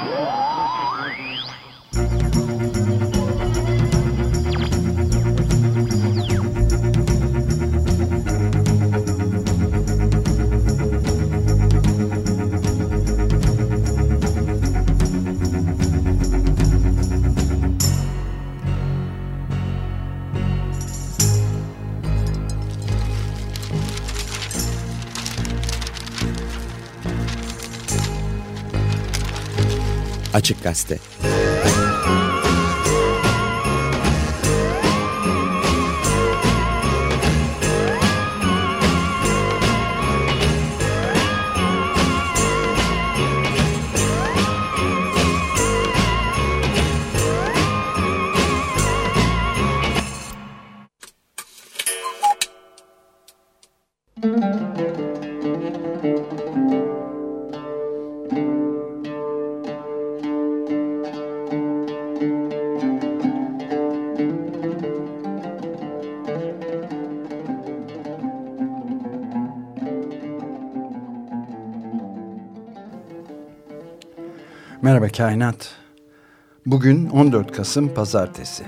Oh! Açık Gazete Merhaba Kainat. Bugün 14 Kasım Pazartesi.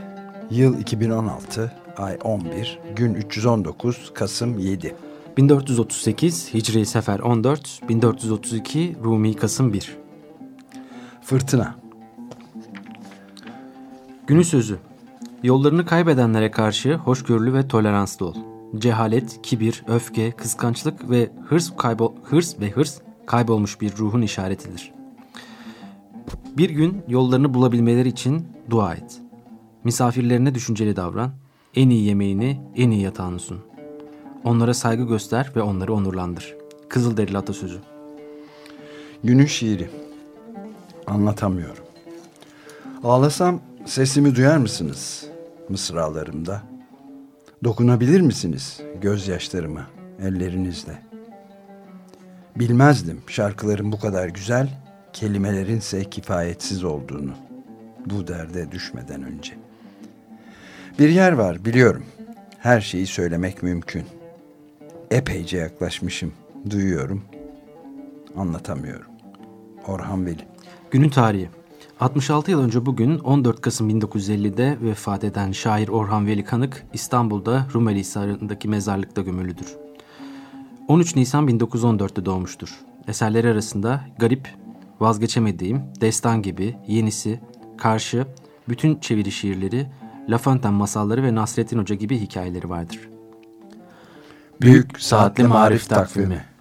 Yıl 2016, ay 11, gün 319, Kasım 7. 1438 Hicri Sefer 14, 1432 Rumi Kasım 1. Fırtına. Günün sözü. Yollarını kaybedenlere karşı hoşgörülü ve toleranslı ol. Cehalet, kibir, öfke, kıskançlık ve hırs, kaybol hırs ve hırs kaybolmuş bir ruhun işaretidir. Bir gün yollarını bulabilmeleri için dua et. Misafirlerine düşünceli davran. En iyi yemeğini, en iyi yatağını sun. Onlara saygı göster ve onları onurlandır. Kızılderili atasözü. Günün şiiri. Anlatamıyorum. Ağlasam sesimi duyar mısınız mısralarımda? Dokunabilir misiniz gözyaşlarıma ellerinizle? Bilmezdim şarkıların bu kadar güzel, kelimelerinse kifayetsiz olduğunu bu derde düşmeden önce. Bir yer var biliyorum. Her şeyi söylemek mümkün. Epeyce yaklaşmışım. Duyuyorum. Anlatamıyorum. Orhan Veli. Günün tarihi. 66 yıl önce bugün 14 Kasım 1950'de vefat eden şair Orhan Veli Kanık İstanbul'da Rumeli Hisarı'ndaki mezarlıkta gömülüdür. 13 Nisan 1914'te doğmuştur. Eserleri arasında Garip, Vazgeçemediğim, Destan gibi, Yenisi, Karşı, bütün çeviri şiirleri, La Fontaine masalları ve Nasrettin Hoca gibi hikayeleri vardır. Büyük Saatli Marif Takvimi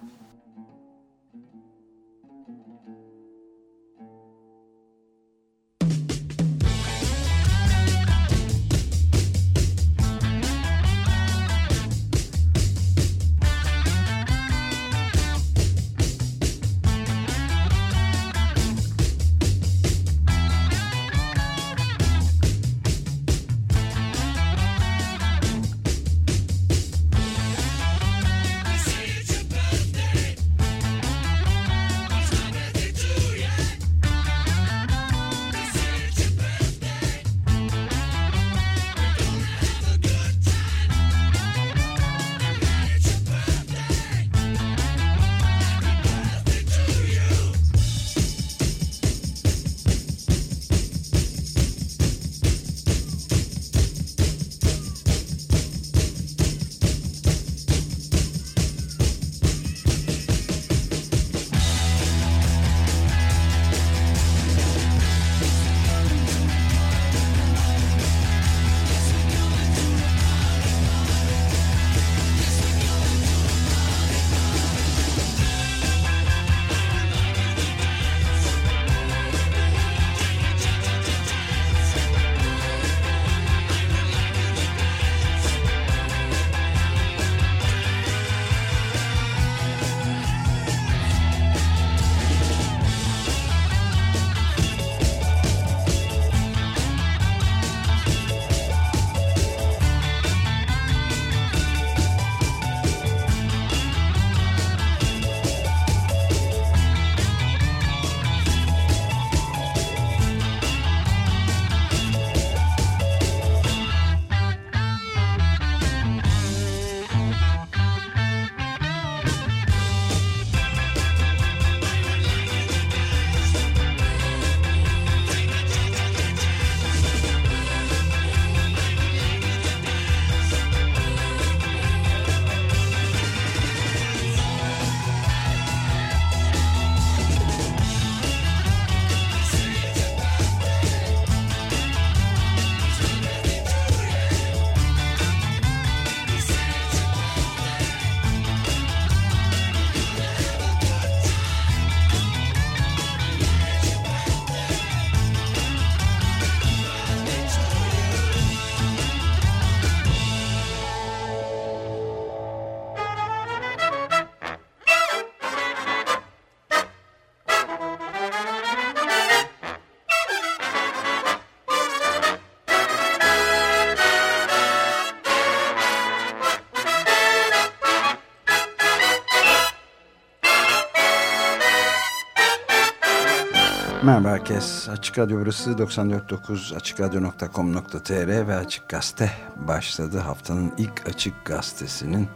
Merhaba herkes. Açık Radyo burası 94.9 AçıkRadyo.com.tr ve Açık Gazete başladı. Haftanın ilk Açık Gazetesi'nin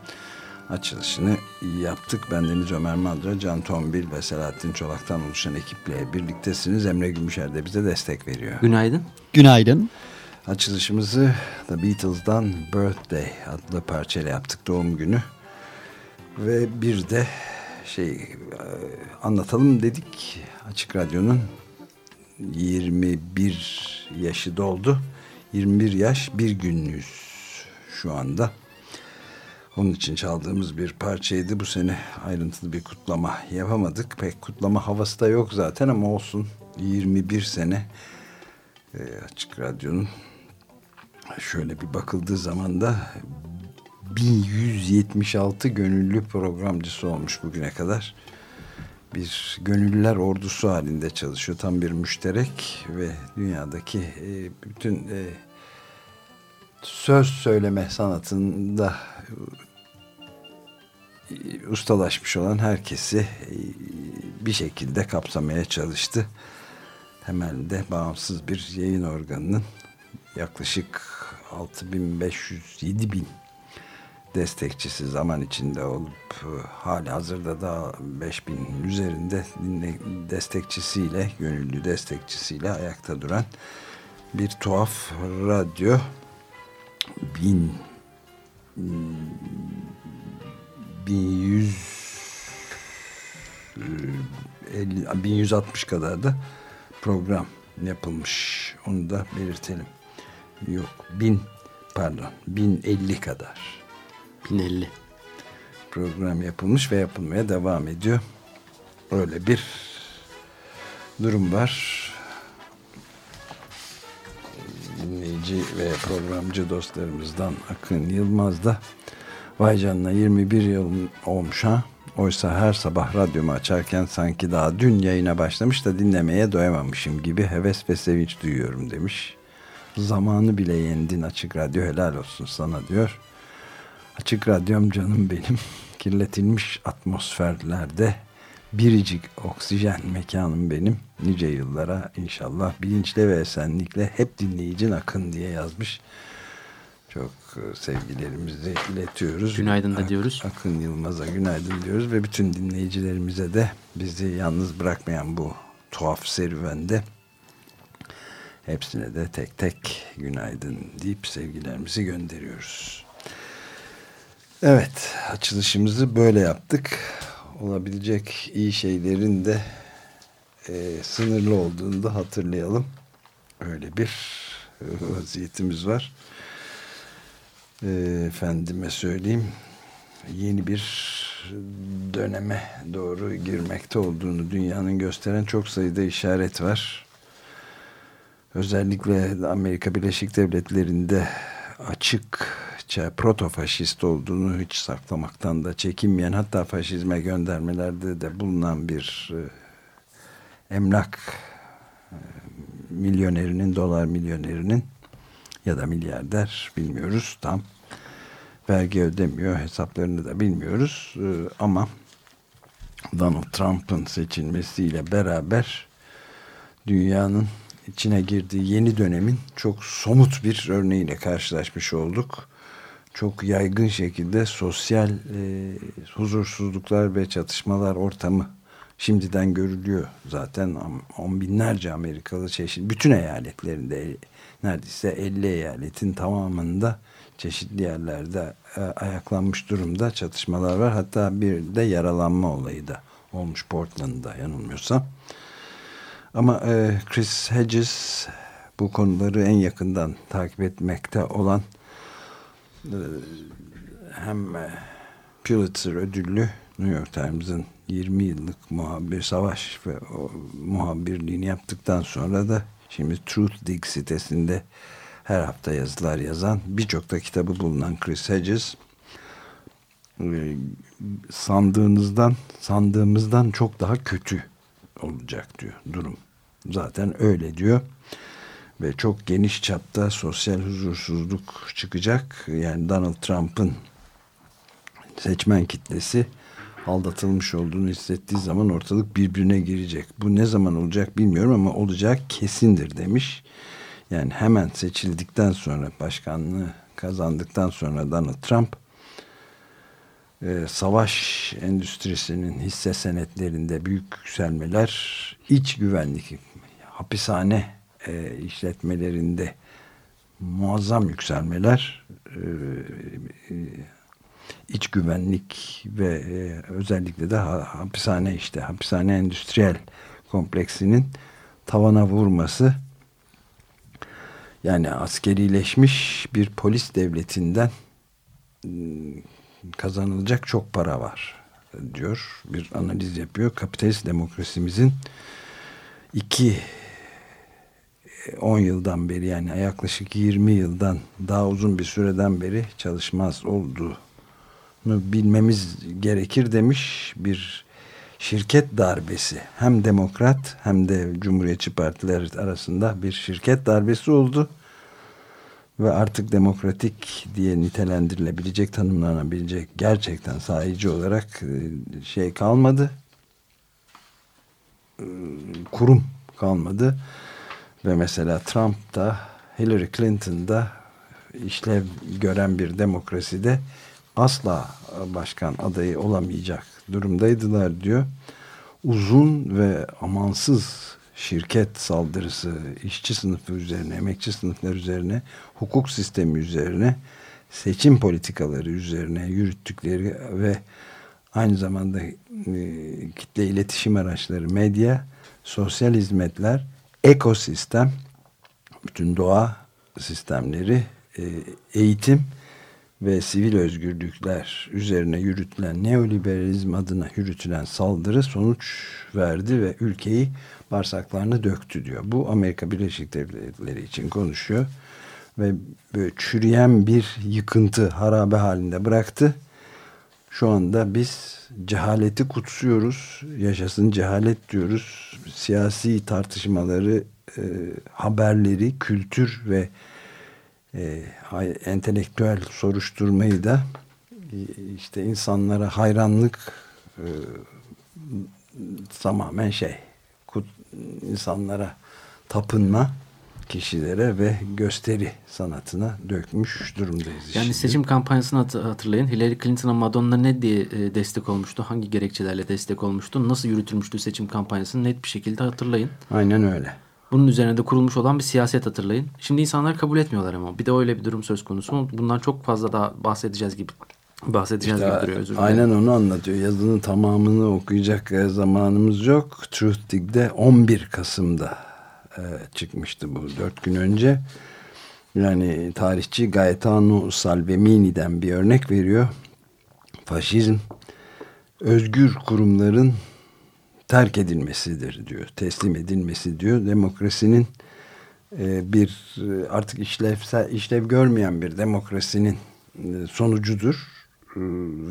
açılışını yaptık. Ben Deniz Ömer Madra, Can Tombil ve Selahattin Çolak'tan oluşan ekiple birliktesiniz. Emre Gümüşer de bize destek veriyor. Günaydın. Günaydın. Açılışımızı The Beatles'dan Birthday adlı parçayla yaptık doğum günü. Ve bir de şey e, anlatalım dedik. Açık Radyo'nun 21 yaşı doldu. 21 yaş bir günlüğüz şu anda. Onun için çaldığımız bir parçaydı. Bu sene ayrıntılı bir kutlama yapamadık. Pek kutlama havası da yok zaten ama olsun. 21 sene e, Açık Radyo'nun şöyle bir bakıldığı zaman da 1176 gönüllü programcısı olmuş bugüne kadar. Bir gönüllüler ordusu halinde çalışıyor. Tam bir müşterek ve dünyadaki e, bütün e, söz söyleme sanatında e, ustalaşmış olan herkesi bir şekilde kapsamaya çalıştı. Temelde bağımsız bir yayın organının yaklaşık 6500-7000 destekçisi zaman içinde olup hali hazırda da 5000 üzerinde destekçisiyle, gönüllü destekçisiyle ayakta duran bir tuhaf radyo bin 1100 50, 1160 kadar da program yapılmış. Onu da belirtelim. Yok bin pardon 1050 kadar 1050 program yapılmış ve yapılmaya devam ediyor. Öyle bir durum var. Dinleyici ve programcı dostlarımızdan Akın Yılmaz da Vay canına 21 yıl olmuş ha. Oysa her sabah radyomu açarken sanki daha dün yayına başlamış da dinlemeye doyamamışım gibi heves ve sevinç duyuyorum demiş. Zamanı bile yendin açık radyo helal olsun sana diyor. Açık radyom canım benim. Kirletilmiş atmosferlerde biricik oksijen mekanım benim. Nice yıllara inşallah bilinçle ve esenlikle hep dinleyicin akın diye yazmış. Çok e, sevgilerimizi iletiyoruz. Günaydın da diyoruz. Akın Yılmaz'a günaydın diyoruz ve bütün dinleyicilerimize de bizi yalnız bırakmayan bu tuhaf serüvende hepsine de tek tek günaydın deyip sevgilerimizi gönderiyoruz. Evet, açılışımızı böyle yaptık. Olabilecek iyi şeylerin de e, sınırlı olduğunu da hatırlayalım. Öyle bir vaziyetimiz var. E, efendime söyleyeyim, yeni bir döneme doğru girmekte olduğunu dünyanın gösteren çok sayıda işaret var. Özellikle Amerika Birleşik Devletleri'nde açık protofaşist olduğunu hiç saklamaktan da çekinmeyen hatta faşizme göndermelerde de bulunan bir e, emlak e, milyonerinin dolar milyonerinin ya da milyarder bilmiyoruz tam. Vergi ödemiyor hesaplarını da bilmiyoruz e, ama Donald Trump'ın seçilmesiyle beraber dünyanın içine girdiği yeni dönemin çok somut bir örneğiyle karşılaşmış olduk çok yaygın şekilde sosyal e, huzursuzluklar ve çatışmalar ortamı şimdiden görülüyor. Zaten on binlerce Amerikalı çeşitli bütün eyaletlerinde neredeyse 50 eyaletin tamamında çeşitli yerlerde e, ayaklanmış durumda çatışmalar var. Hatta bir de yaralanma olayı da olmuş Portland'da yanılmıyorsam. Ama e, Chris Hedges bu konuları en yakından takip etmekte olan hem e, Pulitzer ödüllü New York Times'ın 20 yıllık muhabir savaş ve o muhabirliğini yaptıktan sonra da şimdi Truth Dig sitesinde her hafta yazılar yazan birçok da kitabı bulunan Chris Hedges e, sandığınızdan sandığımızdan çok daha kötü olacak diyor durum. Zaten öyle diyor ve çok geniş çapta sosyal huzursuzluk çıkacak. Yani Donald Trump'ın seçmen kitlesi aldatılmış olduğunu hissettiği zaman ortalık birbirine girecek. Bu ne zaman olacak bilmiyorum ama olacak kesindir demiş. Yani hemen seçildikten sonra başkanlığı kazandıktan sonra Donald Trump e, savaş endüstrisinin hisse senetlerinde büyük yükselmeler, iç güvenlik, hapishane e, işletmelerinde muazzam yükselmeler, e, e, iç güvenlik ve e, özellikle de hapishane işte hapishane endüstriyel kompleksinin tavana vurması yani askerileşmiş bir polis devletinden ıı, kazanılacak çok para var diyor. Bir analiz yapıyor. Kapitalist demokrasimizin iki 10 yıldan beri yani yaklaşık 20 yıldan daha uzun bir süreden beri çalışmaz olduğunu bilmemiz gerekir demiş bir şirket darbesi. Hem demokrat hem de cumhuriyetçi partiler arasında bir şirket darbesi oldu. Ve artık demokratik diye nitelendirilebilecek tanımlanabilecek gerçekten sahici olarak e, şey kalmadı. E, kurum kalmadı ve mesela Trump da Hillary Clinton da işlev gören bir demokraside asla başkan adayı olamayacak durumdaydılar diyor. Uzun ve amansız şirket saldırısı işçi sınıfı üzerine, emekçi sınıflar üzerine, hukuk sistemi üzerine, seçim politikaları üzerine yürüttükleri ve aynı zamanda e, kitle iletişim araçları, medya, sosyal hizmetler, ekosistem, bütün doğa sistemleri, e, eğitim ve sivil özgürlükler üzerine yürütülen neoliberalizm adına yürütülen saldırı sonuç verdi ve ülkeyi bağırsaklarını döktü diyor. Bu Amerika Birleşik Devletleri için konuşuyor ve böyle çürüyen bir yıkıntı harabe halinde bıraktı. Şu anda biz cehaleti kutsuyoruz. Yaşasın cehalet diyoruz. Siyasi tartışmaları, e, haberleri, kültür ve e, entelektüel soruşturmayı da e, işte insanlara hayranlık e, tamamen şey kut, insanlara tapınma kişilere ve gösteri sanatına dökmüş durumdayız. Yani seçim kampanyasını hatırlayın. Hillary Clinton'a Madonna ne diye e, destek olmuştu? Hangi gerekçelerle destek olmuştu? Nasıl yürütülmüştü seçim kampanyasını net bir şekilde hatırlayın. Aynen öyle. Bunun üzerine de kurulmuş olan bir siyaset hatırlayın. Şimdi insanlar kabul etmiyorlar ama. Bir de öyle bir durum söz konusu. Bundan çok fazla daha bahsedeceğiz gibi bahsedeceğiz işte, gibi duruyor. Özür aynen onu anlatıyor. Yazının tamamını okuyacak e, zamanımız yok. Truth Dig'de 11 Kasım'da çıkmıştı bu dört gün önce. Yani tarihçi Gaetano Salvemini'den bir örnek veriyor. Faşizm özgür kurumların terk edilmesidir diyor. Teslim edilmesi diyor. Demokrasinin e, bir e, artık işlevsel işlev görmeyen bir demokrasinin e, sonucudur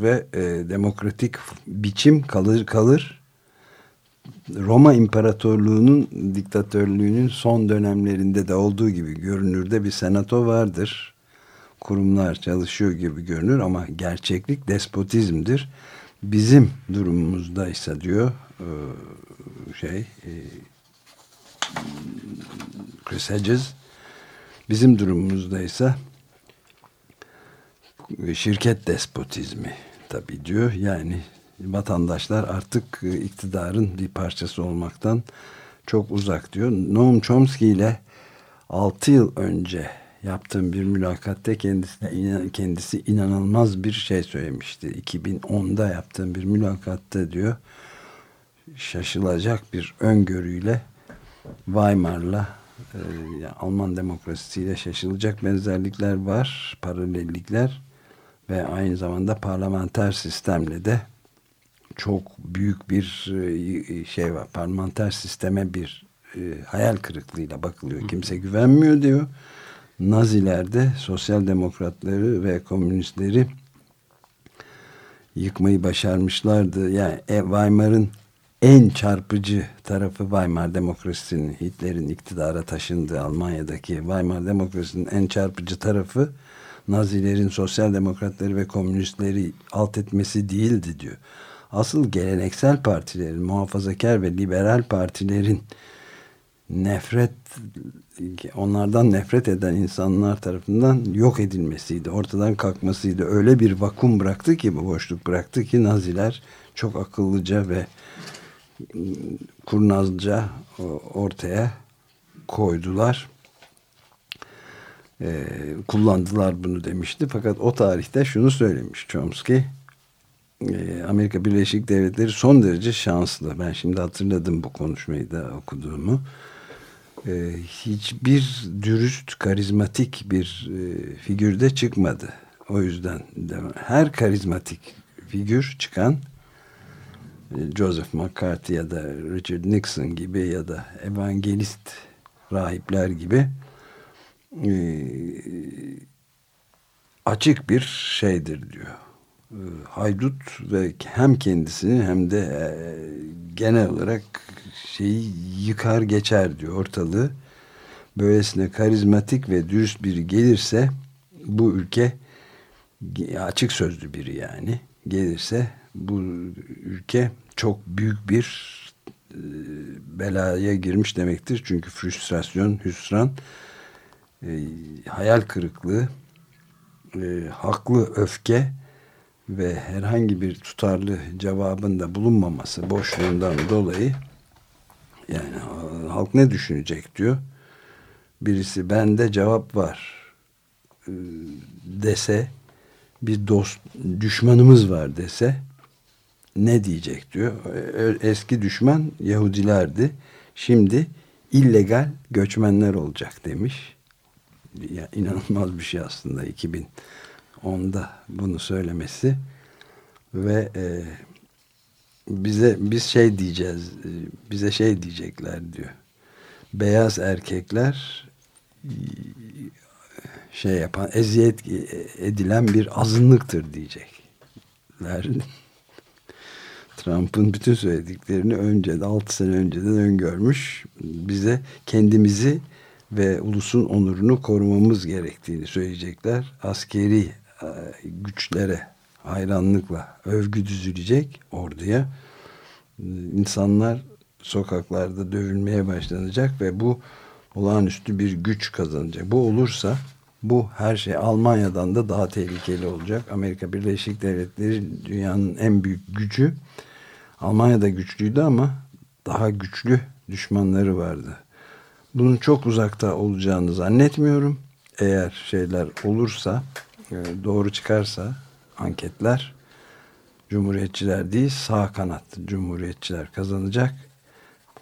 ve demokratik biçim kalır kalır. Roma İmparatorluğu'nun diktatörlüğünün son dönemlerinde de olduğu gibi görünürde bir senato vardır. Kurumlar çalışıyor gibi görünür ama gerçeklik despotizmdir. Bizim durumumuzdaysa diyor e, şey e, Chris Hedges bizim durumumuzdaysa şirket despotizmi tabi diyor. Yani vatandaşlar artık iktidarın bir parçası olmaktan çok uzak diyor. Noam Chomsky ile 6 yıl önce yaptığım bir mülakatte kendisine kendisi inanılmaz bir şey söylemişti. 2010'da yaptığım bir mülakatte diyor şaşılacak bir öngörüyle Weimar'la e, Alman demokrasisiyle şaşılacak benzerlikler var, paralellikler ve aynı zamanda parlamenter sistemle de çok büyük bir e, şey var. Parlamenter sisteme bir e, hayal kırıklığıyla bakılıyor. Kimse güvenmiyor diyor. Naziler de sosyal demokratları ve komünistleri yıkmayı başarmışlardı. Yani Weimar'ın en çarpıcı tarafı Weimar demokrasisinin Hitler'in iktidara taşındığı Almanya'daki Weimar demokrasisinin en çarpıcı tarafı Nazilerin sosyal demokratları ve komünistleri alt etmesi değildi diyor. Asıl geleneksel partilerin, muhafazakar ve liberal partilerin nefret onlardan nefret eden insanlar tarafından yok edilmesiydi. Ortadan kalkmasıydı. Öyle bir vakum bıraktı ki bu boşluk bıraktı ki Naziler çok akıllıca ve kurnazca ortaya koydular. Ee, kullandılar bunu demişti. Fakat o tarihte şunu söylemiş Chomsky. E, Amerika Birleşik Devletleri son derece şanslı. Ben şimdi hatırladım bu konuşmayı da okuduğumu. E, hiçbir dürüst, karizmatik bir e, figürde çıkmadı. O yüzden de, her karizmatik figür çıkan Joseph McCarthy ya da Richard Nixon gibi ya da evangelist rahipler gibi e, açık bir şeydir diyor. Haydut ve hem kendisini hem de e, genel olarak şeyi yıkar geçer diyor ortalığı. Böylesine karizmatik ve dürüst biri gelirse bu ülke açık sözlü biri yani gelirse bu ülke çok büyük bir e, belaya girmiş demektir. Çünkü frustrasyon, hüsran, e, hayal kırıklığı, e, haklı öfke ve herhangi bir tutarlı cevabın da bulunmaması boşluğundan dolayı yani halk ne düşünecek diyor. Birisi bende cevap var e, dese bir dost düşmanımız var dese ne diyecek diyor. Eski düşman Yahudilerdi. Şimdi illegal göçmenler olacak demiş. Ya, inanılmaz bir şey aslında 2010'da bunu söylemesi ve e, bize biz şey diyeceğiz e, bize şey diyecekler diyor beyaz erkekler şey yapan eziyet edilen bir azınlıktır diyecekler Trump'ın bütün söylediklerini önce de 6 sene önceden öngörmüş. Bize kendimizi ve ulusun onurunu korumamız gerektiğini söyleyecekler. Askeri e, güçlere hayranlıkla övgü düzülecek orduya. İnsanlar sokaklarda dövülmeye başlanacak ve bu olağanüstü bir güç kazanacak. Bu olursa bu her şey Almanya'dan da daha tehlikeli olacak. Amerika Birleşik Devletleri dünyanın en büyük gücü Almanya da güçlüydü ama daha güçlü düşmanları vardı. Bunun çok uzakta olacağını zannetmiyorum. Eğer şeyler olursa, e, doğru çıkarsa anketler, Cumhuriyetçiler değil sağ kanat Cumhuriyetçiler kazanacak.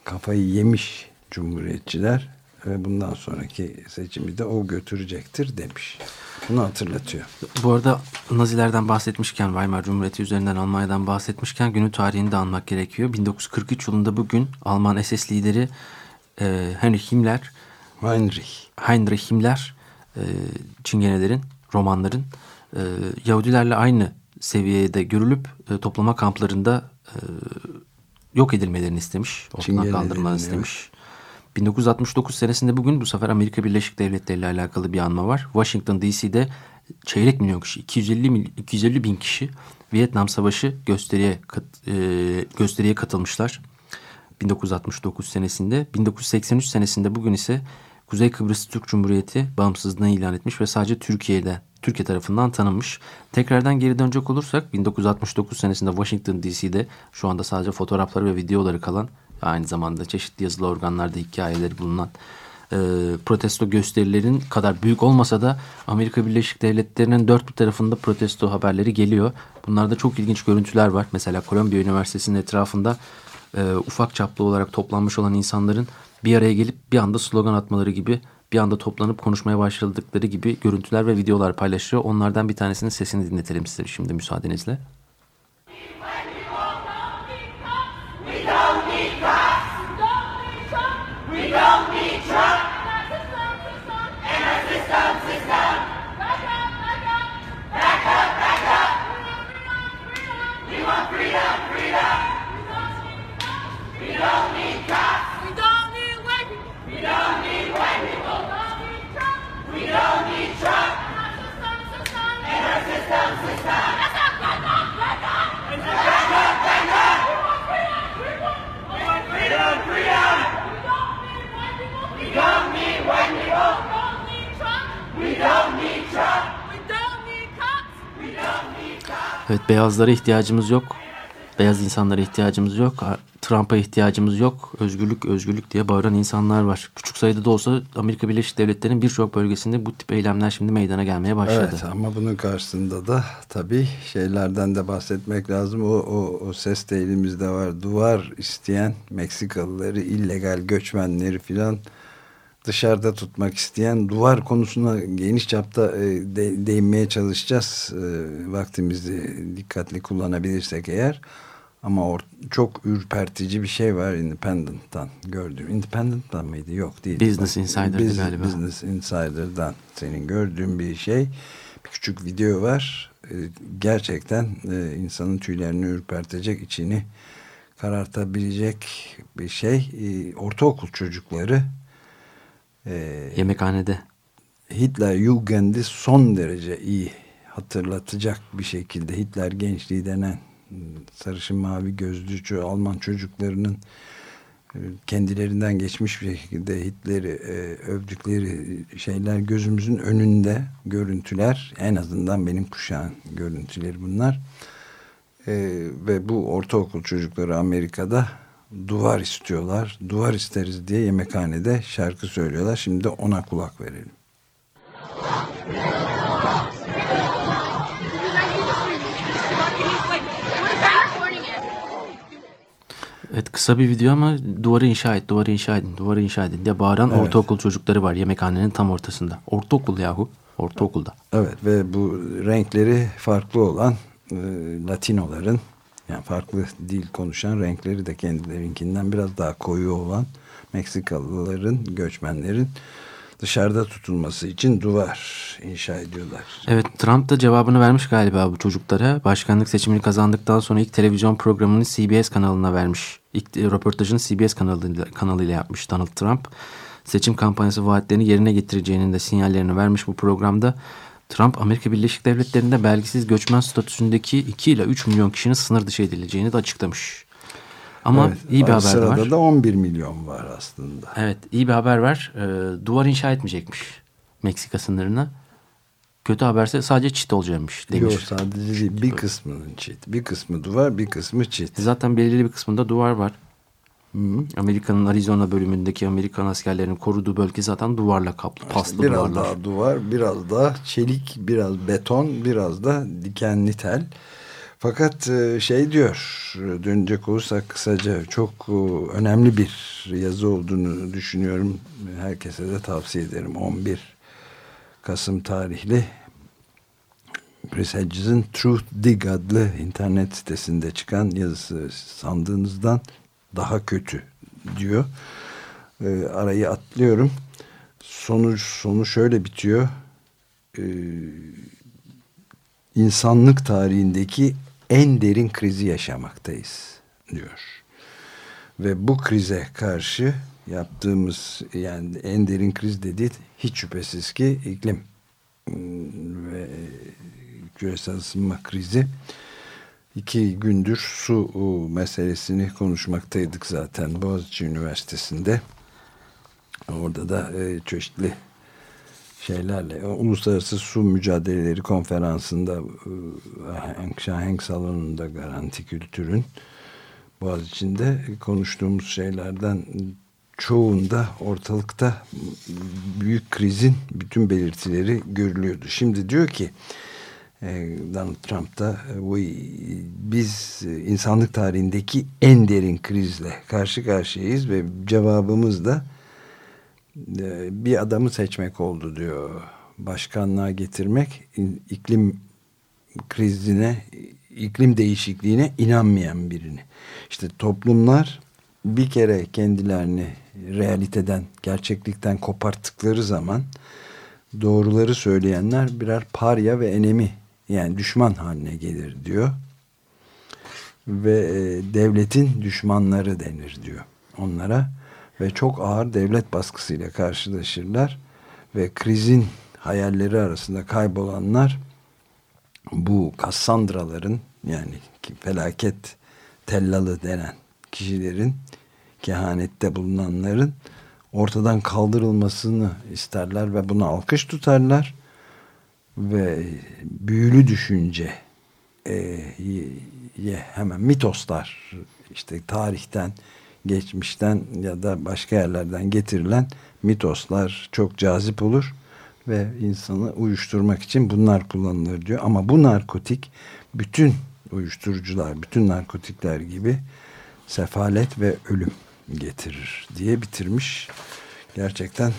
Kafayı yemiş Cumhuriyetçiler ve bundan sonraki seçimi de o götürecektir demiş. Bunu hatırlatıyor. Bu arada Nazilerden bahsetmişken Weimar Cumhuriyeti üzerinden Almanya'dan bahsetmişken günün tarihini de anmak gerekiyor. 1943 yılında bugün Alman SS lideri e, Heinrich Himmler Heinrich Heinrich Himmler e, Çingenelerin, romanların e, Yahudilerle aynı seviyede görülüp e, toplama kamplarında e, yok edilmelerini istemiş. Ortadan kaldırmalarını istemiş. 1969 senesinde bugün bu sefer Amerika Birleşik Devletleri ile alakalı bir anma var. Washington DC'de çeyrek milyon kişi, 250, 250 bin kişi Vietnam Savaşı gösteriye, e, gösteriye katılmışlar. 1969 senesinde. 1983 senesinde bugün ise Kuzey Kıbrıs Türk Cumhuriyeti bağımsızlığını ilan etmiş ve sadece Türkiye'de Türkiye tarafından tanınmış. Tekrardan geri dönecek olursak 1969 senesinde Washington DC'de şu anda sadece fotoğrafları ve videoları kalan aynı zamanda çeşitli yazılı organlarda hikayeleri bulunan e, protesto gösterilerin kadar büyük olmasa da Amerika Birleşik Devletleri'nin dört bir tarafında protesto haberleri geliyor. Bunlarda çok ilginç görüntüler var. Mesela Kolombiya Üniversitesi'nin etrafında e, ufak çaplı olarak toplanmış olan insanların bir araya gelip bir anda slogan atmaları gibi bir anda toplanıp konuşmaya başladıkları gibi görüntüler ve videolar paylaşıyor. Onlardan bir tanesinin sesini dinletelim size şimdi müsaadenizle. don't need Evet beyazlara ihtiyacımız yok. Beyaz insanlara ihtiyacımız yok. Trump'a ihtiyacımız yok. Özgürlük özgürlük diye bağıran insanlar var. Küçük sayıda da olsa Amerika Birleşik Devletleri'nin birçok bölgesinde bu tip eylemler şimdi meydana gelmeye başladı. Evet ama bunun karşısında da tabii şeylerden de bahsetmek lazım. O, o, o ses de elimizde var. Duvar isteyen Meksikalıları, illegal göçmenleri filan dışarıda tutmak isteyen duvar konusuna geniş çapta e, de, değinmeye çalışacağız. E, vaktimizi dikkatli kullanabilirsek eğer. Ama or çok ürpertici bir şey var Independent'tan gördüğüm. Independent'tan mıydı? Yok değil. Business Insider'dı Biz, galiba. Business Insider'dan senin gördüğün bir şey. Bir küçük video var. E, gerçekten e, insanın tüylerini ürpertecek, içini karartabilecek bir şey. E, ortaokul çocukları e, Yemekhanede. Hitler Jugend'i son derece iyi hatırlatacak bir şekilde Hitler gençliği denen sarışın mavi gözlü Alman çocuklarının e, kendilerinden geçmiş bir şekilde Hitler'i e, övdükleri şeyler gözümüzün önünde görüntüler. En azından benim kuşağın görüntüleri bunlar. E, ve bu ortaokul çocukları Amerika'da duvar istiyorlar. Duvar isteriz diye yemekhanede şarkı söylüyorlar. Şimdi ona kulak verelim Evet kısa bir video ama duvarı inşa et, duvarı inşa edin, duvarı inşa edin diye bağıran evet. ortaokul çocukları var yemekhanenin tam ortasında. Ortaokul yahu, ortaokulda. Evet ve bu renkleri farklı olan e, Latinoların yani farklı dil konuşan renkleri de kendilerinkinden biraz daha koyu olan Meksikalıların, göçmenlerin dışarıda tutulması için duvar inşa ediyorlar. Evet Trump da cevabını vermiş galiba bu çocuklara. Başkanlık seçimini kazandıktan sonra ilk televizyon programını CBS kanalına vermiş. İlk röportajını CBS kanalıyla, kanalıyla yapmış Donald Trump. Seçim kampanyası vaatlerini yerine getireceğinin de sinyallerini vermiş bu programda. Trump Amerika Birleşik Devletleri'nde belgisiz göçmen statüsündeki 2 ile 3 milyon kişinin sınır dışı edileceğini de açıklamış. Ama evet, iyi bir haber sırada var. Sırada da 11 milyon var aslında. Evet iyi bir haber var. Ee, duvar inşa etmeyecekmiş Meksika sınırına. Kötü haberse sadece çit olacakmış demiş. Yok sadece değil bir kısmının çit. Bir kısmı duvar bir kısmı çit. Zaten belirli bir kısmında duvar var. Amerika'nın Arizona bölümündeki Amerikan askerlerinin koruduğu bölge zaten duvarla kaplı, paslı biraz duvarlar. Biraz daha duvar, biraz da çelik, biraz beton, biraz da dikenli tel. Fakat e, şey diyor, dönecek olursak kısaca çok e, önemli bir yazı olduğunu düşünüyorum. Herkese de tavsiye ederim. 11 Kasım tarihli Chris Hedges'in Truth Dig adlı internet sitesinde çıkan yazısı sandığınızdan daha kötü diyor. E, arayı atlıyorum. Sonuç sonu şöyle bitiyor. E, insanlık tarihindeki en derin krizi yaşamaktayız diyor. Ve bu krize karşı yaptığımız yani en derin kriz dedi hiç şüphesiz ki iklim. Ve küresel ısınma krizi. İki gündür su meselesini konuşmaktaydık zaten Boğaziçi Üniversitesi'nde. Orada da e, çeşitli şeylerle Uluslararası Su Mücadeleleri Konferansı'nda e, Şahenk Salonu'nda Garanti Kültür'ün Boğaziçi'nde konuştuğumuz şeylerden çoğunda ortalıkta büyük krizin bütün belirtileri görülüyordu. Şimdi diyor ki e, Donald Trump da e, biz insanlık tarihindeki en derin krizle karşı karşıyayız ve cevabımız da e, bir adamı seçmek oldu diyor. Başkanlığa getirmek iklim krizine, iklim değişikliğine inanmayan birini. İşte toplumlar bir kere kendilerini realiteden, gerçeklikten koparttıkları zaman doğruları söyleyenler birer parya ve enemi yani düşman haline gelir diyor. Ve e, devletin düşmanları denir diyor onlara ve çok ağır devlet baskısıyla karşılaşırlar ve krizin hayalleri arasında kaybolanlar bu Kassandraların yani felaket tellalı denen kişilerin kehanette bulunanların ortadan kaldırılmasını isterler ve buna alkış tutarlar ve büyülü düşünce e, ye, hemen mitoslar işte tarihten geçmişten ya da başka yerlerden getirilen mitoslar çok cazip olur ve insanı uyuşturmak için bunlar kullanılır diyor. Ama bu narkotik bütün uyuşturucular, bütün narkotikler gibi sefalet ve ölüm getirir diye bitirmiş. Gerçekten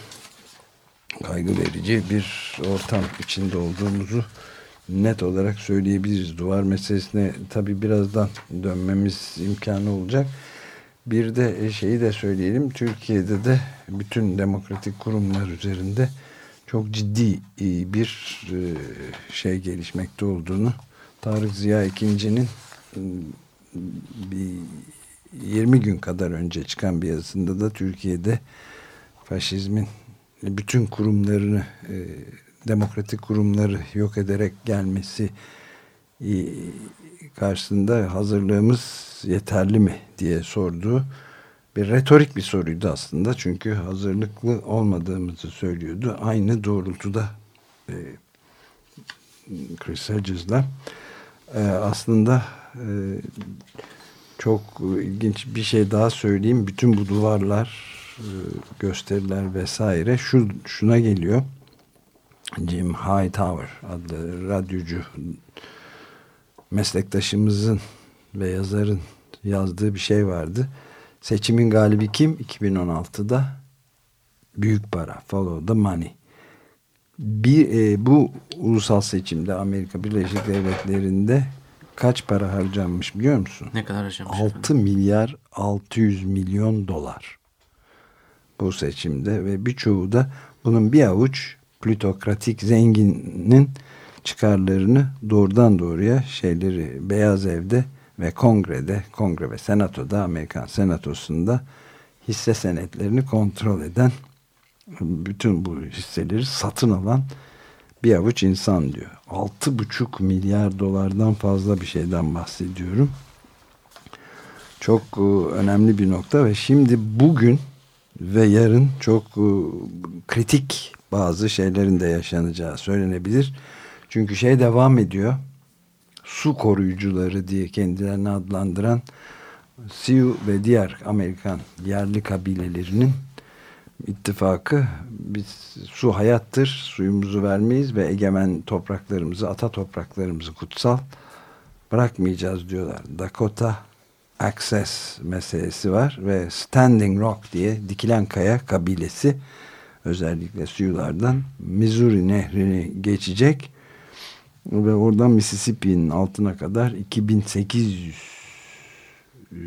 kaygı verici bir ortam içinde olduğumuzu net olarak söyleyebiliriz. Duvar meselesine tabi birazdan dönmemiz imkanı olacak. Bir de şeyi de söyleyelim. Türkiye'de de bütün demokratik kurumlar üzerinde çok ciddi e, bir e, şey gelişmekte olduğunu Tarık Ziya ikincinin e, bir 20 gün kadar önce çıkan bir yazısında da Türkiye'de faşizmin bütün kurumlarını demokratik kurumları yok ederek gelmesi karşısında hazırlığımız yeterli mi diye sorduğu bir retorik bir soruydu aslında. Çünkü hazırlıklı olmadığımızı söylüyordu. Aynı doğrultuda e, Chris Hedges'la e, aslında e, çok ilginç bir şey daha söyleyeyim. Bütün bu duvarlar, e, gösteriler vesaire şu şuna geliyor. Jim Hightower adlı radyocu meslektaşımızın ve yazarın yazdığı bir şey vardı. Seçimin galibi kim? 2016'da büyük para. Follow the money. Bir, e, bu ulusal seçimde Amerika Birleşik Devletleri'nde kaç para harcanmış biliyor musun? Ne kadar harcanmış? 6 efendim? milyar 600 milyon dolar. Bu seçimde ve birçoğu da bunun bir avuç plutokratik zenginin çıkarlarını doğrudan doğruya şeyleri Beyaz Ev'de ve kongrede, kongre ve senatoda, Amerikan senatosunda hisse senetlerini kontrol eden bütün bu hisseleri satın alan bir avuç insan diyor. 6,5 milyar dolardan fazla bir şeyden bahsediyorum. Çok e, önemli bir nokta ve şimdi bugün ve yarın çok e, kritik bazı şeylerin de yaşanacağı söylenebilir. Çünkü şey devam ediyor. Su koruyucuları diye kendilerini adlandıran Sioux ve diğer Amerikan yerli kabilelerinin ittifakı biz su hayattır, suyumuzu vermeyiz ve egemen topraklarımızı, ata topraklarımızı kutsal bırakmayacağız diyorlar. Dakota Access meselesi var ve Standing Rock diye dikilen kaya kabilesi özellikle Sioux'lardan Missouri nehrini geçecek ve oradan Mississippi'nin altına kadar 2800 e,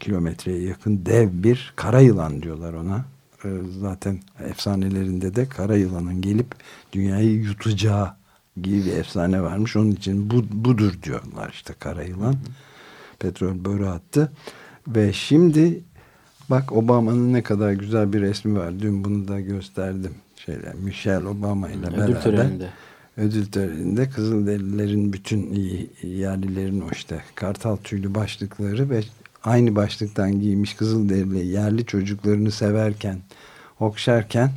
kilometreye yakın dev bir kara yılan diyorlar ona. E, zaten efsanelerinde de kara yılanın gelip dünyayı yutacağı gibi bir efsane varmış. Onun için bu, budur diyorlar işte kara yılan. Petrol boru attı. Ve şimdi bak Obama'nın ne kadar güzel bir resmi var. Dün bunu da gösterdim. Şeyle, Michelle Obama ile beraber. Ödül töreninde ödül töreninde Kızılderililerin bütün yerlilerin o işte kartal tüylü başlıkları ve aynı başlıktan giymiş Kızılderili yerli çocuklarını severken okşarken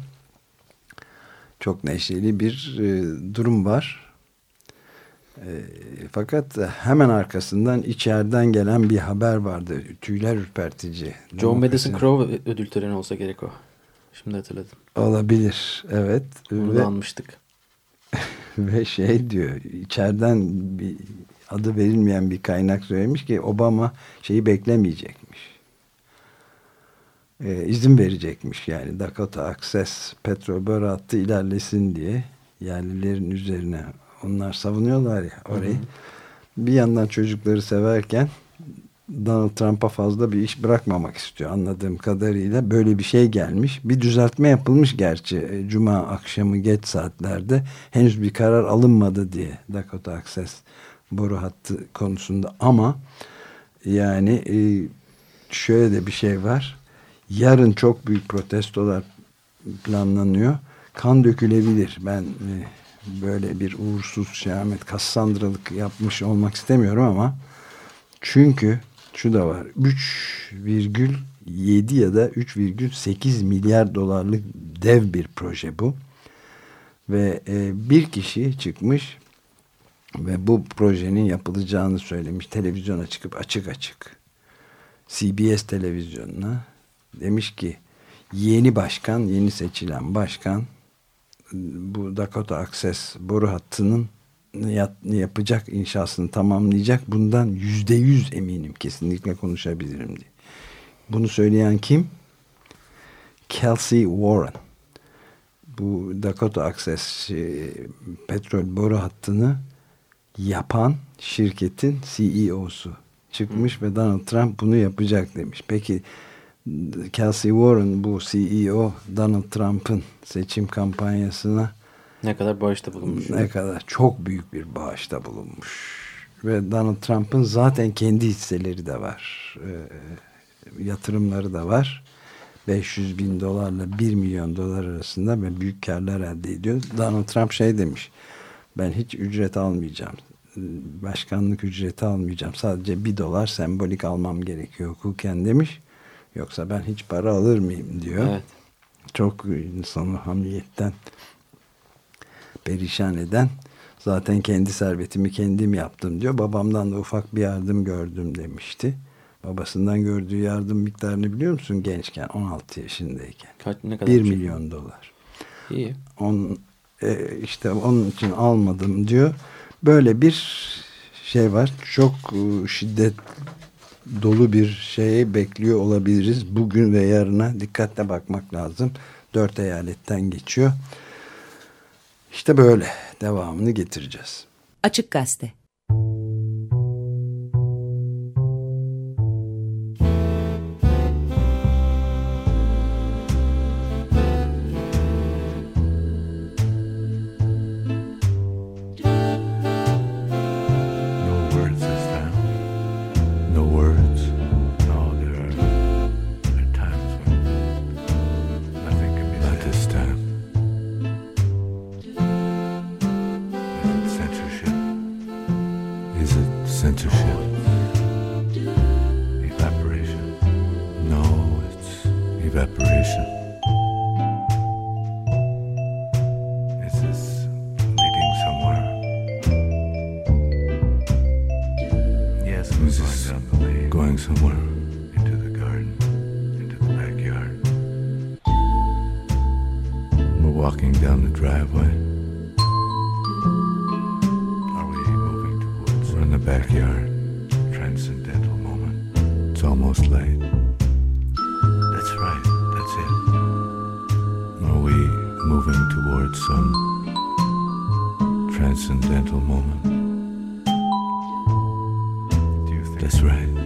çok neşeli bir e, durum var. E, fakat hemen arkasından içeriden gelen bir haber vardı. Tüyler ürpertici. John Madison Crowe ödül töreni olsa gerek o. Şimdi hatırladım. Olabilir. Evet. Onu Ve, da almıştık. ve şey diyor içeriden bir adı verilmeyen bir kaynak söylemiş ki Obama şeyi beklemeyecekmiş. Ee, izin verecekmiş yani Dakota Access petrol bör hattı ilerlesin diye yerlilerin üzerine onlar savunuyorlar ya orayı. Hı hı. Bir yandan çocukları severken Donald Trump'a fazla bir iş bırakmamak istiyor anladığım kadarıyla. Böyle bir şey gelmiş. Bir düzeltme yapılmış gerçi e, Cuma akşamı geç saatlerde. Henüz bir karar alınmadı diye Dakota Access boru hattı konusunda ama yani e, şöyle de bir şey var. Yarın çok büyük protestolar planlanıyor. Kan dökülebilir. Ben e, böyle bir uğursuz şehamet kassandralık yapmış olmak istemiyorum ama çünkü şu da var. 3,7 3,7 ya da 3,8 milyar dolarlık dev bir proje bu. Ve e, bir kişi çıkmış ve bu projenin yapılacağını söylemiş. Televizyona çıkıp açık açık. CBS televizyonuna demiş ki yeni başkan, yeni seçilen başkan bu Dakota Access boru hattının yapacak inşasını tamamlayacak. Bundan yüzde yüz eminim kesinlikle konuşabilirim diye. Bunu söyleyen kim? Kelsey Warren. Bu Dakota Access e, petrol boru hattını yapan şirketin CEO'su çıkmış ve Donald Trump bunu yapacak demiş. Peki Kelsey Warren bu CEO Donald Trump'ın seçim kampanyasına ne kadar bağışta bulunmuş? Ne kadar çok büyük bir bağışta bulunmuş. Ve Donald Trump'ın zaten kendi hisseleri de var. E, yatırımları da var. 500 bin dolarla 1 milyon dolar arasında ve büyük karlar elde ediyor. Donald Trump şey demiş. Ben hiç ücret almayacağım. Başkanlık ücreti almayacağım. Sadece bir dolar sembolik almam gerekiyor hukuken demiş. Yoksa ben hiç para alır mıyım diyor. Evet. Çok insanı hamiyetten perişan eden zaten kendi servetimi kendim yaptım diyor. Babamdan da ufak bir yardım gördüm demişti. Babasından gördüğü yardım miktarını biliyor musun gençken 16 yaşındayken? Kaç, ne kadar 1 milyon dolar. İyi. On, e, işte onun için almadım diyor. Böyle bir şey var. Çok e, şiddet dolu bir şeye bekliyor olabiliriz. Bugün ve yarına dikkatle bakmak lazım. Dört eyaletten geçiyor. İşte böyle devamını getireceğiz. Açık Gazete walking down the driveway? Are we moving towards? We're in the backyard. Transcendental moment. It's almost late. That's right. That's it. Are we moving towards some transcendental moment? Do you think? That's right.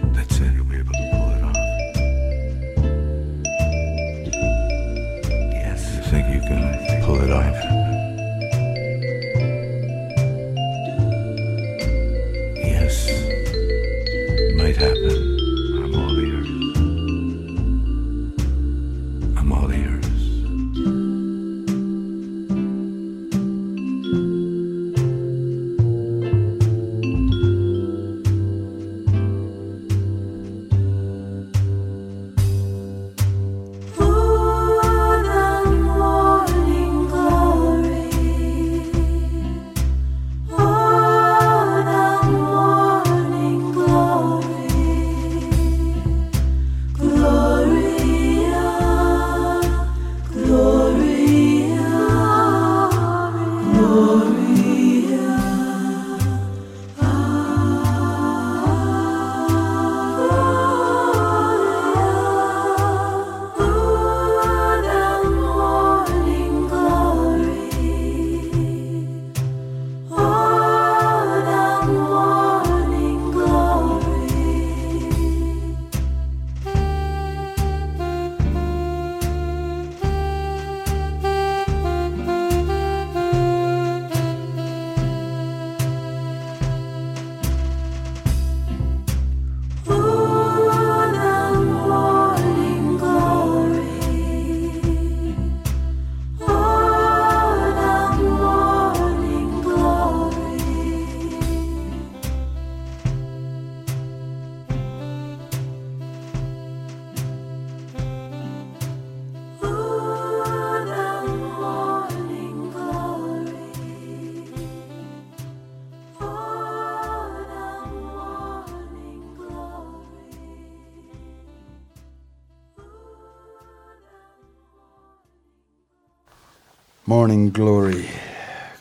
Glory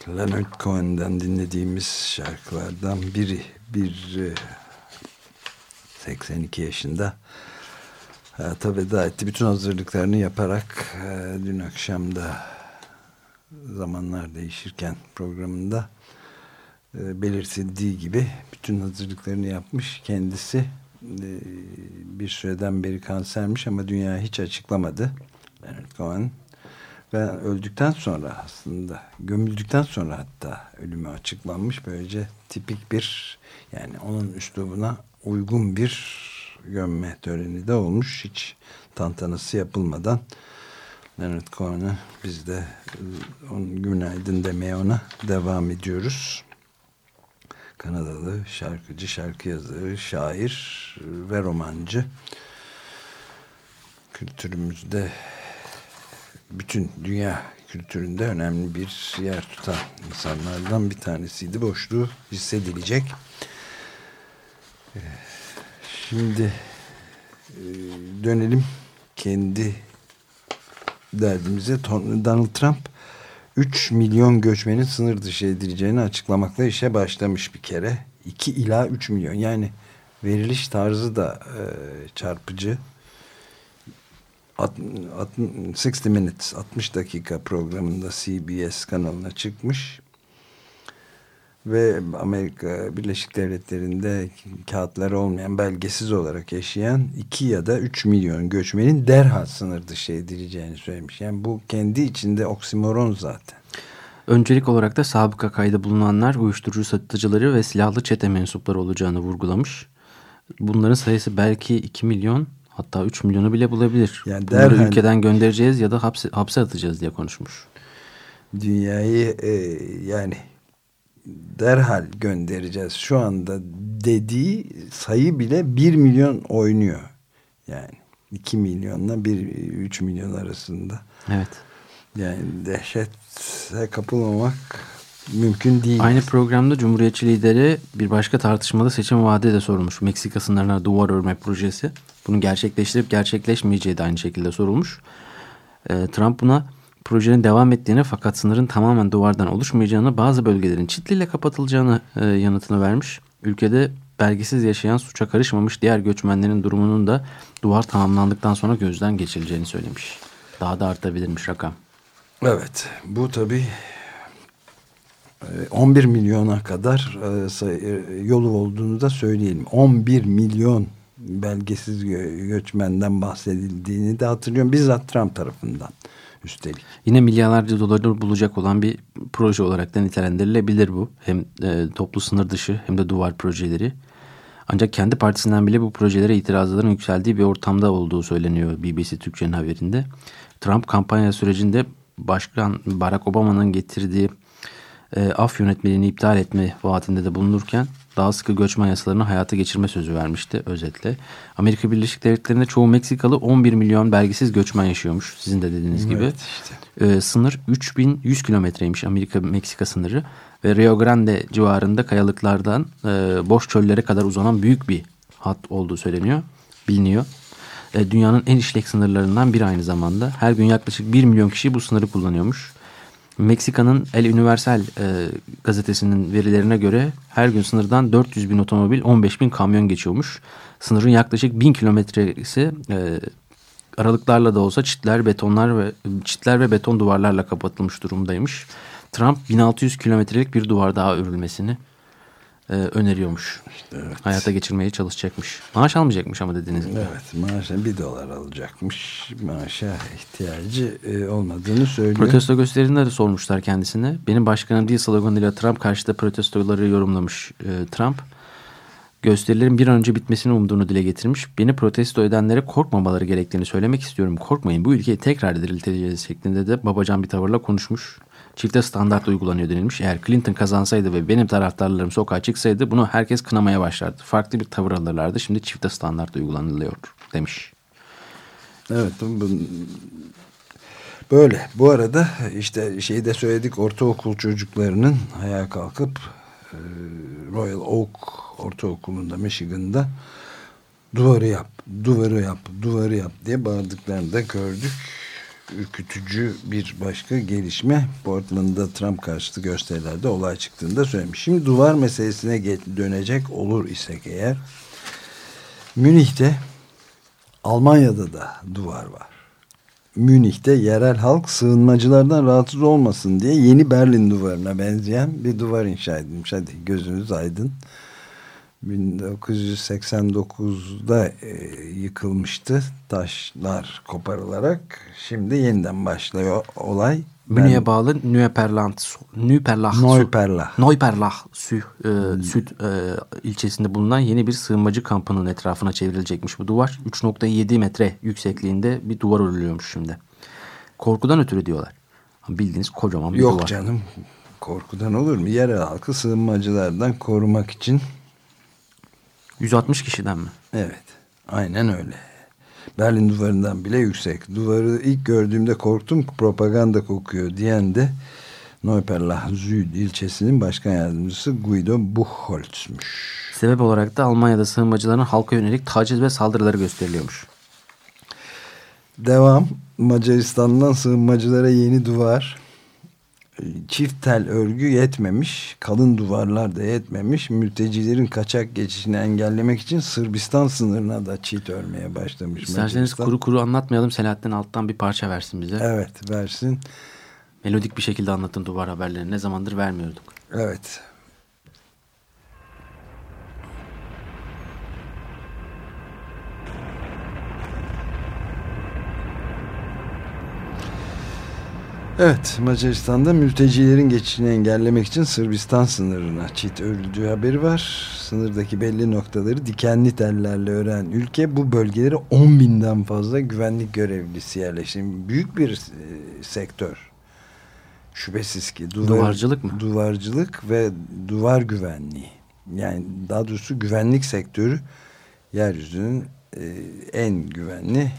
Leonard Cohen'den dinlediğimiz şarkılardan biri bir 82 e, yaşında hayata veda etti. Bütün hazırlıklarını yaparak e, dün akşam da zamanlar değişirken programında e, belirtildiği gibi bütün hazırlıklarını yapmış. Kendisi bir süreden beri kansermiş ama dünya hiç açıklamadı. Leonard Cohen ve öldükten sonra aslında gömüldükten sonra hatta ölümü açıklanmış böylece tipik bir yani onun üslubuna uygun bir gömme töreni de olmuş hiç tantanası yapılmadan Leonard Cohen'ı biz de e, onun günaydın demeye ona devam ediyoruz. Kanadalı şarkıcı, şarkı yazarı, şair ve romancı. Kültürümüzde bütün dünya kültüründe önemli bir yer tutan insanlardan bir tanesiydi. Boşluğu hissedilecek. Ee, şimdi e, dönelim kendi derdimize. Donald Trump 3 milyon göçmenin sınır dışı edileceğini açıklamakla işe başlamış bir kere. 2 ila 3 milyon yani veriliş tarzı da e, çarpıcı. 60 Minutes 60 dakika programında CBS kanalına çıkmış ve Amerika Birleşik Devletleri'nde kağıtları olmayan belgesiz olarak yaşayan 2 ya da 3 milyon göçmenin derhal sınır dışı edileceğini söylemiş. Yani bu kendi içinde oksimoron zaten. Öncelik olarak da sabıka kayda bulunanlar uyuşturucu satıcıları ve silahlı çete mensupları olacağını vurgulamış. Bunların sayısı belki 2 milyon Hatta 3 milyonu bile bulabilir. Yani Bunları derhal, ülkeden göndereceğiz ya da hapse, hapse atacağız diye konuşmuş. Dünyayı e, yani derhal göndereceğiz. Şu anda dediği sayı bile 1 milyon oynuyor. Yani 2 milyonla 1, 3 milyon arasında. Evet. Yani dehşete kapılmamak mümkün değil. Aynı programda Cumhuriyetçi lideri bir başka tartışmada seçim vaadi de sorulmuş. Meksika sınırına duvar örme projesi. Bunu gerçekleştirip gerçekleşmeyeceği de aynı şekilde sorulmuş. E, Trump buna projenin devam ettiğini fakat sınırın tamamen duvardan oluşmayacağını bazı bölgelerin çitliyle kapatılacağını e, yanıtını vermiş. Ülkede belgesiz yaşayan suça karışmamış diğer göçmenlerin durumunun da duvar tamamlandıktan sonra gözden geçileceğini söylemiş. Daha da artabilirmiş rakam. Evet bu tabii 11 milyona kadar e, e, yolu olduğunu da söyleyelim. 11 milyon belgesiz göçmenden bahsedildiğini de hatırlıyorum. Bizzat Trump tarafından üstelik. Yine milyarlarca doları bulacak olan bir proje olarak da nitelendirilebilir bu. Hem e, toplu sınır dışı hem de duvar projeleri. Ancak kendi partisinden bile bu projelere itirazların yükseldiği bir ortamda olduğu söyleniyor BBC Türkçe'nin haberinde. Trump kampanya sürecinde Başkan Barack Obama'nın getirdiği e, af yönetmeliğini iptal etme vaatinde de bulunurken daha sıkı göçmen yasalarını hayata geçirme sözü vermişti özetle. Amerika Birleşik Devletleri'nde çoğu Meksikalı 11 milyon belgisiz göçmen yaşıyormuş sizin de dediğiniz evet, gibi. Işte. Ee, sınır 3100 kilometreymiş Amerika-Meksika sınırı ve Rio Grande civarında kayalıklardan e, boş çöllere kadar uzanan büyük bir hat olduğu söyleniyor, biliniyor. E, dünyanın en işlek sınırlarından biri aynı zamanda. Her gün yaklaşık 1 milyon kişi bu sınırı kullanıyormuş. Meksika'nın El Universal e, gazetesinin verilerine göre her gün sınırdan 400 bin otomobil 15 bin kamyon geçiyormuş. Sınırın yaklaşık 1000 kilometresi e, aralıklarla da olsa çitler, betonlar ve çitler ve beton duvarlarla kapatılmış durumdaymış. Trump 1600 kilometrelik bir duvar daha örülmesini e, öneriyormuş. İşte evet. Hayata geçirmeye çalışacakmış. Maaş almayacakmış ama dediğiniz gibi. Evet maaşa bir dolar alacakmış. Maaşa ihtiyacı e, olmadığını söylüyor. Protesto gösterilerinde de sormuşlar kendisine. Benim başkanım değil sloganıyla Trump karşıda protestoları yorumlamış e, Trump. Gösterilerin bir an önce bitmesini umduğunu dile getirmiş. Beni protesto edenlere korkmamaları gerektiğini söylemek istiyorum. Korkmayın bu ülkeyi tekrar dirilteceğiz şeklinde de babacan bir tavırla konuşmuş çifte standart uygulanıyor denilmiş. Eğer Clinton kazansaydı ve benim taraftarlarım sokağa çıksaydı bunu herkes kınamaya başlardı. Farklı bir tavır alırlardı. Şimdi çifte standart uygulanılıyor demiş. Evet. Böyle. Bu arada işte şeyi de söyledik ortaokul çocuklarının ayağa kalkıp e, Royal Oak Ortaokulu'nda Michigan'da duvarı yap, duvarı yap, duvarı yap diye bağırdıklarını da gördük. Ürkütücü bir başka gelişme Portland'da Trump karşıtı gösterilerde olay çıktığında söylemiş. Şimdi duvar meselesine dönecek olur isek eğer Münih'te Almanya'da da duvar var. Münih'te yerel halk sığınmacılardan rahatsız olmasın diye yeni Berlin duvarına benzeyen bir duvar inşa edilmiş. Hadi gözünüz aydın. 1989'da e, yıkılmıştı taşlar koparılarak. Şimdi yeniden başlıyor olay. Münih'e bağlı Nüperland, Nüperlach, Neuperlach, Neuperlach Sü, e, Süd e, ilçesinde bulunan yeni bir sığınmacı kampının etrafına çevrilecekmiş bu duvar. 3.7 metre yüksekliğinde bir duvar örülüyormuş şimdi. Korkudan ötürü diyorlar. Bildiğiniz kocaman bir Yok duvar. Yok canım korkudan olur mu? Yerel halkı sığınmacılardan korumak için 160 kişiden mi? Evet. Aynen öyle. Berlin duvarından bile yüksek. Duvarı ilk gördüğümde korktum propaganda kokuyor diyen de Neuperlach Süd ilçesinin başkan yardımcısı Guido Buchholz'muş. Sebep olarak da Almanya'da sığınmacıların halka yönelik taciz ve saldırıları gösteriliyormuş. Devam. Macaristan'dan sığınmacılara yeni duvar çift tel örgü yetmemiş, kalın duvarlar da yetmemiş. Mültecilerin kaçak geçişini engellemek için Sırbistan sınırına da çift örmeye başlamış. İsterseniz Macaristan. kuru kuru anlatmayalım. Selahattin alttan bir parça versin bize. Evet versin. Melodik bir şekilde anlatın duvar haberlerini. Ne zamandır vermiyorduk. Evet. Evet, Macaristan'da mültecilerin geçişini engellemek için Sırbistan sınırına çit örüldüğü haberi var. Sınırdaki belli noktaları dikenli tellerle ören ülke bu bölgelere 10 binden fazla güvenlik görevlisi yerleştirmiş. Büyük bir e, sektör. Şüphesiz ki. Duvar, duvarcılık mı? Duvarcılık ve duvar güvenliği. Yani daha doğrusu güvenlik sektörü yeryüzünün e, en güvenli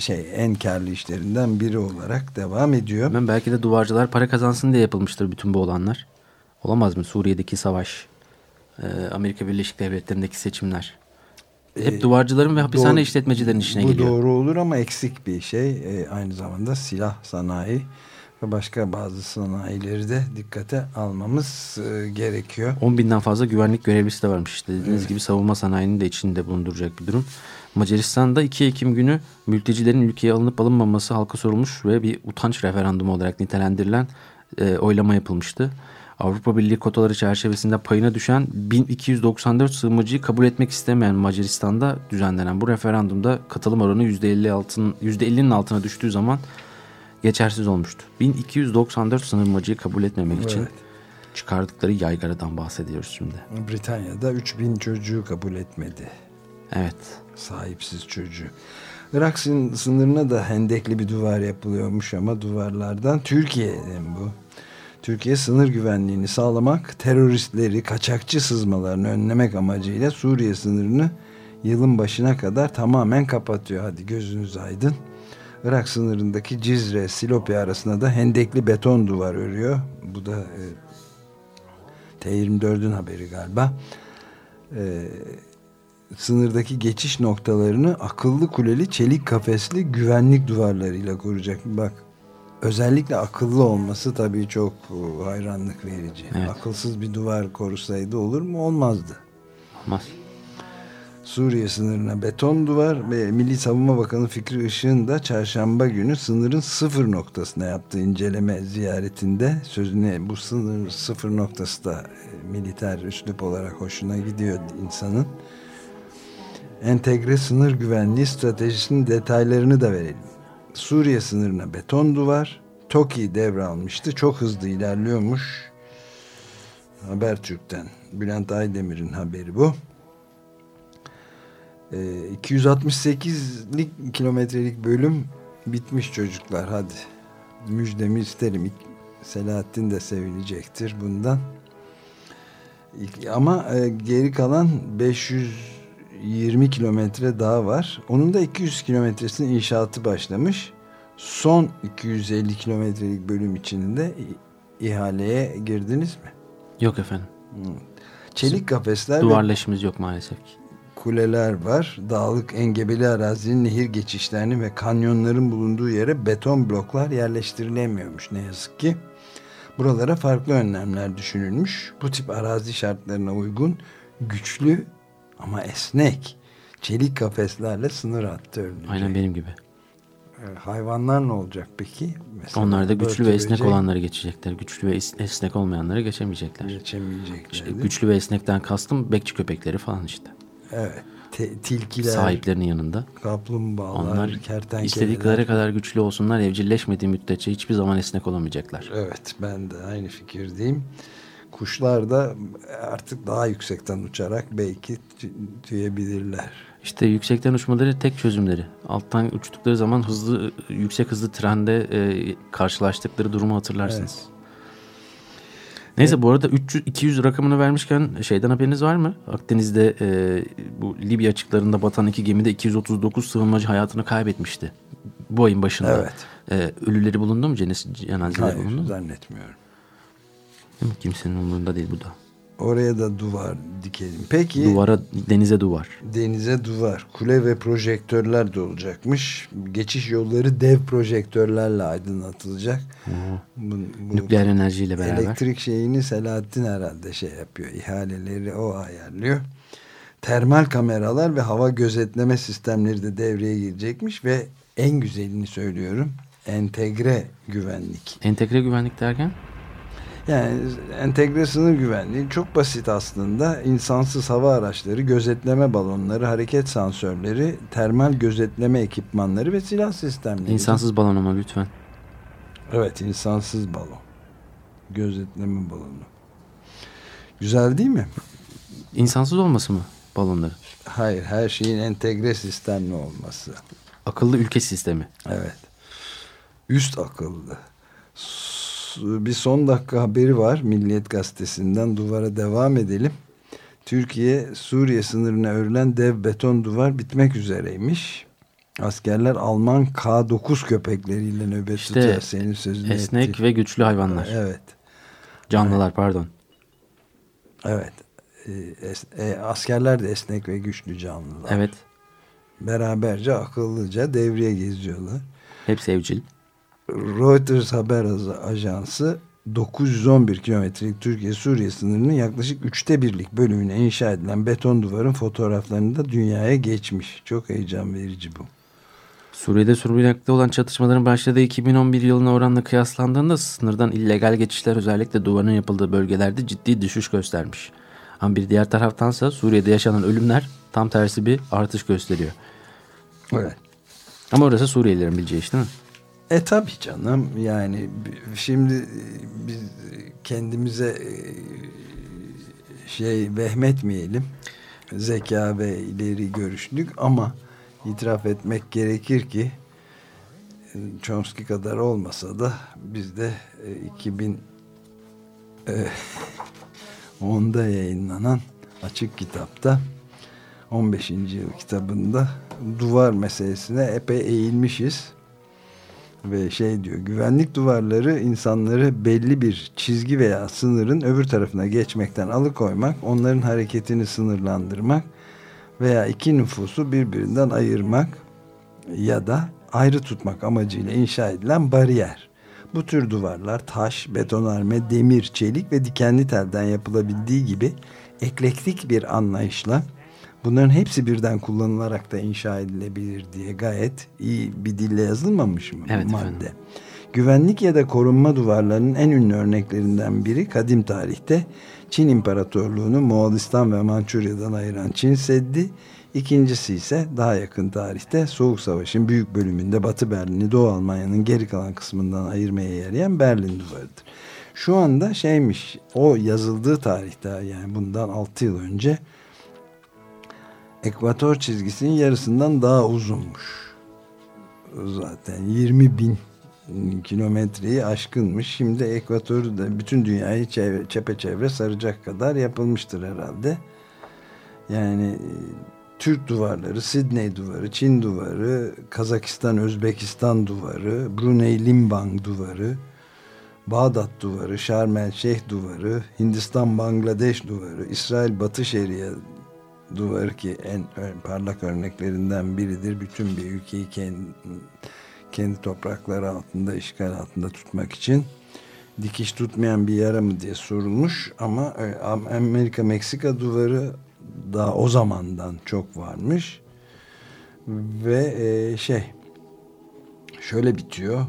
şey en karlı işlerinden biri olarak devam ediyor. Ben belki de duvarcılar para kazansın diye yapılmıştır bütün bu olanlar. Olamaz mı? Suriye'deki savaş, Amerika Birleşik Devletleri'ndeki seçimler. Hep ee, duvarcıların ve hapishane doğru, işletmecilerin işine bu geliyor. Bu doğru olur ama eksik bir şey. Ee, aynı zamanda silah sanayi ve başka bazı sanayileri de dikkate almamız e, gerekiyor. 10 binden fazla güvenlik görevlisi de varmış. İşte dediğiniz evet. gibi savunma sanayinin de içinde bulunduracak bir durum. Macaristan'da 2 Ekim günü mültecilerin ülkeye alınıp alınmaması halka sorulmuş ve bir utanç referandumu olarak nitelendirilen e, oylama yapılmıştı. Avrupa Birliği kotaları çerçevesinde payına düşen 1294 sığınmacıyı kabul etmek istemeyen Macaristan'da düzenlenen bu referandumda katılım oranı %50 altın, %50'nin altına düştüğü zaman geçersiz olmuştu. 1294 sığınmacıyı kabul etmemek evet. için çıkardıkları yaygaradan bahsediyoruz şimdi. Britanya'da 3000 çocuğu kabul etmedi. Evet. Sahipsiz çocuğu. Irak sınırına da hendekli bir duvar yapılıyormuş ama duvarlardan Türkiye'den bu. Türkiye sınır güvenliğini sağlamak, teröristleri, kaçakçı sızmalarını önlemek amacıyla Suriye sınırını yılın başına kadar tamamen kapatıyor. Hadi gözünüz aydın. Irak sınırındaki Cizre, Silopi arasında da hendekli beton duvar örüyor. Bu da e, T24'ün haberi galiba. E, sınırdaki geçiş noktalarını akıllı kuleli çelik kafesli güvenlik duvarlarıyla koruyacak. Bak özellikle akıllı olması tabii çok e, hayranlık verici. Evet. Akılsız bir duvar korusaydı olur mu? Olmazdı. Olmaz. Suriye sınırına beton duvar ve Milli Savunma Bakanı Fikri Işık'ın da çarşamba günü sınırın sıfır noktasına yaptığı inceleme ziyaretinde sözüne bu sınır sıfır noktası da e, militer üslup olarak hoşuna gidiyor insanın entegre sınır güvenliği stratejisinin detaylarını da verelim. Suriye sınırına beton duvar, TOKİ devralmıştı. Çok hızlı ilerliyormuş. Habertürk'ten Bülent Aydemir'in haberi bu. Ee, 268'lik kilometrelik bölüm bitmiş çocuklar. Hadi müjdemi isterim. Selahattin de sevinecektir bundan. Ama e, geri kalan 500 20 kilometre daha var. Onun da 200 kilometresinin inşaatı başlamış. Son 250 kilometrelik bölüm içinde ihaleye girdiniz mi? Yok efendim. Çelik kafesler duvarlaşımız yok maalesef ki. Kuleler var. Dağlık engebeli arazinin nehir geçişlerini ve kanyonların bulunduğu yere beton bloklar yerleştirilemiyormuş ne yazık ki. Buralara farklı önlemler düşünülmüş. Bu tip arazi şartlarına uygun güçlü ama esnek çelik kafeslerle sınır hattı örülecek. Aynen benim gibi. Ee, Hayvanlar ne olacak peki? Mesela Onlar da güçlü ve esnek olanları geçecekler. Güçlü ve es- esnek olmayanları geçemeyecekler. geçemeyecekler. İşte güçlü ve esnekten kastım bekçi köpekleri falan işte. Evet. Te- tilkiler, Sahiplerinin yanında. kaplumbağalar, Onlar kertenkeleler. istedikleri kadar güçlü olsunlar evcilleşmediği müddetçe hiçbir zaman esnek olamayacaklar. Evet ben de aynı fikirdeyim. Kuşlar da artık daha yüksekten uçarak belki tü- tüyebilirler. İşte yüksekten uçmaları tek çözümleri. Alttan uçtukları zaman hızlı yüksek hızlı trende e, karşılaştıkları durumu hatırlarsınız. Neyse bu arada 300 200 rakamını vermişken şeyden haberiniz var mı? Akdeniz'de e, bu Libya açıklarında batan iki gemide 239 sığınmacı hayatını kaybetmişti. Bu ayın başında. Evet. E, ölüleri bulundu mu? Cenazeleri bulundu Hayır mu? zannetmiyorum. Kimsenin umurunda değil bu da. Oraya da duvar dikelim. Peki Duvara, denize duvar. denize duvar, kule ve projektörler de olacakmış. Geçiş yolları dev projektörlerle aydınlatılacak. Bu, bu Nükleer enerjiyle beraber. elektrik şeyini Selahattin herhalde şey yapıyor. İhaleleri o ayarlıyor. Termal kameralar ve hava gözetleme sistemleri de devreye girecekmiş ve en güzelini söylüyorum. Entegre güvenlik. Entegre güvenlik derken? Yani entegre sınır güvenliği çok basit aslında. İnsansız hava araçları, gözetleme balonları, hareket sensörleri, termal gözetleme ekipmanları ve silah sistemleri. İnsansız balon ama lütfen. Evet, insansız balon. Gözetleme balonu. Güzel değil mi? İnsansız olması mı balonları? Hayır, her şeyin entegre sistemli olması. Akıllı ülke sistemi. Evet. Üst akıllı. S- Bir son dakika haberi var Milliyet Gazetesi'nden duvara devam edelim. Türkiye Suriye sınırına örülen dev beton duvar bitmek üzereymiş. Askerler Alman K9 köpekleriyle nöbet İşte tutuyor. Senin sözünü Esnek ettik. ve güçlü hayvanlar. Evet. Canlılar pardon. Evet. Ee, es- e, askerler de esnek ve güçlü canlılar. Evet. Beraberce akıllıca devreye geziyorlar. Hepsi evcil. Reuters haber ajansı 911 kilometrelik Türkiye-Suriye sınırının yaklaşık üçte birlik bölümüne inşa edilen beton duvarın fotoğraflarını da dünyaya geçmiş. Çok heyecan verici bu. Suriye'de Suriye'de olan çatışmaların başladığı 2011 yılına oranla kıyaslandığında sınırdan illegal geçişler özellikle duvarın yapıldığı bölgelerde ciddi düşüş göstermiş. Ama bir diğer taraftansa Suriye'de yaşanan ölümler tam tersi bir artış gösteriyor. Evet. Ama orası Suriyelilerin bileceği iş değil mi? E tabi canım yani şimdi e, biz kendimize e, şey vehmetmeyelim zeka ve ileri görüşlük ama itiraf etmek gerekir ki e, Chomsky kadar olmasa da biz de e, 2000 e, 10'da yayınlanan açık kitapta 15. yıl kitabında duvar meselesine epey eğilmişiz ve şey diyor güvenlik duvarları insanları belli bir çizgi veya sınırın öbür tarafına geçmekten alıkoymak, onların hareketini sınırlandırmak veya iki nüfusu birbirinden ayırmak ya da ayrı tutmak amacıyla inşa edilen bariyer. Bu tür duvarlar taş, betonarme, demir, çelik ve dikenli telden yapılabildiği gibi eklektik bir anlayışla bunların hepsi birden kullanılarak da inşa edilebilir diye gayet iyi bir dille yazılmamış mı Evet bu efendim. madde? Güvenlik ya da korunma duvarlarının en ünlü örneklerinden biri kadim tarihte Çin İmparatorluğu'nu Moğolistan ve Mançurya'dan ayıran Çin Seddi. İkincisi ise daha yakın tarihte Soğuk Savaş'ın büyük bölümünde Batı Berlin'i Doğu Almanya'nın geri kalan kısmından ayırmaya yarayan Berlin Duvarı'dır. Şu anda şeymiş o yazıldığı tarihte yani bundan 6 yıl önce ekvator çizgisinin yarısından daha uzunmuş. Zaten 20 bin kilometreyi aşkınmış. Şimdi ekvatoru da bütün dünyayı çevre, çepeçevre saracak kadar yapılmıştır herhalde. Yani e, Türk duvarları, Sidney duvarı, Çin duvarı, Kazakistan, Özbekistan duvarı, Brunei Limbang duvarı, Bağdat duvarı, Şarm el Şeyh duvarı, Hindistan Bangladeş duvarı, İsrail Batı Şeria duvarı ki en parlak örneklerinden biridir. Bütün bir ülkeyi kendi, kendi toprakları altında, işgal altında tutmak için dikiş tutmayan bir yara mı diye sorulmuş. Ama e, Amerika-Meksika duvarı daha o zamandan çok varmış. Ve e, şey şöyle bitiyor.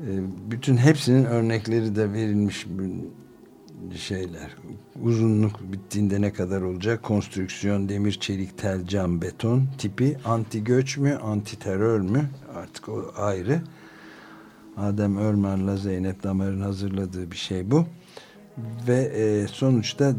E, bütün hepsinin örnekleri de verilmiş şeyler. Uzunluk bittiğinde ne kadar olacak? Konstrüksiyon demir çelik tel cam beton tipi. Anti göç mü anti terör mü? Artık o ayrı. Adem Örmer'la Zeynep Damar'ın hazırladığı bir şey bu. Ve e, sonuçta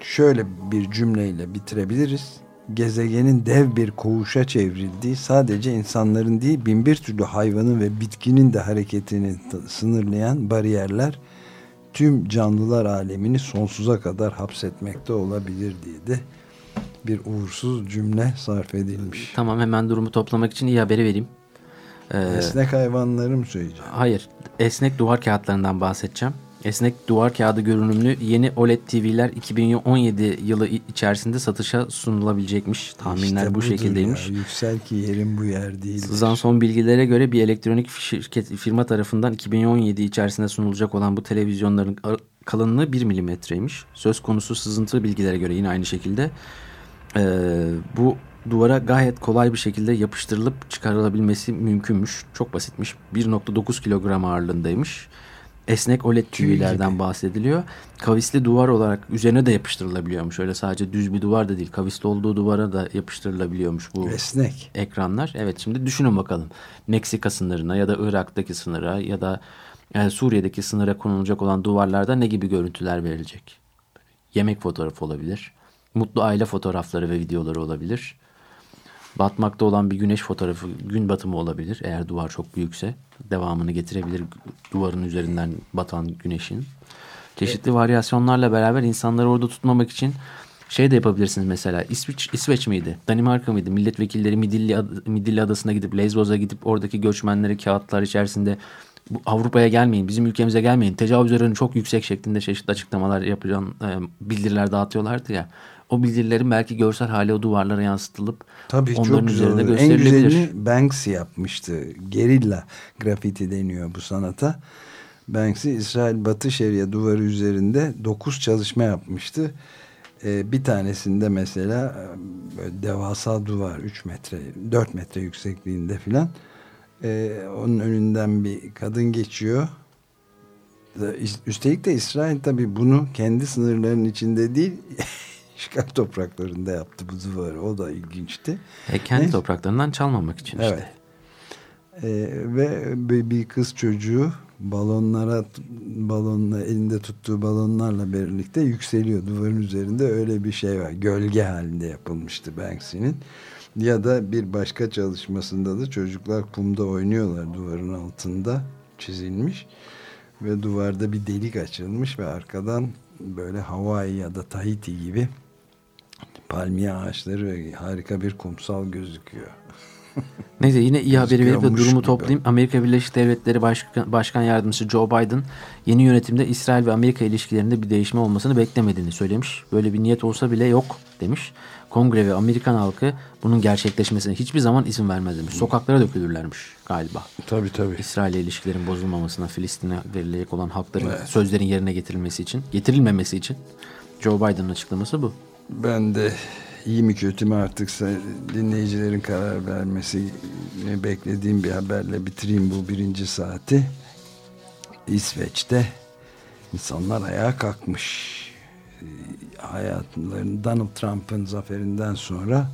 şöyle bir cümleyle bitirebiliriz. Gezegenin dev bir koğuşa çevrildiği sadece insanların değil binbir türlü hayvanın ve bitkinin de hareketini sınırlayan bariyerler tüm canlılar alemini sonsuza kadar hapsetmekte olabilir diye de bir uğursuz cümle sarf edilmiş. Tamam hemen durumu toplamak için iyi haberi vereyim. Ee, esnek hayvanları mı söyleyeceğim? Hayır. Esnek duvar kağıtlarından bahsedeceğim. Esnek duvar kağıdı görünümlü yeni OLED TV'ler 2017 yılı içerisinde satışa sunulabilecekmiş. Tahminler işte bu şekildeymiş. Ya, yüksel ki yerin bu yer değil. Sızan son bilgilere göre bir elektronik şirket firma tarafından 2017 içerisinde sunulacak olan bu televizyonların kalınlığı 1 milimetreymiş. Söz konusu sızıntı bilgilere göre yine aynı şekilde e, bu duvara gayet kolay bir şekilde yapıştırılıp çıkarılabilmesi mümkünmüş. Çok basitmiş. 1.9 kilogram ağırlığındaymış esnek OLED TV'lerden bahsediliyor. Kavisli duvar olarak üzerine de yapıştırılabiliyormuş. Öyle sadece düz bir duvar da değil. Kavisli olduğu duvara da yapıştırılabiliyormuş bu esnek ekranlar. Evet şimdi düşünün bakalım. Meksika sınırına ya da Irak'taki sınıra ya da yani e, Suriye'deki sınıra konulacak olan duvarlarda ne gibi görüntüler verilecek? Yemek fotoğrafı olabilir. Mutlu aile fotoğrafları ve videoları olabilir. Batmakta olan bir güneş fotoğrafı gün batımı olabilir eğer duvar çok büyükse. Devamını getirebilir duvarın üzerinden batan güneşin. Çeşitli varyasyonlarla beraber insanları orada tutmamak için şey de yapabilirsiniz mesela İsveç, İsveç miydi? Danimarka mıydı? Milletvekilleri Midilli, Midilli Adası'na gidip Lesbos'a gidip oradaki göçmenlere kağıtlar içerisinde Avrupa'ya gelmeyin, bizim ülkemize gelmeyin. Tecavüz oranı çok yüksek şeklinde çeşitli açıklamalar yapacağın e, bildiriler dağıtıyorlardı ya o bildirilerin belki görsel hali o duvarlara yansıtılıp Tabii onların çok gösterilebilir. En güzelini Banksy yapmıştı. Gerilla grafiti deniyor bu sanata. Banksy İsrail Batı Şeria duvarı üzerinde dokuz çalışma yapmıştı. Ee, bir tanesinde mesela e, devasa duvar 3 metre 4 metre yüksekliğinde filan. Ee, onun önünden bir kadın geçiyor. Üstelik de İsrail tabii bunu kendi sınırlarının içinde değil işgal topraklarında yaptı bu duvarı. O da ilginçti. E, kendi Neyse. topraklarından çalmamak için evet. işte. E, ve bir kız çocuğu balonlara balonla elinde tuttuğu balonlarla birlikte yükseliyor duvarın üzerinde öyle bir şey var gölge halinde yapılmıştı Banksy'nin ya da bir başka çalışmasında da çocuklar kumda oynuyorlar duvarın altında çizilmiş ve duvarda bir delik açılmış ve arkadan böyle Hawaii ya da Tahiti gibi palmiye ağaçları harika bir kumsal gözüküyor. Neyse yine iyi haberi verip de durumu toplayayım. Amerika Birleşik Devletleri Başkan, Başkan Yardımcısı Joe Biden yeni yönetimde İsrail ve Amerika ilişkilerinde bir değişme olmasını beklemediğini söylemiş. Böyle bir niyet olsa bile yok demiş. Kongre ve Amerikan halkı bunun gerçekleşmesine hiçbir zaman izin vermez demiş. Sokaklara dökülürlermiş galiba. Tabii tabii. İsrail ile ilişkilerin bozulmamasına, Filistin'e verilecek olan hakların, evet. sözlerin yerine getirilmesi için, getirilmemesi için Joe Biden'ın açıklaması bu. Ben de iyi mi kötü mü artık dinleyicilerin karar vermesini beklediğim bir haberle bitireyim bu birinci saati. İsveç'te insanlar ayağa kalkmış. Hayatlarının Donald Trump'ın zaferinden sonra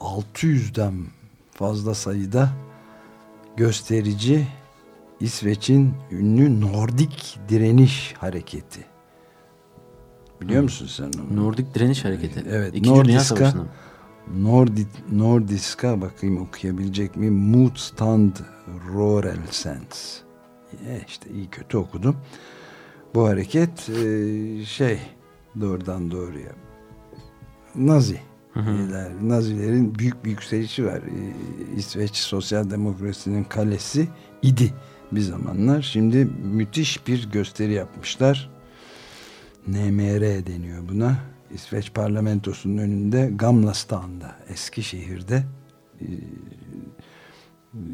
600'den fazla sayıda gösterici İsveç'in ünlü Nordik direniş hareketi Biliyor musun sen onu? Nordik direniş hareketi. Evet. İkinci Nordiska, Nordi, Nordiska bakayım okuyabilecek miyim? Motstand Rorelsens. E işte iyi kötü okudum. Bu hareket e, şey doğrudan doğruya Nazi. Hı hı. Nazilerin büyük bir yükselişi var. E, İsveç Sosyal Demokrasi'nin kalesi idi bir zamanlar. Şimdi müthiş bir gösteri yapmışlar NMR deniyor buna. İsveç parlamentosunun önünde Gamlastan'da Eskişehir'de e,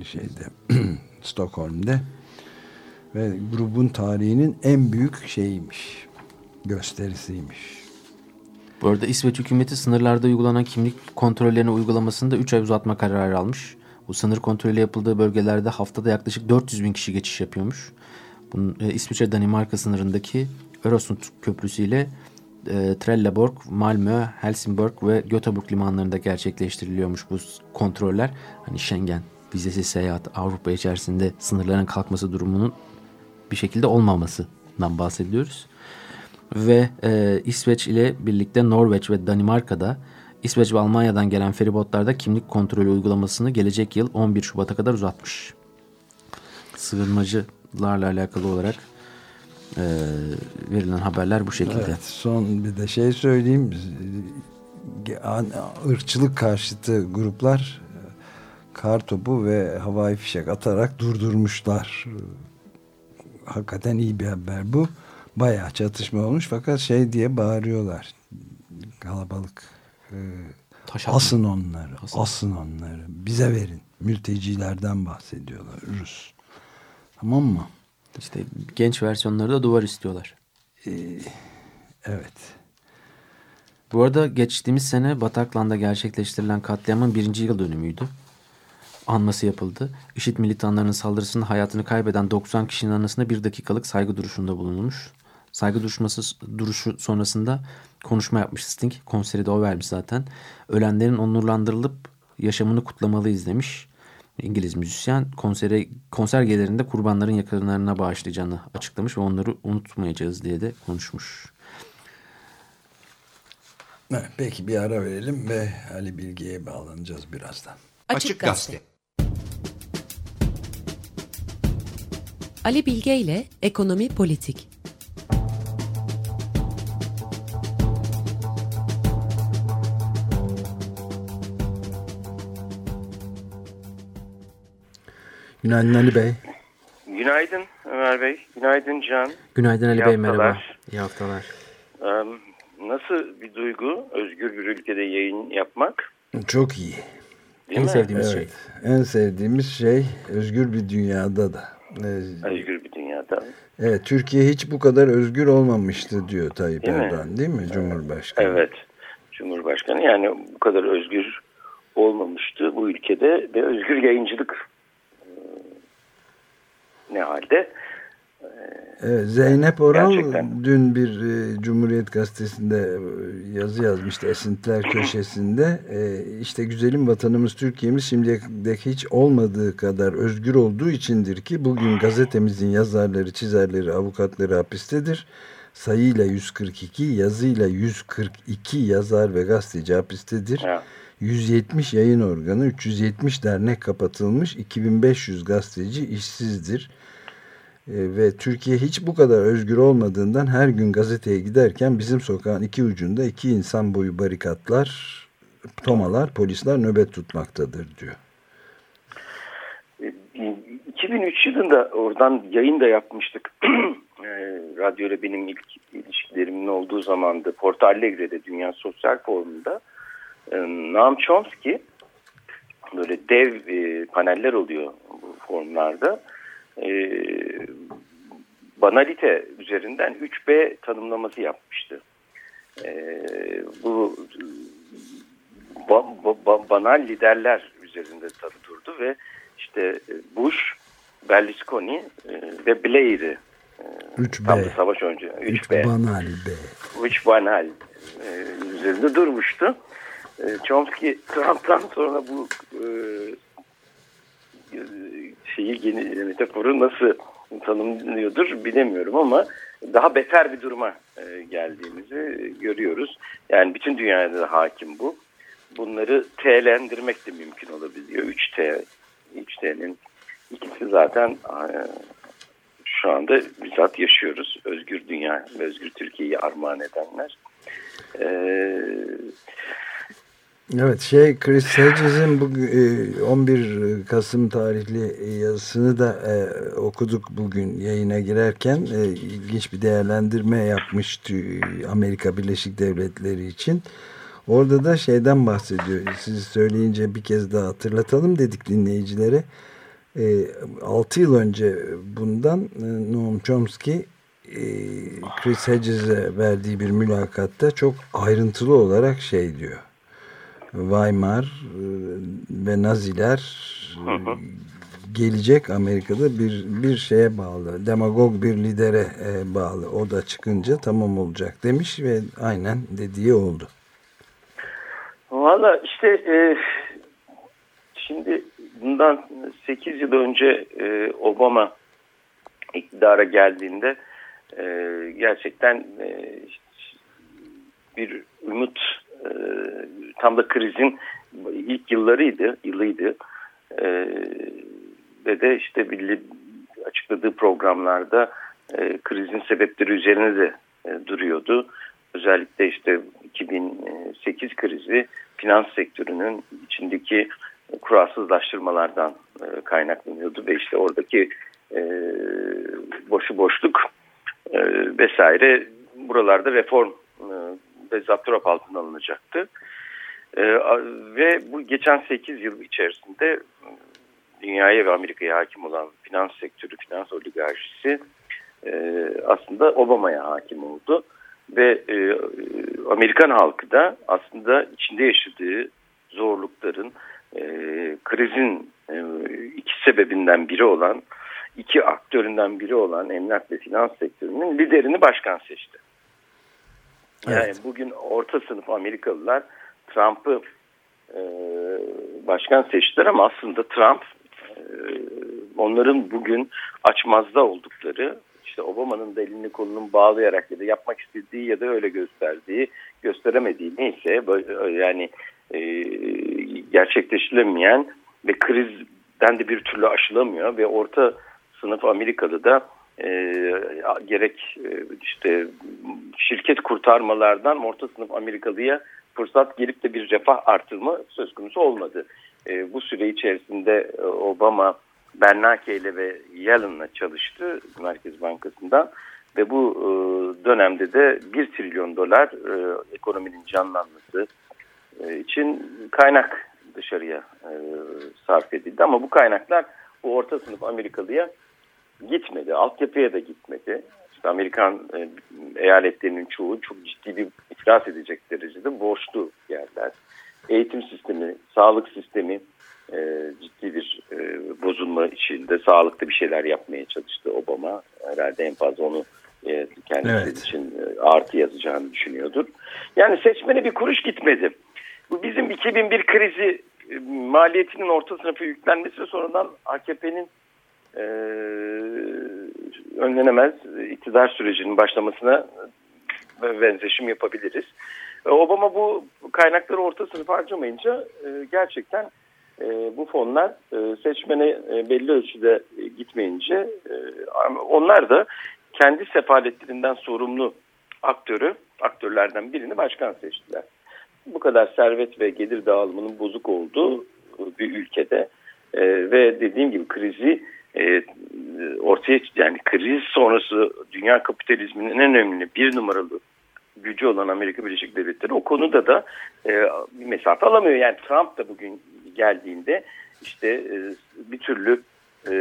şeyde Stockholm'de ve grubun tarihinin en büyük şeyiymiş gösterisiymiş. Bu arada İsveç hükümeti sınırlarda uygulanan kimlik kontrollerini uygulamasını da 3 ay uzatma kararı almış. Bu sınır kontrolü yapıldığı bölgelerde haftada yaklaşık 400 bin kişi geçiş yapıyormuş. Bunun, e, İsviçre Danimarka sınırındaki Öresund Köprüsü ile e, Trelleborg, Malmö, Helsingborg ve Göteborg limanlarında gerçekleştiriliyormuş bu kontroller. Hani Schengen, vizesiz seyahat Avrupa içerisinde sınırların kalkması durumunun bir şekilde olmamasından bahsediyoruz. Ve e, İsveç ile birlikte Norveç ve Danimarka'da İsveç ve Almanya'dan gelen feribotlarda kimlik kontrolü uygulamasını gelecek yıl 11 Şubat'a kadar uzatmış. Sığınmacılarla alakalı olarak e, verilen haberler bu şekilde. Evet, son bir de şey söyleyeyim. ırkçılık karşıtı gruplar kar topu ve havai fişek atarak durdurmuşlar. Hakikaten iyi bir haber bu. Bayağı çatışma olmuş fakat şey diye bağırıyorlar. Kalabalık. E, asın onları. Asın. asın onları. Bize verin. Mültecilerden bahsediyorlar. Rus. Tamam mı? İşte genç versiyonları da duvar istiyorlar. Ee, evet. Bu arada geçtiğimiz sene Bataklan'da gerçekleştirilen katliamın birinci yıl dönümüydü. Anması yapıldı. IŞİD militanlarının saldırısında hayatını kaybeden 90 kişinin anısına bir dakikalık saygı duruşunda bulunmuş. Saygı duruşması duruşu sonrasında konuşma yapmış Sting. Konseri de o vermiş zaten. Ölenlerin onurlandırılıp yaşamını kutlamalıyız demiş. İngiliz müzisyen konsere, konser gelirinde kurbanların yakınlarına bağışlayacağını açıklamış ve onları unutmayacağız diye de konuşmuş. Evet, peki bir ara verelim ve Ali Bilge'ye bağlanacağız birazdan. Açık Gazete Ali Bilge ile Ekonomi Politik Günaydın Ali Bey. Günaydın Ömer Bey. Günaydın Can. Günaydın Ali İyi Bey haftalar. merhaba. İyi haftalar. nasıl bir duygu özgür bir ülkede yayın yapmak? Çok iyi. Değil en mi? sevdiğimiz evet. şey. En sevdiğimiz şey özgür bir dünyada da. Özgür bir dünyada. Evet Türkiye hiç bu kadar özgür olmamıştı diyor Tayyip değil Erdoğan mi? değil mi Cumhurbaşkanı? Evet. Cumhurbaşkanı yani bu kadar özgür olmamıştı bu ülkede ve özgür yayıncılık ne halde. Evet, Zeynep Oral Gerçekten. dün bir e, Cumhuriyet Gazetesi'nde e, yazı yazmıştı Esintiler Köşesi'nde. E, işte güzelim vatanımız Türkiye'miz şimdiye dek hiç olmadığı kadar özgür olduğu içindir ki bugün gazetemizin yazarları, çizerleri, avukatları hapistedir. Sayıyla 142, yazıyla 142 yazar ve gazeteci hapistedir. Evet. 170 yayın organı, 370 dernek kapatılmış, 2500 gazeteci işsizdir. E, ve Türkiye hiç bu kadar özgür olmadığından her gün gazeteye giderken bizim sokağın iki ucunda iki insan boyu barikatlar, tomalar, polisler nöbet tutmaktadır diyor. 2003 yılında oradan yayın da yapmıştık. e, radyoyla benim ilk ilişkilerimin olduğu zamanda Porto Alegre'de Dünya Sosyal Forumu'nda e, Noam Chomsky böyle dev e, paneller oluyor bu forumlarda. E, banalite üzerinden 3B tanımlaması yapmıştı. E, bu ba, ba, banal liderler üzerinde tabi durdu ve işte Bush, Berlusconi e, ve Blair'i e, tam savaş önce 3B. 3 banal B. 3 banal e, üzerinde durmuştu. E, Chomsky Trump'tan sonra bu e, şeyi yeni metaforu nasıl tanımlıyordur bilemiyorum ama daha beter bir duruma e, geldiğimizi görüyoruz. Yani bütün dünyada da hakim bu. Bunları T'lendirmek de mümkün olabiliyor. 3T, 3T'nin ikisi zaten e, şu anda bizzat yaşıyoruz. Özgür dünya ve özgür Türkiye'yi armağan edenler. Eee Evet şey Chris Hedges'in bu 11 e, Kasım tarihli yazısını da e, okuduk bugün yayına girerken e, ilginç bir değerlendirme yapmıştı Amerika Birleşik Devletleri için. Orada da şeyden bahsediyor. Siz söyleyince bir kez daha hatırlatalım dedik dinleyicilere. E, 6 yıl önce bundan e, Noam Chomsky e, Chris Hedges'e verdiği bir mülakatta çok ayrıntılı olarak şey diyor Weimar e, ve Naziler hı hı. gelecek Amerika'da bir bir şeye bağlı. Demagog bir lidere e, bağlı. O da çıkınca tamam olacak demiş ve aynen dediği oldu. Valla işte e, şimdi bundan 8 yıl önce e, Obama iktidara geldiğinde e, gerçekten e, bir umut e, tam da krizin ilk yıllarıydı, yılıydı. E, ve de işte belli açıkladığı programlarda e, krizin sebepleri üzerine de e, duruyordu. Özellikle işte 2008 krizi finans sektörünün içindeki kuralsızlaştırmalardan e, kaynaklanıyordu ve işte oradaki e, boşu boşluk e, vesaire buralarda reform e, ve zapturap altına alınacaktı. E, ve bu geçen 8 yıl içerisinde e, dünyaya ve Amerika'ya hakim olan finans sektörü, finans oligarşisi e, aslında Obama'ya hakim oldu. Ve e, Amerikan halkı da aslında içinde yaşadığı zorlukların, e, krizin e, iki sebebinden biri olan, iki aktöründen biri olan emlak ve finans sektörünün liderini başkan seçti. Yani evet. bugün orta sınıf Amerikalılar Trump'ı e, başkan seçtiler ama aslında Trump e, onların bugün açmazda oldukları işte Obama'nın da elini kolunu bağlayarak ya da yapmak istediği ya da öyle gösterdiği gösteremediği neyse yani e, gerçekleştiremeyen ve krizden de bir türlü aşılamıyor ve orta sınıf Amerikalı da e, gerek işte şirket kurtarmalardan orta sınıf Amerikalıya fırsat gelip de bir refah artırma söz konusu olmadı. E, bu süre içerisinde e, Obama Bernanke ile ve Yellen'la çalıştı Merkez Bankası'ndan ve bu e, dönemde de 1 trilyon dolar e, ekonominin canlanması e, için kaynak dışarıya e, sarf edildi ama bu kaynaklar bu orta sınıf Amerikalıya gitmedi. Altyapıya da gitmedi. İşte Amerikan e, eyaletlerinin çoğu çok ciddi bir iflas edecek derecede borçlu yerler. Eğitim sistemi, sağlık sistemi e, ciddi bir e, bozulma içinde sağlıklı bir şeyler yapmaya çalıştı Obama. Herhalde en fazla onu e, kendisi evet. için e, artı yazacağını düşünüyordur. Yani seçmene bir kuruş gitmedi. Bu bizim 2001 krizi e, maliyetinin orta sınıfa yüklenmesi sonradan AKP'nin e, önlenemez iktidar sürecinin başlamasına benzeşim yapabiliriz. E, Obama bu kaynakları orta sınıf harcamayınca e, gerçekten e, bu fonlar seçmene belli ölçüde gitmeyince onlar da kendi sefaletlerinden sorumlu aktörü, aktörlerden birini başkan seçtiler. Bu kadar servet ve gelir dağılımının bozuk olduğu bir ülkede ve dediğim gibi krizi e, ortaya yani kriz sonrası dünya kapitalizminin en önemli bir numaralı gücü olan Amerika Birleşik Devletleri o konuda da e, bir mesafe alamıyor. Yani Trump da bugün geldiğinde işte e, bir türlü e,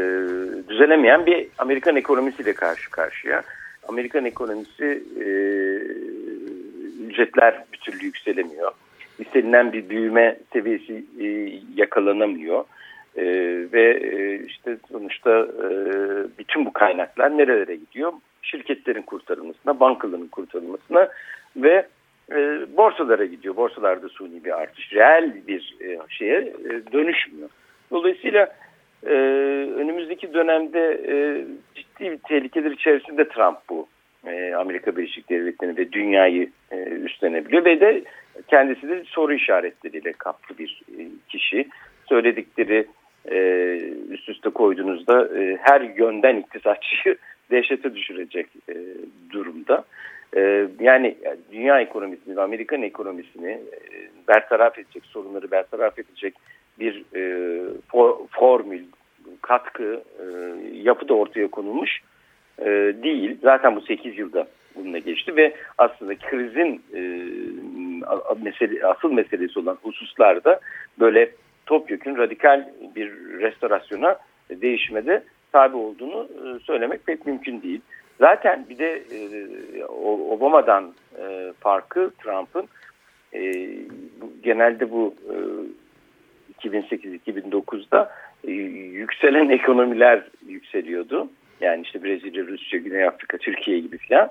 düzelemeyen bir Amerikan ekonomisiyle karşı karşıya. Amerikan ekonomisi e, ücretler bir türlü yükselemiyor. İstenilen bir büyüme seviyesi e, yakalanamıyor. E, ve e, işte sonuçta e, bütün bu kaynaklar nerelere gidiyor? Şirketlerin kurtarılmasına, bankaların kurtarılmasına ve e, borsalara gidiyor. Borsalarda suni bir artış. Reel bir e, şeye e, dönüşmüyor. Dolayısıyla e, önümüzdeki dönemde e, ciddi bir tehlikeler içerisinde Trump bu. E, Amerika Birleşik Devletleri'ni ve dünyayı e, üstlenebiliyor ve de kendisi de soru işaretleriyle kaplı bir e, kişi. Söyledikleri e, üst üste koyduğunuzda e, her yönden iktisatçıyı dehşete düşürecek e, durumda. e, yani dünya ekonomisini ve Amerikan ekonomisini e, bertaraf edecek, sorunları bertaraf edecek bir for, formül, katkı, e, yapı da ortaya konulmuş değil. Zaten bu 8 yılda bununla geçti ve aslında krizin e, mesele, asıl meselesi olan hususlarda böyle topyekun radikal bir restorasyona, değişime de tabi olduğunu e, söylemek pek mümkün değil. Zaten bir de e, Obama'dan e, farkı Trump'ın genelde bu e, 2008-2009'da e, yükselen ekonomiler yükseliyordu. Yani işte Brezilya, Rusya, Güney Afrika, Türkiye gibi filan.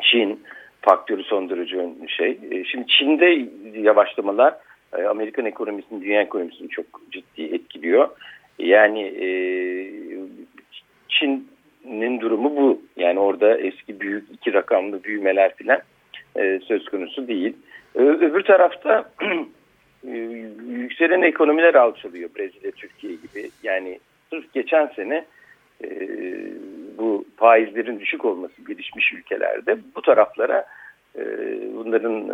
Çin faktörü son derece şey. Şimdi Çin'de yavaşlamalar e, Amerikan ekonomisini, dünya ekonomisini çok ciddi etkiliyor. Yani e, Çin'in durumu bu. Yani orada eski büyük iki rakamlı büyümeler filan e, söz konusu değil. Öbür tarafta yükselen ekonomiler alçalıyor Brezilya, Türkiye gibi. Yani sırf geçen sene bu faizlerin düşük olması gelişmiş ülkelerde bu taraflara bunların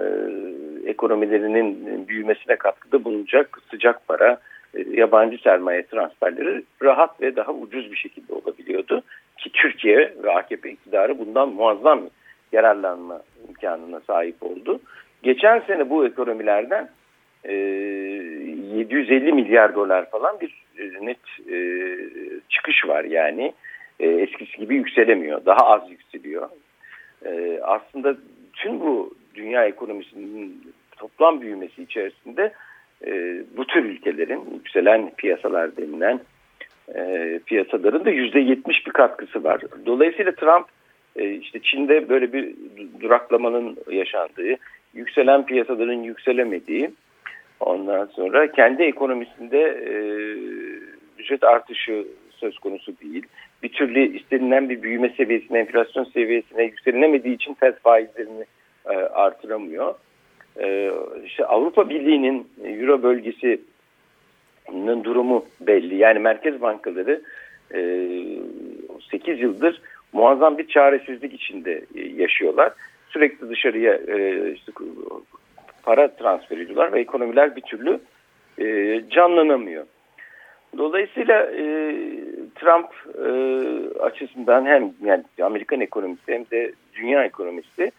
ekonomilerinin büyümesine katkıda bulunacak sıcak para, e, yabancı sermaye transferleri rahat ve daha ucuz bir şekilde olabiliyordu. Ki Türkiye ve AKP iktidarı bundan muazzam yararlanma imkanına sahip oldu. Geçen sene bu ekonomilerden 750 e, milyar dolar falan bir e, net çıkış var yani. eskisi gibi yükselemiyor. Daha az yükseliyor. aslında tüm bu dünya ekonomisinin toplam büyümesi içerisinde e, bu tür ülkelerin yükselen piyasalar denilen e, piyasaların da yüzde yetmiş bir katkısı var. Dolayısıyla Trump e, işte Çin'de böyle bir duraklamanın yaşandığı, yükselen piyasaların yükselemediği, ondan sonra kendi ekonomisinde e, ücret artışı söz konusu değil. Bir türlü istenilen bir büyüme seviyesine, enflasyon seviyesine yükselinemediği için fed faizlerini e, artıramıyor. İşte Avrupa Birliği'nin Euro bölgesinin durumu belli. Yani merkez bankaları 8 e, yıldır muazzam bir çaresizlik içinde e, yaşıyorlar. Sürekli dışarıya e, işte para transfer ediyorlar ve ekonomiler bir türlü canlanamıyor. Dolayısıyla Trump açısından hem yani Amerikan ekonomisi hem de dünya ekonomisi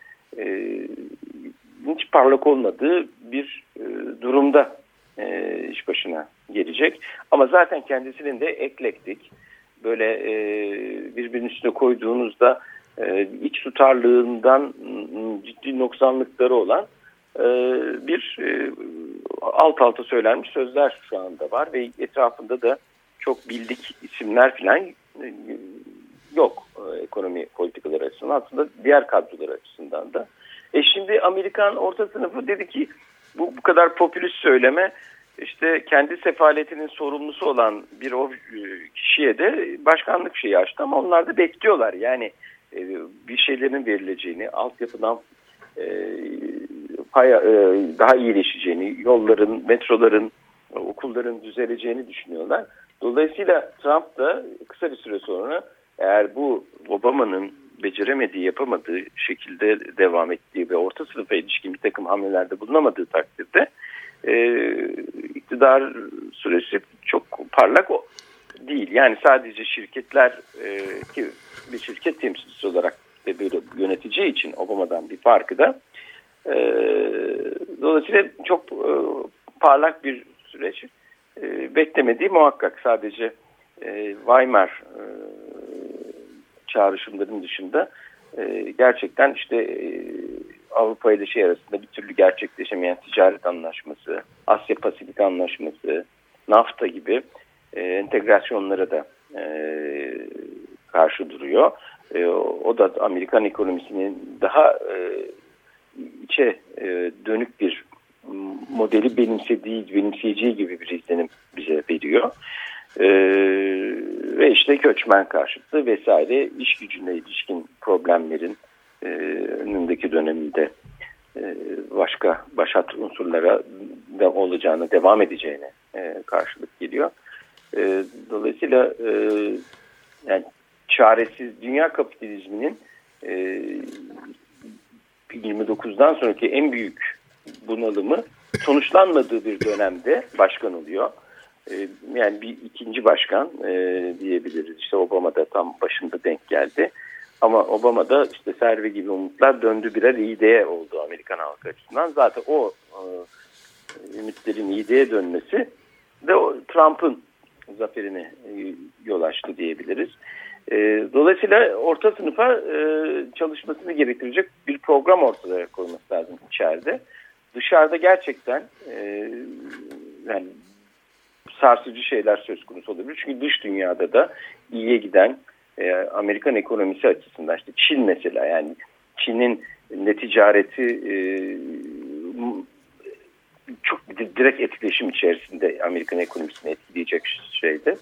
hiç parlak olmadığı bir e, durumda e, iş başına gelecek. Ama zaten kendisinin de eklektik. Böyle e, birbirinin üstüne koyduğunuzda e, iç tutarlığından ciddi noksanlıkları olan e, bir e, alt alta söylenmiş sözler şu anda var ve etrafında da çok bildik isimler falan e, yok e, ekonomi politikaları açısından aslında diğer kadrolar açısından da. E şimdi Amerikan orta sınıfı dedi ki bu, bu kadar popülist söyleme işte kendi sefaletinin sorumlusu olan bir o e, kişiye de başkanlık şeyi açtı ama onlar da bekliyorlar. Yani e, bir şeylerin verileceğini, altyapıdan e, daha iyileşeceğini, yolların, metroların, okulların düzeleceğini düşünüyorlar. Dolayısıyla Trump da kısa bir süre sonra eğer bu Obama'nın beceremediği, yapamadığı şekilde devam ettiği ve orta sınıfa ilişkin bir takım hamlelerde bulunamadığı takdirde e, iktidar süresi çok parlak o değil. Yani sadece şirketler e, ki bir şirket temsilcisi olarak ve böyle yönetici için Obama'dan bir farkı da e, dolayısıyla çok e, parlak bir süreç e, beklemediği muhakkak. Sadece e, Weimar e, çağrışımların dışında e, gerçekten işte e, Avrupa ile şey arasında bir türlü gerçekleşemeyen ticaret anlaşması, Asya Pasifik anlaşması, NAFTA gibi e, entegrasyonlara da e, karşı duruyor. E, o da Amerikan ekonomisinin daha e, içe e, dönük bir modeli benimsediği, benimseyeceği gibi bir izlenim bize veriyor. E, ve işte göçmen karşıtı vesaire iş gücüne ilişkin problemlerin e, önündeki döneminde e, başka başat unsurlara da olacağını, devam edeceğine e, karşılık geliyor. E, dolayısıyla e, yani çaresiz dünya kapitalizminin e, 29'dan sonraki en büyük bunalımı sonuçlanmadığı bir dönemde başkan oluyor. E, yani bir ikinci başkan e, diyebiliriz. İşte Obama da tam başında denk geldi. Ama Obama da işte serve gibi umutlar döndü birer ideye oldu Amerikan halkı açısından. Zaten o e, ümitlerin ideye dönmesi de Trump'ın zaferine e, yol açtı diyebiliriz. E, dolayısıyla orta sınıfa e, çalışmasını gerektirecek bir program ortaya koyması lazım içeride. Dışarıda gerçekten e, yani sarsıcı şeyler söz konusu olabilir. Çünkü dış dünyada da iyiye giden e, Amerikan ekonomisi açısından işte Çin mesela yani Çin'in ne ticareti e, çok direkt etkileşim içerisinde Amerikan ekonomisini etkileyecek şeyde.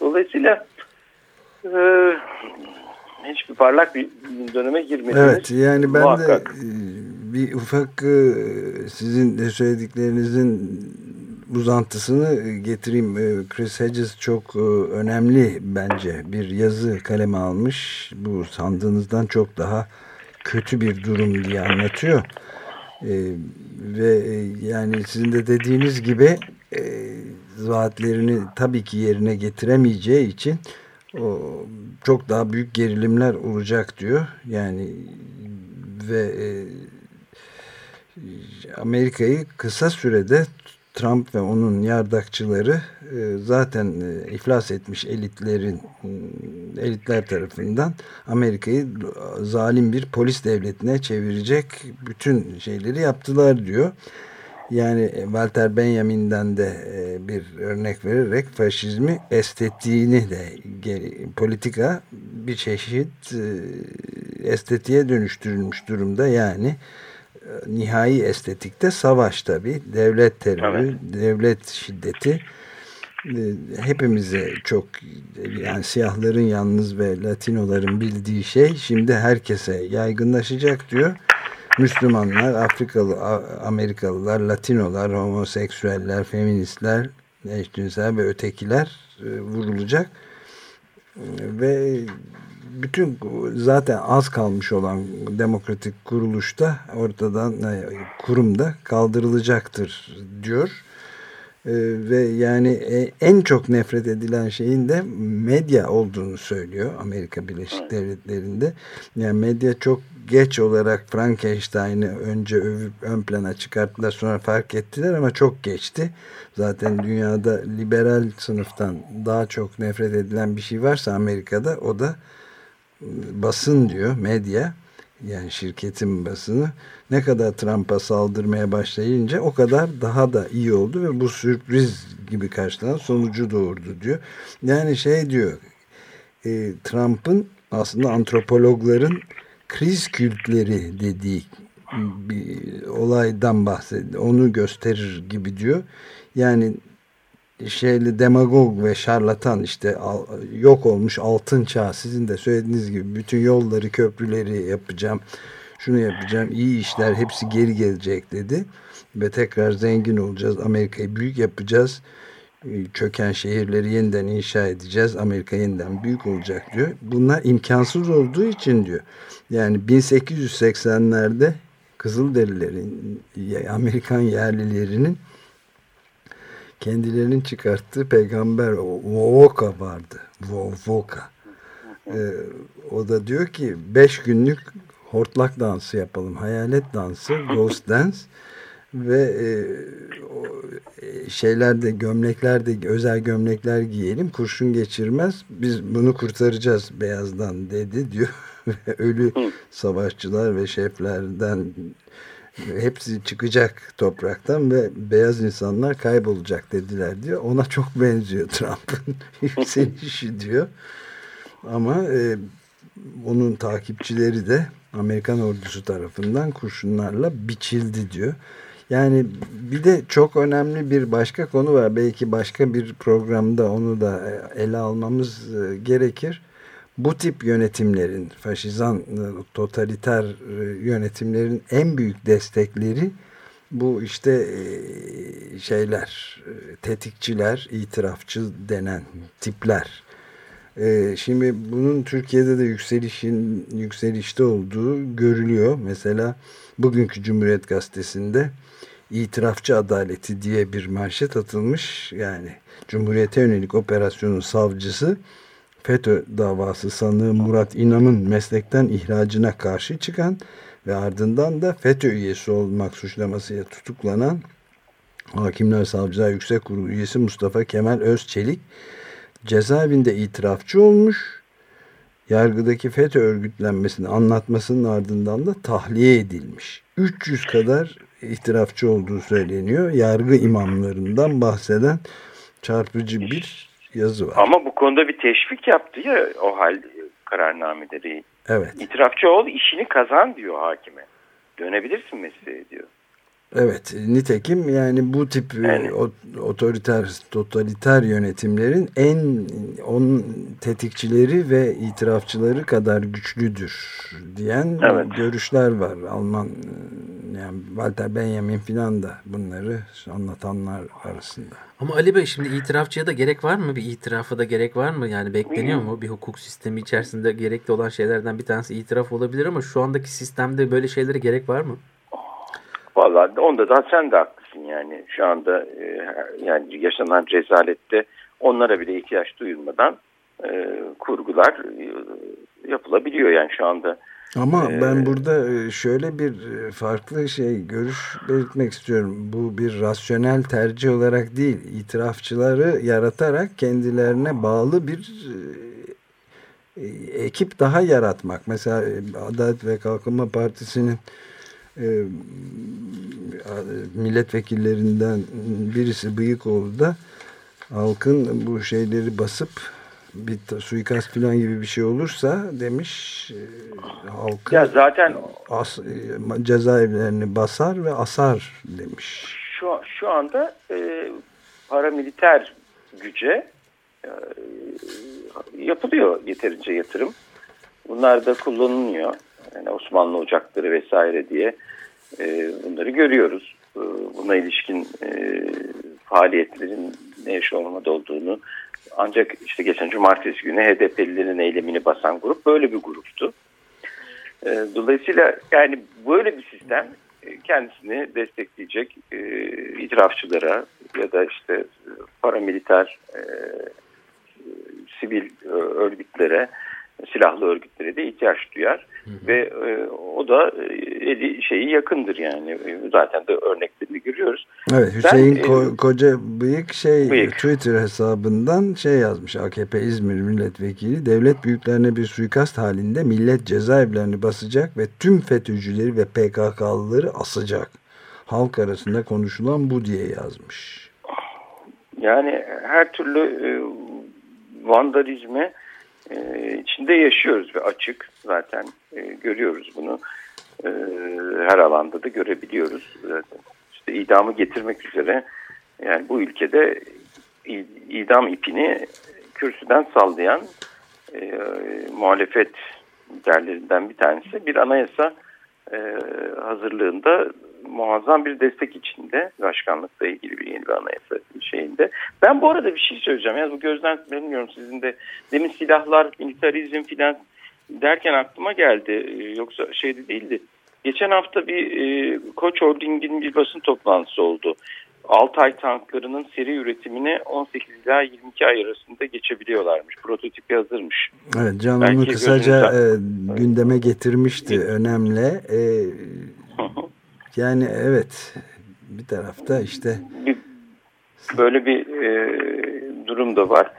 Dolayısıyla e, hiçbir parlak bir döneme girmediniz. Evet yani ben muhakkak. de bir ufak e, sizin söylediklerinizin uzantısını getireyim. E, Chris Hedges çok e, önemli bence bir yazı kaleme almış. Bu sandığınızdan çok daha kötü bir durum diye anlatıyor. Ve yani sizin de dediğiniz gibi vaatlerini tabii ki yerine getiremeyeceği için çok daha büyük gerilimler olacak diyor. Yani ve e, Amerika'yı kısa sürede Trump ve onun yardakçıları e, zaten e, iflas etmiş elitlerin elitler tarafından Amerika'yı zalim bir polis devletine çevirecek bütün şeyleri yaptılar diyor. Yani Walter Benjamin'den de e, bir örnek vererek faşizmi estetiğini de politika bir çeşit estetiğe dönüştürülmüş durumda. Yani nihai estetikte savaş tabi. Devlet terörü, evet. devlet şiddeti e, hepimize çok yani siyahların yalnız ve latinoların bildiği şey şimdi herkese yaygınlaşacak diyor. Müslümanlar, Afrikalı, Amerikalılar, Latinolar, homoseksüeller, feministler, eşcinsel ve ötekiler e, vurulacak. Ve bütün zaten az kalmış olan demokratik kuruluşta ortadan e, kurumda kaldırılacaktır diyor. E, ve yani e, en çok nefret edilen şeyin de medya olduğunu söylüyor Amerika Birleşik Devletleri'nde. Yani medya çok geç olarak Frankenstein'ı önce övüp ön plana çıkarttılar sonra fark ettiler ama çok geçti. Zaten dünyada liberal sınıftan daha çok nefret edilen bir şey varsa Amerika'da o da basın diyor medya yani şirketin basını ne kadar Trump'a saldırmaya başlayınca o kadar daha da iyi oldu ve bu sürpriz gibi karşılanan sonucu doğurdu diyor. Yani şey diyor e, Trump'ın aslında antropologların kriz kültleri dediği bir olaydan bahsediyor. Onu gösterir gibi diyor. Yani şeyli demagog ve şarlatan işte yok olmuş altın çağ sizin de söylediğiniz gibi bütün yolları köprüleri yapacağım şunu yapacağım iyi işler hepsi geri gelecek dedi. Ve tekrar zengin olacağız Amerika'yı büyük yapacağız. Çöken şehirleri yeniden inşa edeceğiz Amerika yeniden büyük olacak diyor. Bunlar imkansız olduğu için diyor. Yani 1880'lerde Kızılderililerin Amerikan yerlilerinin kendilerinin çıkarttığı peygamber Vovoka vardı. Vovoka. Ee, o da diyor ki beş günlük hortlak dansı yapalım. Hayalet dansı, ghost dance ve e, o, e, şeylerde gömleklerde özel gömlekler giyelim kurşun geçirmez biz bunu kurtaracağız beyazdan dedi diyor ölü savaşçılar ve şeflerden hepsi çıkacak topraktan ve beyaz insanlar kaybolacak dediler diyor. Ona çok benziyor Trump'ın yükselişi diyor. Ama e, onun takipçileri de Amerikan ordusu tarafından kurşunlarla biçildi diyor. Yani bir de çok önemli bir başka konu var. Belki başka bir programda onu da e, ele almamız e, gerekir bu tip yönetimlerin, faşizan, e, totaliter e, yönetimlerin en büyük destekleri bu işte e, şeyler, tetikçiler, itirafçı denen tipler. Şimdi bunun Türkiye'de de yükselişin yükselişte olduğu görülüyor. Mesela bugünkü Cumhuriyet Gazetesi'nde itirafçı adaleti diye bir manşet atılmış. Yani Cumhuriyete yönelik operasyonun savcısı FETÖ davası sanığı Murat İnan'ın meslekten ihracına karşı çıkan ve ardından da FETÖ üyesi olmak suçlamasıyla tutuklanan Hakimler Savcılar Yüksek Kurulu üyesi Mustafa Kemal Özçelik cezaevinde itirafçı olmuş. Yargıdaki FETÖ örgütlenmesini anlatmasının ardından da tahliye edilmiş. 300 kadar itirafçı olduğu söyleniyor. Yargı imamlarından bahseden çarpıcı bir yazı var. Ama bu konuda bir teşvik yaptı ya o hal kararnameleri. Evet. İtirafçı ol işini kazan diyor hakime. Dönebilirsin mesleğe diyor. Evet, nitekim yani bu tip e, Yani. otoriter, totaliter yönetimlerin en onun tetikçileri ve itirafçıları kadar güçlüdür diyen Evet. görüşler var. Alman e, yani Walter Benjamin filan da bunları anlatanlar arasında. Ama Ali Bey şimdi itirafçıya da gerek var mı? Bir itirafa da gerek var mı? Yani bekleniyor mu? Bir hukuk sistemi içerisinde gerekli olan şeylerden bir tanesi itiraf olabilir ama şu andaki sistemde böyle şeylere gerek var mı? Vallahi onda da sen de haklısın yani. Şu anda e, yani yaşanan rezalette onlara bile ihtiyaç duyulmadan e, kurgular e, yapılabiliyor yani şu anda. Ama Ee, ben burada e, şöyle bir e, farklı şey görüş belirtmek istiyorum. Bu bir rasyonel tercih olarak değil, itirafçıları yaratarak kendilerine bağlı bir e, ekip daha yaratmak. Mesela Adalet ve Kalkınma Partisi'nin e, milletvekillerinden birisi Bıyıkoğlu da halkın bu şeyleri basıp bir suikast falan gibi bir şey olursa demiş e, halkı Ya zaten as, e, cezaevlerini basar ve asar demiş. şu şu anda e, paramiliter güce e, yapılıyor yeterince yatırım. Bunlar da kullanılıyor. Yani Osmanlı ocakları vesaire diye e, bunları görüyoruz. E, buna ilişkin e, faaliyetlerin ne yaşamada olduğunu ancak işte geçen cumartesi günü HDP'lilerin eylemini basan grup böyle bir gruptu. E, dolayısıyla yani böyle bir sistem e, kendisini destekleyecek e, itirafçılara ya da işte paramiliter e, sivil e, örgütlere, silahlı örgütlere de ihtiyaç duyar. Ve e, o da eli şeyi yakındır yani. E, Zaten de örneklerini görüyoruz. Evet Ben, Hüseyin e, Ko- Koca Bıyık şey Bıyık. Twitter hesabından şey yazmış AKP İzmir milletvekili devlet büyüklerine bir suikast halinde millet cezaevlerini basacak ve tüm FETÖ'cüleri ve PKK'lıları asacak. Halk arasında konuşulan bu diye yazmış. Yani her türlü e, vandalizme e, içinde yaşıyoruz ve açık zaten e, görüyoruz bunu. E, her alanda da görebiliyoruz. Zaten işte idamı getirmek üzere yani bu ülkede idam ipini kürsüden sallayan e, muhalefet liderlerinden bir tanesi bir anayasa e, hazırlığında muazzam bir destek içinde başkanlıkla ilgili bir yeni bir anayasa şeyinde. Ben bu arada bir şey söyleyeceğim. Yani bu gözden bilmiyorum sizin de demin silahlar, militarizm filan derken aklıma geldi. Ee, Yoksa şeyde değildi. Geçen hafta bir e, Koç Holding'in bir basın toplantısı oldu. Altay tanklarının seri üretimine 18 ila 22 ay arasında geçebiliyorlarmış. Prototipi hazırmış. Evet Can onu kısaca e, gündeme getirmişti önemli. E, yani evet bir tarafta işte bir, böyle bir e, durum da var.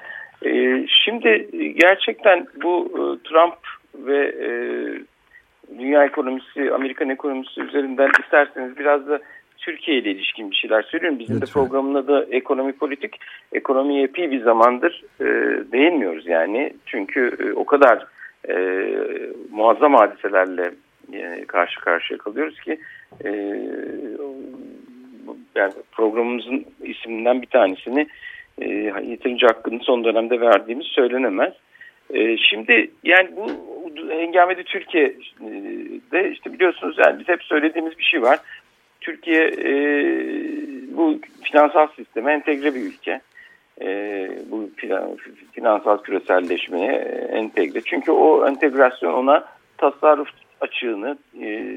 E, şimdi gerçekten bu e, Trump ve e, dünya ekonomisi, Amerikan ekonomisi üzerinden isterseniz biraz da Türkiye ile ilişkin bir şeyler söylüyorum. Bizim de Lütfen. programın adı ekonomi politik. Ekonomiye epey bir zamandır e, değinmiyoruz yani. Çünkü e, o kadar e, muazzam hadiselerle karşı karşıya kalıyoruz ki e, yani programımızın isminden bir tanesini e, yeterince hakkını son dönemde verdiğimiz söylenemez. E, şimdi yani bu hengamede Türkiye'de işte biliyorsunuz yani biz hep söylediğimiz bir şey var. Türkiye e, bu finansal sisteme entegre bir ülke. e, bu finansal küreselleşmeye entegre. Çünkü o entegrasyon ona tasarruf açığını e,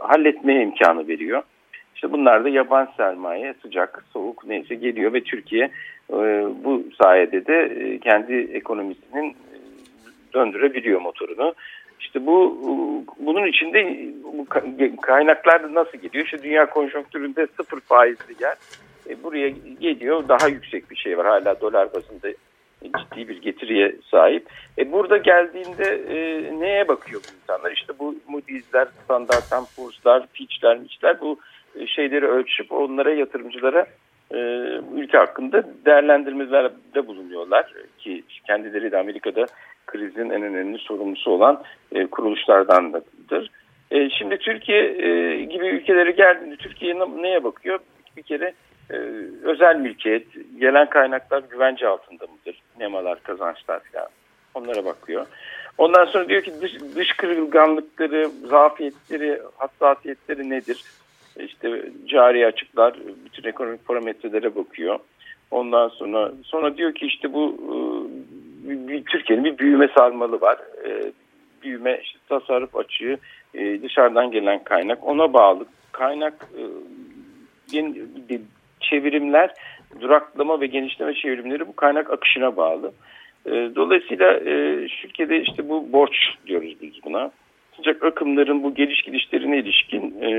halletmeye imkanı veriyor. İşte bunlar da yabancı sermaye sıcak, soğuk neyse geliyor ve Türkiye e, bu sayede de e, kendi ekonomisinin e, döndürebiliyor motorunu. İşte bu bunun içinde bu kaynaklar nasıl gidiyor? İşte dünya konjonktüründe sıfır faizli yer e, buraya geliyor daha yüksek bir şey var. Hala dolar bazında ciddi bir getiriye sahip. E burada geldiğinde e, neye bakıyor bu insanlar? İşte bu Moody's'ler, Standard Poor's'lar, Fitch'ler, Mitch'ler bu e, şeyleri ölçüp onlara yatırımcılara e, ülke hakkında değerlendirmelerde bulunuyorlar ki kendileri de Amerika'da krizin en önemli sorumlusu olan e, kuruluşlardandır. E, şimdi Türkiye e, gibi ülkeleri geldiğinde Türkiye neye bakıyor? Bir kere e, özel mülkiyet, gelen kaynaklar güvence altında mıdır? Nemalar, kazançlar falan. Onlara bakıyor. Ondan sonra diyor ki dış, dış kırılganlıkları, zafiyetleri, hassasiyetleri nedir? İşte cari açıklar, bütün ekonomik parametrelere bakıyor. Ondan sonra sonra diyor ki işte bu e, Türkiye'nin bir büyüme sarmalı var. E, büyüme işte tasarruf açığı e, dışarıdan gelen kaynak ona bağlı. Kaynak çevirimler duraklama ve genişleme çevrimleri bu kaynak akışına bağlı. Dolayısıyla Türkiye'de işte bu borç diyoruz biz buna sıcak akımların bu geliş gidişlerine ilişkin e,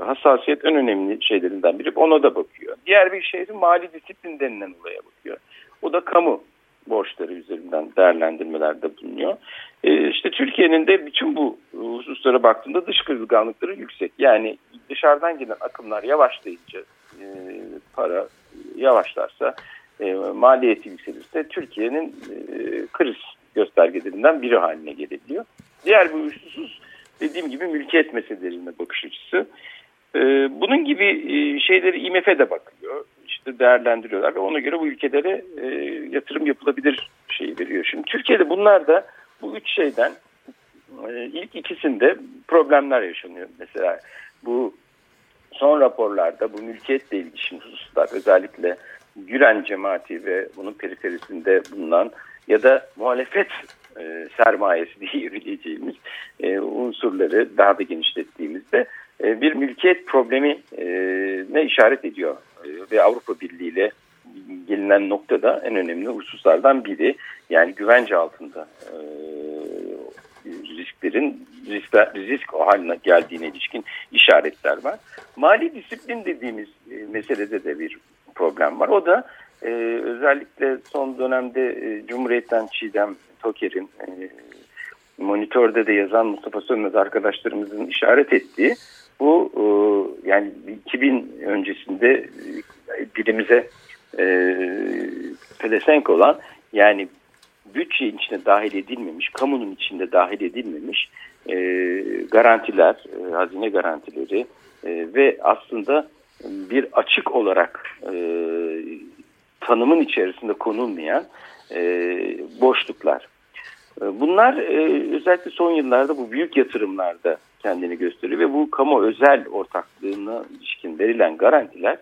hassasiyet en önemli şeylerinden biri. Ona da bakıyor. Diğer bir şey de mali disiplin denilen olaya bakıyor. O da kamu borçları üzerinden değerlendirmelerde bulunuyor. E, işte Türkiye'nin de bütün bu hususlara baktığında dış kırılganlıkları yüksek. Yani dışarıdan gelen akımlar yavaşlayınca e, para yavaşlarsa e, maliyeti yükselirse Türkiye'nin e, kriz göstergelerinden biri haline gelebiliyor. Diğer bir husus dediğim gibi mülkiyet meselelerine bakış açısı. Ee, bunun gibi e, şeyleri IMF de bakıyor. İşte değerlendiriyorlar ve ona göre bu ülkelere e, yatırım yapılabilir şeyi veriyor. Şimdi Türkiye'de bunlar da bu üç şeyden e, ilk ikisinde problemler yaşanıyor. Mesela bu son raporlarda bu mülkiyetle ilgili hususlar özellikle Gülen cemaati ve bunun periferisinde bulunan ya da muhalefet e, sermayesi diyebileceğimiz e, unsurları daha da genişlettiğimizde e, bir mülkiyet problemi e, ne işaret ediyor? E, ve Avrupa Birliği ile gelinen noktada en önemli hususlardan biri yani güvence altında e, risklerin riskler, risk o haline geldiğine ilişkin işaretler var. Mali disiplin dediğimiz e, meselede de bir problem var. O da e, özellikle son dönemde e, Cumhuriyet'ten Çiğdem Toker'in e, monitörde de yazan Mustafa Sönmez arkadaşlarımızın işaret ettiği bu e, yani 2000 öncesinde e, dilimize e, pelesenk olan yani bütçe içine dahil edilmemiş, kamunun içinde dahil edilmemiş e, garantiler, e, hazine garantileri e, ve aslında bir açık olarak e, tanımın içerisinde konulmayan e, boşluklar. E, bunlar e, özellikle son yıllarda bu büyük yatırımlarda kendini gösteriyor ve bu kamu özel ortaklığına ilişkin verilen garantiler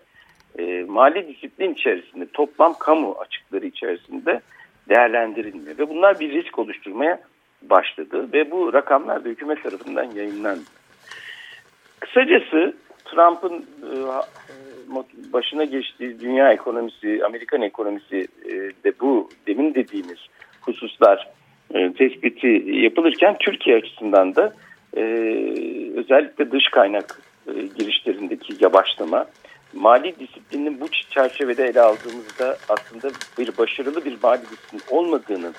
e, mali disiplin içerisinde toplam kamu açıkları içerisinde değerlendirilmiyor ve bunlar bir risk oluşturmaya başladı ve bu rakamlar da hükümet tarafından yayınlandı. Kısacası Trump'ın başına geçtiği dünya ekonomisi, Amerikan ekonomisi de bu demin dediğimiz hususlar e, tespiti yapılırken Türkiye açısından da e, özellikle dış kaynak e, girişlerindeki yavaşlama mali disiplinin bu çerçevede ele aldığımızda aslında bir başarılı bir mali disiplin olmadığının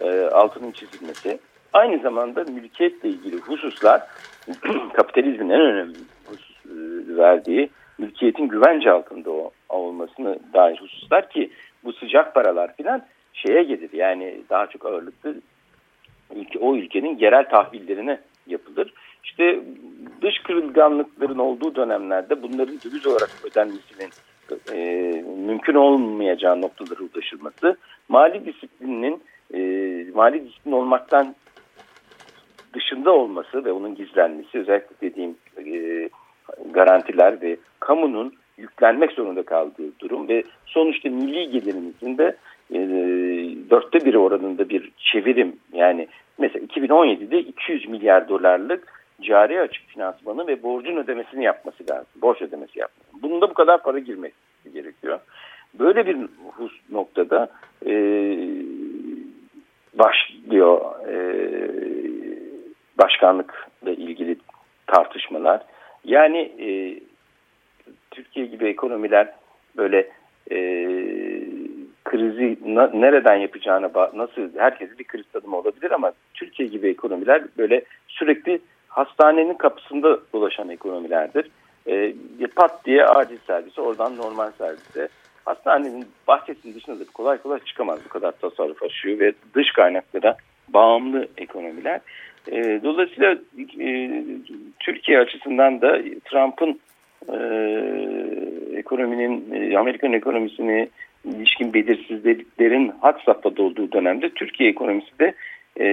e, altının çizilmesi aynı zamanda mülkiyetle ilgili hususlar kapitalizmin en önemli husus, e, verdiği mülkiyetin güvence altında olmasını dair hususlar ki bu sıcak paralar filan şeye gelir yani daha çok ağırlıklı ülke, o ülkenin yerel tahvillerine yapılır. İşte dış kırılganlıkların olduğu dönemlerde bunların döviz olarak ödenmesinin e, mümkün olmayacağı noktalara ulaşılması, mali disiplinin e, mali disiplin olmaktan dışında olması ve onun gizlenmesi özellikle dediğim e, garantiler ve kamunun yüklenmek zorunda kaldığı durum ve sonuçta milli gelirimizin de e, dörtte biri oranında bir çevirim. Yani mesela 2017'de 200 milyar dolarlık cari açık finansmanı ve borcun ödemesini yapması lazım. Borç ödemesi yapması. Bunun da bu kadar para girmesi gerekiyor. Böyle bir noktada e, başlıyor e, başkanlıkla ilgili tartışmalar. Yani e, Türkiye gibi ekonomiler böyle e, krizi na, nereden yapacağına nasıl herkes bir kriz tanımı olabilir ama Türkiye gibi ekonomiler böyle sürekli hastanenin kapısında dolaşan ekonomilerdir. E, pat diye acil servise oradan normal servise hastanenin bahçesinin dışında da kolay kolay çıkamaz bu kadar tasarruf aşıyor ve dış kaynaklara bağımlı ekonomiler. E, dolayısıyla e, Türkiye açısından da Trump'ın e, ekonominin, e, Amerikan ekonomisini ilişkin belirsizliklerin hat safhada olduğu dönemde Türkiye ekonomisi de e,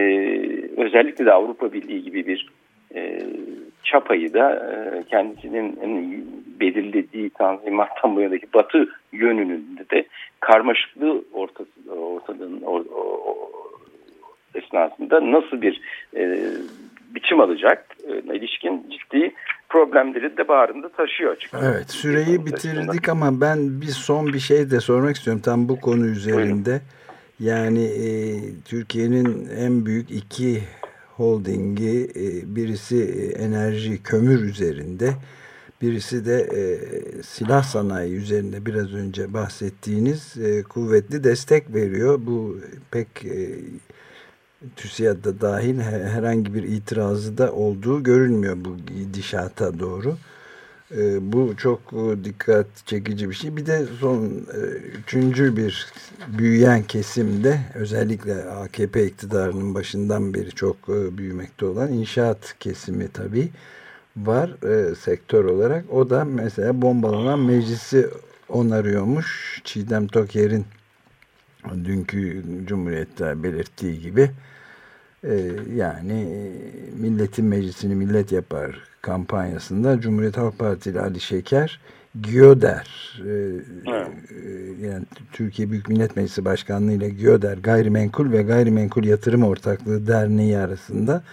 özellikle de Avrupa Birliği gibi bir e, çapayı da e, kendisinin belirlediği tanzimattan bu yanındaki batı yönünün de karmaşıklığı ortası, ortadan or, o, esnasında nasıl bir e, biçim alacak e, ilişkin ciddi problemleri de bağrında taşıyor açıkçası. Evet süreyi bitirdik ama ben bir son bir şey de sormak istiyorum tam bu konu üzerinde. Buyurun. Yani e, Türkiye'nin en büyük iki holdingi e, birisi enerji kömür üzerinde birisi de e, silah sanayi üzerinde biraz önce bahsettiğiniz e, kuvvetli destek veriyor. Bu pek e, TÜSİAD'da dahil herhangi bir itirazı da olduğu görünmüyor bu gidişata doğru. E, bu çok e, dikkat çekici bir şey. Bir de son e, üçüncü bir büyüyen kesimde özellikle AKP iktidarının başından beri çok e, büyümekte olan inşaat kesimi tabii var sektör olarak. O da mesela bombalanan meclisi onarıyormuş. Çiğdem Toker'in dünkü Cumhuriyet'te belirttiği gibi yani milletin meclisini millet yapar kampanyasında Cumhuriyet Halk Partili Ali Şeker GİODER e, e, yani Türkiye Büyük Millet Meclisi Başkanlığı ile GİODER Gayrimenkul ve Gayrimenkul Yatırım Ortaklığı Derneği arasında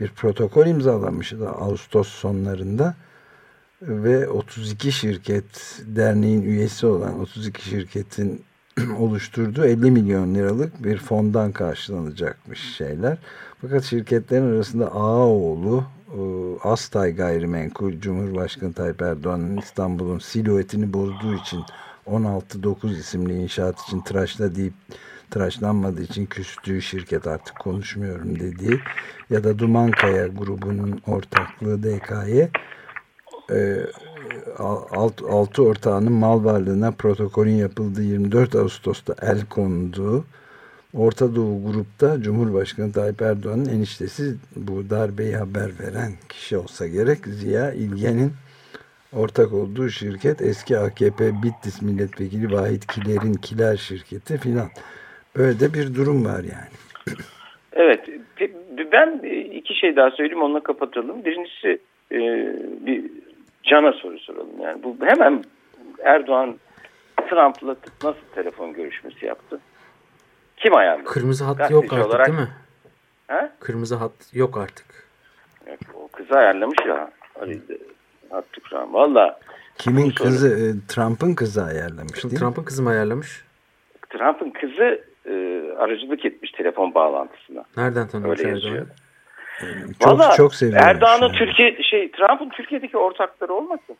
bir protokol imzalamıştı Ağustos sonlarında ve 32 şirket derneğin üyesi olan 32 şirketin oluşturduğu 50 milyon liralık bir fondan karşılanacakmış şeyler. Fakat şirketlerin arasında Ağaoğlu, Astay Gayrimenkul, Cumhurbaşkanı Tayyip Erdoğan'ın İstanbul'un silüetini bozduğu için 16-9 isimli inşaat için tıraşla deyip tıraşlanmadığı için küstüğü şirket artık konuşmuyorum dediği ya da Dumankaya grubunun ortaklığı DK'ye e, alt, altı ortağının mal varlığına protokolün yapıldığı 24 Ağustos'ta el konduğu Orta Doğu grupta Cumhurbaşkanı Tayyip Erdoğan'ın eniştesi bu darbeyi haber veren kişi olsa gerek Ziya İlgen'in ortak olduğu şirket eski AKP Bitlis milletvekili Vahit Kiler'in Kiler şirketi filan. Böyle de bir durum var yani. Evet. Ben iki şey daha söyleyeyim onunla kapatalım. Birincisi e, bir Can'a soru soralım. Yani bu hemen Erdoğan Trump'la nasıl telefon görüşmesi yaptı? Kim ayarladı? Kırmızı hat Gazeteci yok artık olarak... değil mi? He? Kırmızı hat yok artık. Yok, o kızı ayarlamış ya. Şu an. Valla. Kimin kızı? E, Trump'ın kızı ayarlamış değil Trump'ın kızı mı ayarlamış? Trump'ın kızı e, aracılık etmiş telefon bağlantısına. Nereden tanımış Erdoğan'ı? Çok Vallahi, çok seviyorum. Erdoğan'ın Türkiye şey Trump'ın Türkiye'deki ortakları olmasın?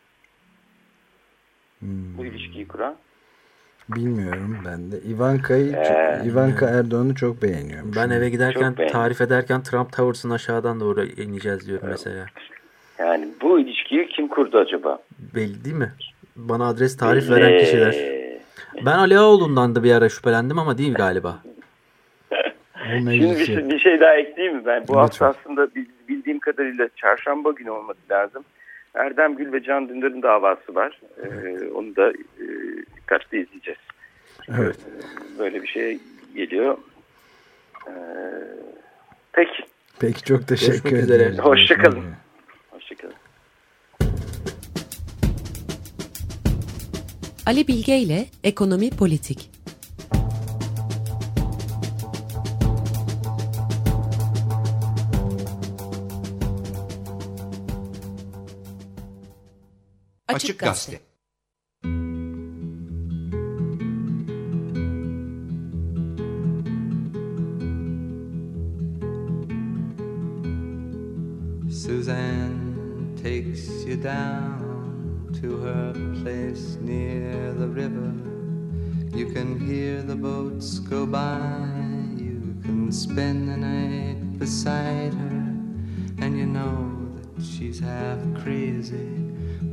Hmm. Bu ilişkiyi kuran. Bilmiyorum ben de. Ivanka'yı ee, Ivanka Erdoğan'ı çok beğeniyorum. Ben eve giderken tarif ederken Trump Towers'ın aşağıdan doğru ineceğiz diyorum evet. mesela. Yani bu ilişkiyi kim kurdu acaba? Belli değil mi? Bana adres tarif Belli. veren kişiler. Ben Ali Ağoğlu'ndan da bir ara şüphelendim ama değil galiba. Şimdi bir, bir şey daha ekleyeyim mi ben? Bu Lütfen. hafta aslında bildiğim kadarıyla çarşamba günü olması lazım. Erdem Gül ve Can Dündar'ın davası var. Ee, onu da e, dikkatli izleyeceğiz. Evet. Böyle bir şey geliyor. Ee, peki. Peki çok teşekkür ederim. Hoşçakalın. Hoşçakalın. Ali Bilge ile Ekonomi Politik. Açık Gazete. River. You can hear the boats go by. You can spend the night beside her. And you know that she's half crazy.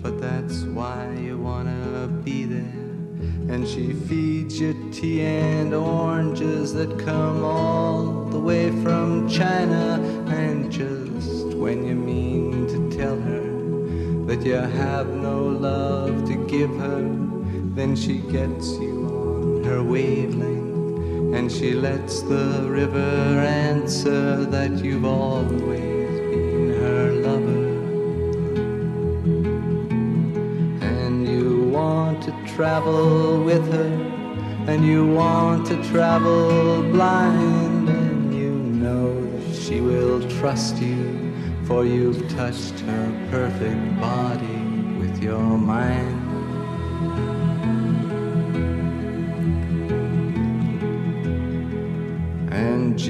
But that's why you wanna be there. And she feeds you tea and oranges that come all the way from China. And just when you mean to tell her that you have no love to give her, then she gets you on her wavelength. And she lets the river answer that you've always been her lover. And you want to travel with her, and you want to travel blind, and you know that she will trust you, for you've touched her perfect body with your mind.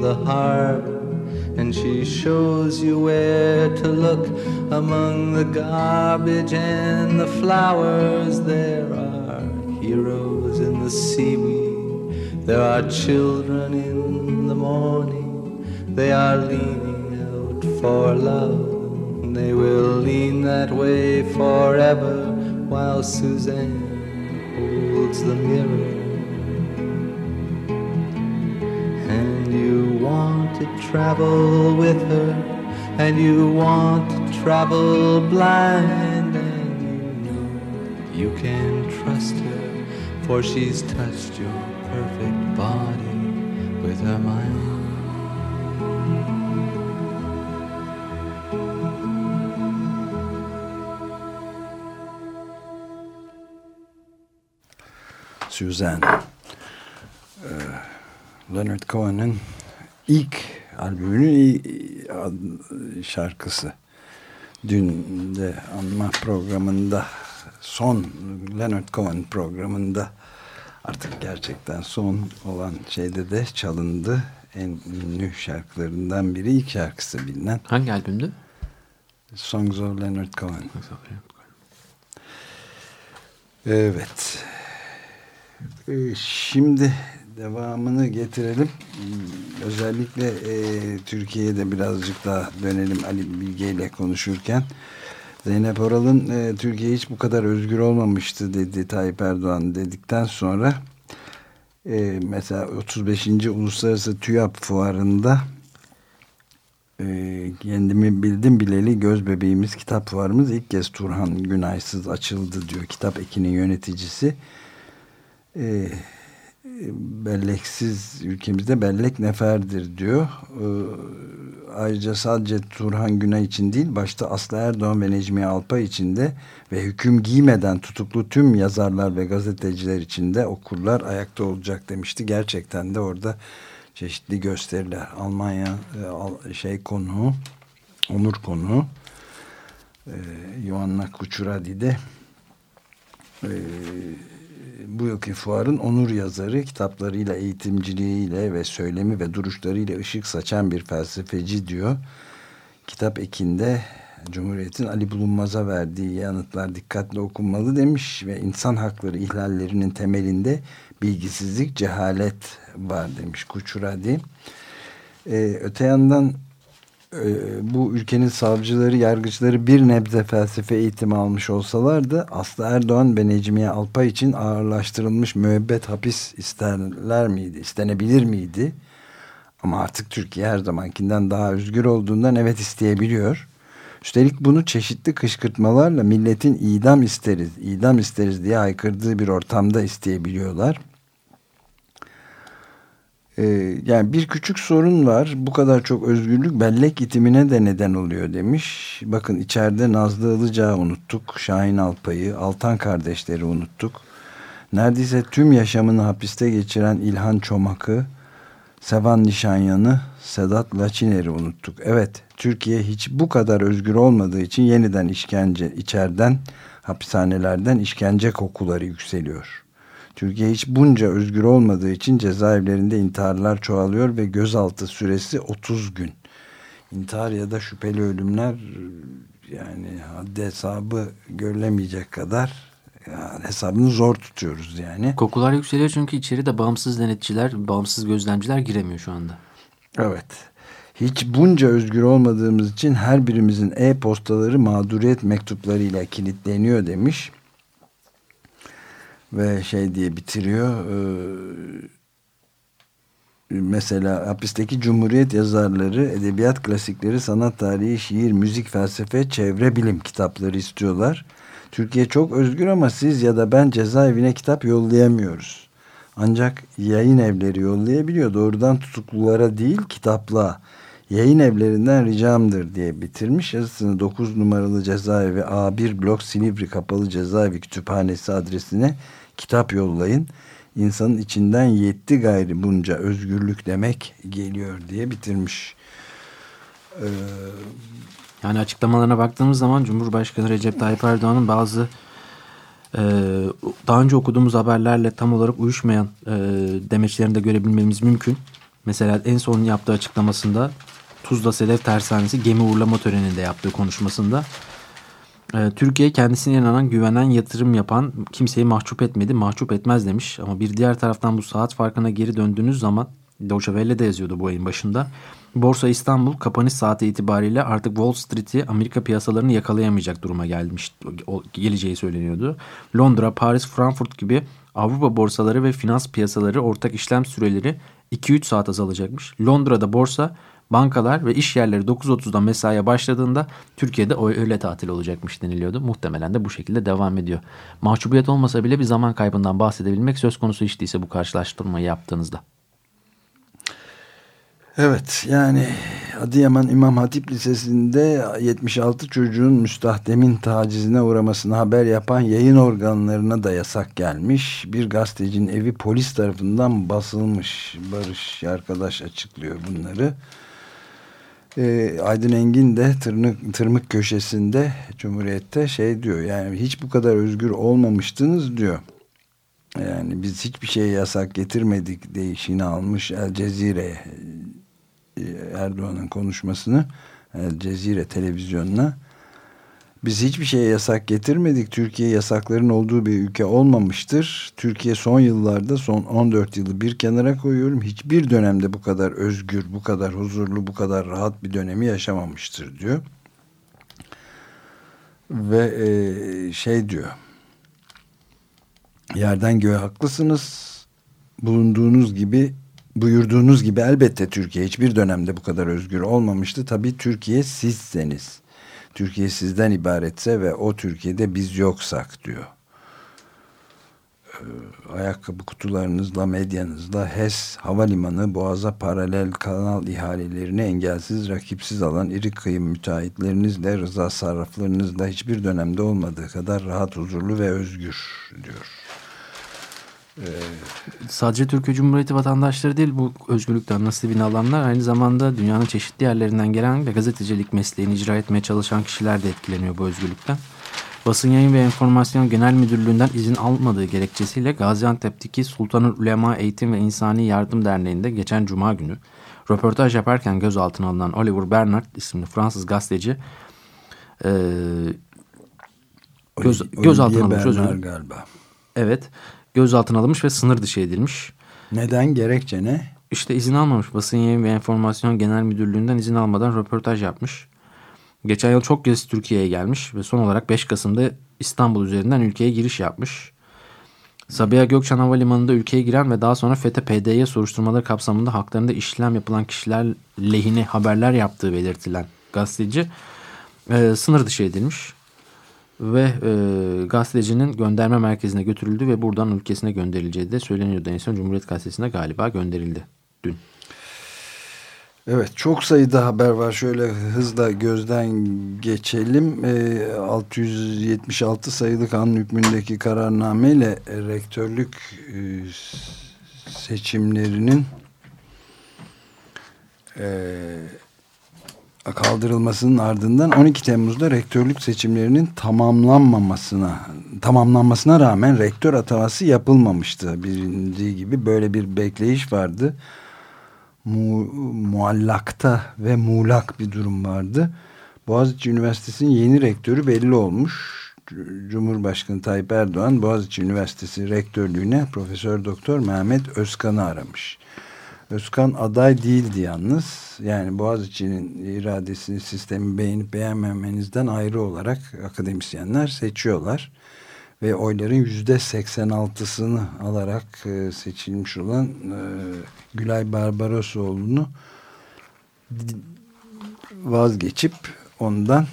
the Harbor. And she shows you where to look among the garbage and the flowers. There are heroes in the seaweed, there are children in the morning. They are leaning out for love. They will lean that way forever while Suzanne holds the mirror. Travel with her, and you want to travel blind, and you know you can trust her, for she's touched your perfect body with her mind. Suzanne. Ee, Leonard Cohen'ın ilk albümünün ad- şarkısı. Dün de anma programında son Leonard Cohen programında artık gerçekten son olan şeyde de çalındı. En ünlü şarkılarından biri ilk şarkısı bilinen Hangi albümdü? Songs of Leonard Cohen. Evet. Ee, Şimdi devamını getirelim. Hmm, Özellikle e, Türkiye'de birazcık daha dönelim Ali Bilge ile konuşurken. Zeynep Oral'ın e, Türkiye hiç bu kadar özgür olmamıştı dedi Tayyip Erdoğan dedikten sonra e, mesela 35. Uluslararası TÜYAP fuarında e, kendimi bildim bileli göz bebeğimiz kitap fuarımız ilk kez Turhan Günaysız açıldı diyor kitap ekinin yöneticisi. E, belleksiz ülkemizde bellek neferdir diyor. E, ayrıca sadece Turhan Günay için değil başta Aslı Erdoğan ve Necmiye Alpay için de ve hüküm giymeden tutuklu tüm yazarlar ve gazeteciler için de okurlar ayakta olacak demişti. Gerçekten de orada çeşitli gösteriler Almanya e, şey konu onur konu e, Joanna Kuçuradi'de e, bu yılki fuarın onur yazarı kitaplarıyla eğitimciliğiyle ve söylemi ve duruşlarıyla ışık saçan bir felsefeci diyor. Kitap ekinde Cumhuriyet'in Ali Bulunmaz'a verdiği yanıtlar dikkatli okunmalı demiş ve insan hakları ihlallerinin temelinde bilgisizlik, cehalet var demiş Kuçuradi. Ee, öte yandan bu ülkenin savcıları, yargıçları bir nebze felsefe eğitimi almış olsalardı Aslı Erdoğan ve Necmiye Alpay için ağırlaştırılmış müebbet hapis isterler miydi, istenebilir miydi? Ama artık Türkiye her zamankinden daha özgür olduğundan evet isteyebiliyor. Üstelik bunu çeşitli kışkırtmalarla milletin idam isteriz, idam isteriz diye haykırdığı bir ortamda isteyebiliyorlar. Ee, yani bir küçük sorun var. Bu kadar çok özgürlük bellek itimine de neden oluyor demiş. Bakın içeride Nazlı Ilıcağı unuttuk. Şahin Alpay'ı, Altan kardeşleri unuttuk. Neredeyse tüm yaşamını hapiste geçiren İlhan Çomak'ı, Sevan Nişanyan'ı, Sedat Laçiner'i unuttuk. Evet, Türkiye hiç bu kadar özgür olmadığı için yeniden işkence, içeriden, hapishanelerden işkence kokuları yükseliyor. Türkiye hiç bunca özgür olmadığı için cezaevlerinde intiharlar çoğalıyor ve gözaltı süresi 30 gün. İntihar ya da şüpheli ölümler yani haddi hesabı görülemeyecek kadar yani hesabını zor tutuyoruz yani. Kokular yükseliyor çünkü içeride bağımsız denetçiler, bağımsız gözlemciler giremiyor şu anda. Evet. Hiç bunca özgür olmadığımız için her birimizin e-postaları mağduriyet mektuplarıyla kilitleniyor demiş ve şey diye bitiriyor. Ee, mesela hapisteki Cumhuriyet yazarları, edebiyat klasikleri, sanat tarihi, şiir, müzik, felsefe, çevre, bilim kitapları istiyorlar. Türkiye çok özgür ama siz ya da ben cezaevine kitap yollayamıyoruz. Ancak yayın evleri yollayabiliyor. Doğrudan tutuklulara değil kitapla. Yayın evlerinden ricamdır diye bitirmiş. Yazısını 9 numaralı cezaevi A1 blok Silivri Kapalı Cezaevi Kütüphanesi adresine kitap yollayın. İnsanın içinden yetti gayri bunca özgürlük demek geliyor diye bitirmiş. Ee, yani açıklamalarına baktığımız zaman Cumhurbaşkanı Recep Tayyip Erdoğan'ın bazı e, daha önce okuduğumuz haberlerle tam olarak uyuşmayan e, demeçlerini de görebilmemiz mümkün. Mesela en son yaptığı açıklamasında Tuzla Sedef Tersanesi gemi uğurlama töreninde yaptığı konuşmasında Türkiye kendisine inanan, güvenen, yatırım yapan kimseyi mahcup etmedi, mahcup etmez demiş. Ama bir diğer taraftan bu saat farkına geri döndüğünüz zaman Deutsche Welle de yazıyordu bu ayın başında. Borsa İstanbul kapanış saati itibariyle artık Wall Street'i Amerika piyasalarını yakalayamayacak duruma gelmiş geleceği söyleniyordu. Londra, Paris, Frankfurt gibi Avrupa borsaları ve finans piyasaları ortak işlem süreleri 2-3 saat azalacakmış. Londra'da borsa Bankalar ve iş yerleri 9.30'da mesaiye başladığında Türkiye'de öğle tatil olacakmış deniliyordu. Muhtemelen de bu şekilde devam ediyor. Mahcubiyet olmasa bile bir zaman kaybından bahsedebilmek söz konusu hiç değilse bu karşılaştırmayı yaptığınızda. Evet yani Adıyaman İmam Hatip Lisesi'nde 76 çocuğun müstahdemin tacizine uğramasına haber yapan yayın organlarına da yasak gelmiş. Bir gazetecinin evi polis tarafından basılmış. Barış arkadaş açıklıyor bunları e, Aydın Engin de tırnık, tırmık köşesinde Cumhuriyet'te şey diyor yani hiç bu kadar özgür olmamıştınız diyor. Yani biz hiçbir şeye yasak getirmedik değişini almış El Cezire e, Erdoğan'ın konuşmasını El Cezire televizyonuna biz hiçbir şeye yasak getirmedik. Türkiye yasakların olduğu bir ülke olmamıştır. Türkiye son yıllarda son 14 yılı bir kenara koyuyorum. Hiçbir dönemde bu kadar özgür, bu kadar huzurlu, bu kadar rahat bir dönemi yaşamamıştır diyor. Ve e, şey diyor. Yerden göğe haklısınız. Bulunduğunuz gibi buyurduğunuz gibi elbette Türkiye hiçbir dönemde bu kadar özgür olmamıştı. Tabii Türkiye sizseniz. Türkiye sizden ibaretse ve o Türkiye'de biz yoksak diyor. Ee, ayakkabı kutularınızla, medyanızla HES havalimanı, Boğaz'a paralel kanal ihalelerini engelsiz, rakipsiz alan iri kıyım müteahhitlerinizle, rıza sarraflarınızla hiçbir dönemde olmadığı kadar rahat, huzurlu ve özgür diyor. Sadece Türkiye Cumhuriyeti vatandaşları değil bu özgürlükten nasibini alanlar aynı zamanda dünyanın çeşitli yerlerinden gelen ve gazetecilik mesleğini icra etmeye çalışan kişiler de etkileniyor bu özgürlükten. Basın Yayın ve Enformasyon Genel Müdürlüğü'nden izin almadığı gerekçesiyle Gaziantep'teki Sultanül Ulema Eğitim ve İnsani Yardım Derneği'nde geçen Cuma günü röportaj yaparken gözaltına alınan Oliver Bernard isimli Fransız gazeteci e, göz, gözaltına alınmış. Olivier galiba. Evet gözaltına alınmış ve sınır dışı edilmiş. Neden? Gerekçe ne? İşte izin almamış. Basın Yayın ve Enformasyon Genel Müdürlüğü'nden izin almadan röportaj yapmış. Geçen yıl çok kez Türkiye'ye gelmiş ve son olarak 5 Kasım'da İstanbul üzerinden ülkeye giriş yapmış. Sabiha Gökçen Havalimanı'nda ülkeye giren ve daha sonra FETÖ PDY soruşturmaları kapsamında haklarında işlem yapılan kişiler lehine haberler yaptığı belirtilen gazeteci e, sınır dışı edilmiş ve e, gazetecinin gönderme merkezine götürüldü ve buradan ülkesine gönderileceği de söyleniyordu. En son Cumhuriyet Gazetesi'ne galiba gönderildi dün. Evet çok sayıda haber var. Şöyle hızla gözden geçelim. E, 676 sayılı kanun hükmündeki kararnameyle rektörlük e, seçimlerinin e, kaldırılmasının ardından 12 Temmuz'da rektörlük seçimlerinin tamamlanmamasına tamamlanmasına rağmen rektör ataması yapılmamıştı. Bilindiği gibi böyle bir bekleyiş vardı. Mu, muallakta ve muğlak bir durum vardı. Boğaziçi Üniversitesi'nin yeni rektörü belli olmuş. Cumhurbaşkanı Tayyip Erdoğan Boğaziçi Üniversitesi rektörlüğüne Profesör Doktor Mehmet Özkan'ı aramış. Özkan aday değildi yalnız. Yani Boğaziçi'nin iradesini, sistemi beğenip beğenmemenizden ayrı olarak akademisyenler seçiyorlar. Ve oyların yüzde 86'sını alarak e, seçilmiş olan e, Gülay Barbarosoğlu'nu vazgeçip ondan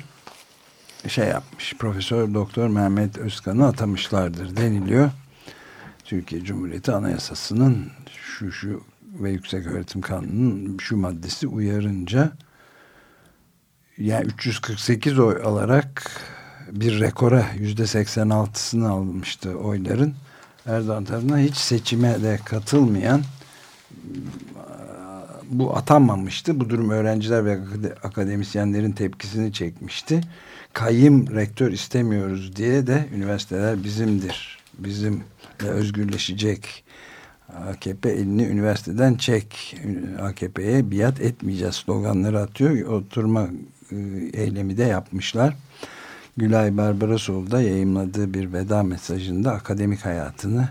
şey yapmış. Profesör Doktor Mehmet Özkan'ı atamışlardır deniliyor. Türkiye Cumhuriyeti Anayasası'nın şu şu ve Yüksek Öğretim Kanunu'nun şu maddesi uyarınca yani 348 oy alarak bir rekora yüzde 86'sını almıştı oyların. Erdoğan tarafından hiç seçime de katılmayan bu atanmamıştı. Bu durum öğrenciler ve akademisyenlerin tepkisini çekmişti. Kayyım rektör istemiyoruz diye de üniversiteler bizimdir. Bizimle özgürleşecek AKP elini üniversiteden çek. AKP'ye biat etmeyeceğiz sloganları atıyor. Oturma e, eylemi de yapmışlar. Gülay Barbarosoğlu da yayınladığı bir veda mesajında akademik hayatını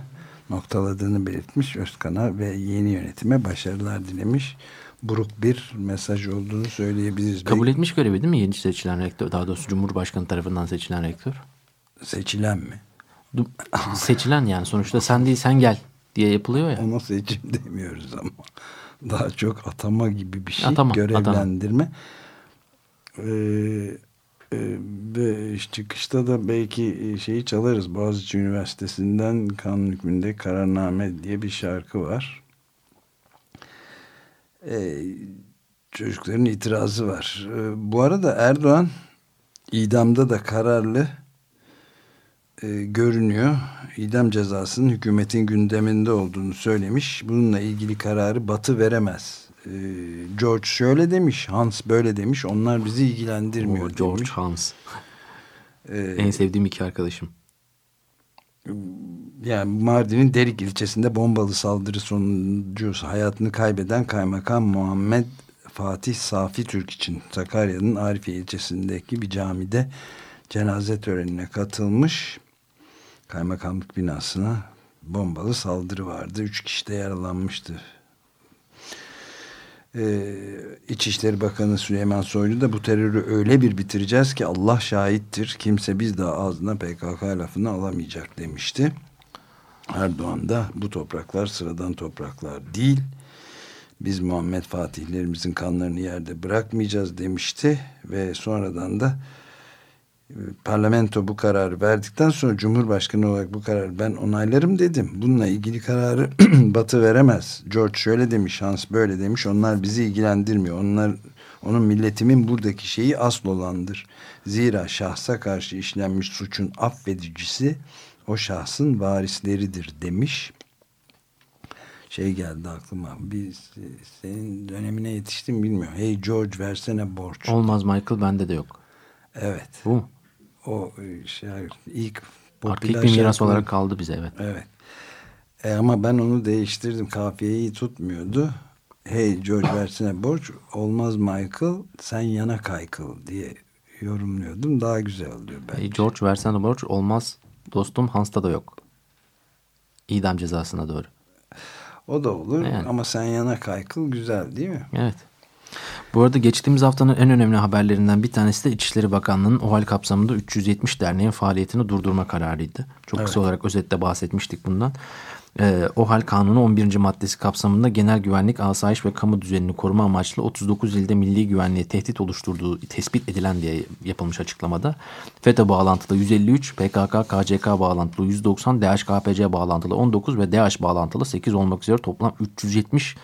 noktaladığını belirtmiş. Özkan'a ve yeni yönetime başarılar dilemiş. Buruk bir mesaj olduğunu söyleyebiliriz. Kabul etmiş görevi değil mi yeni seçilen rektör? Daha doğrusu Cumhurbaşkanı tarafından seçilen rektör. Seçilen mi? Seçilen yani sonuçta sen değil sen gel diye yapılıyor ya. Ona seçim demiyoruz ama. Daha çok atama gibi bir şey. Atama, görevlendirme. Atama. Ee, e, çıkışta da belki şeyi çalarız. Boğaziçi Üniversitesi'nden kanun hükmünde kararname diye bir şarkı var. Ee, çocukların itirazı var. Ee, bu arada Erdoğan idamda da kararlı e, görünüyor. İdam cezasının hükümetin gündeminde olduğunu söylemiş. Bununla ilgili kararı Batı veremez. E, George şöyle demiş, Hans böyle demiş. Onlar bizi ilgilendirmiyor. O, George demiş. Hans. Ee, en sevdiğim iki arkadaşım. Yani Mardin'in Derik ilçesinde bombalı saldırı sonucu hayatını kaybeden kaymakam Muhammed Fatih Safi Türk için Sakarya'nın Arifiye ilçesindeki bir camide cenaze törenine katılmış kaymakamlık binasına bombalı saldırı vardı. Üç kişi de yaralanmıştı. Ee, İçişleri Bakanı Süleyman Soylu da bu terörü öyle bir bitireceğiz ki Allah şahittir. Kimse biz daha ağzına PKK lafını alamayacak demişti. Erdoğan da bu topraklar sıradan topraklar değil. biz Muhammed Fatihlerimizin kanlarını yerde bırakmayacağız demişti ve sonradan da parlamento bu kararı verdikten sonra Cumhurbaşkanı olarak bu kararı ben onaylarım dedim. Bununla ilgili kararı Batı veremez. George şöyle demiş, Hans böyle demiş. Onlar bizi ilgilendirmiyor. Onlar onun milletimin buradaki şeyi asıl olandır. Zira şahsa karşı işlenmiş suçun affedicisi o şahsın varisleridir demiş. Şey geldi aklıma. Biz senin dönemine yetiştim bilmiyorum. Hey George versene borç. Olmaz Michael bende de yok. Evet. Bu mu? O şey ilk Artık bir miras olarak kaldı bize evet. Evet. E ama ben onu değiştirdim. Kafiyeyi tutmuyordu. Hey George versene borç. Olmaz Michael sen yana kaykıl diye yorumluyordum. Daha güzel oluyor bence. Hey George versene borç. Olmaz dostum Hans'ta da yok. İdam cezasına doğru. O da olur Yani. ama sen yana kaykıl güzel değil mi? Evet. Bu arada geçtiğimiz haftanın en önemli haberlerinden bir tanesi de İçişleri Bakanlığı'nın OHAL kapsamında 370 derneğin faaliyetini durdurma kararıydı. Çok kısa olarak özetle bahsetmiştik bundan. Ee, OHAL Kanunu 11. maddesi kapsamında genel güvenlik, asayiş ve kamu düzenini koruma amaçlı 39 ilde milli güvenliğe tehdit oluşturduğu tespit edilen diye yapılmış açıklamada. FETÖ bağlantılı 153, PKK, KCK bağlantılı 190, DHKPC bağlantılı 19 ve DH bağlantılı 8 olmak üzere toplam 370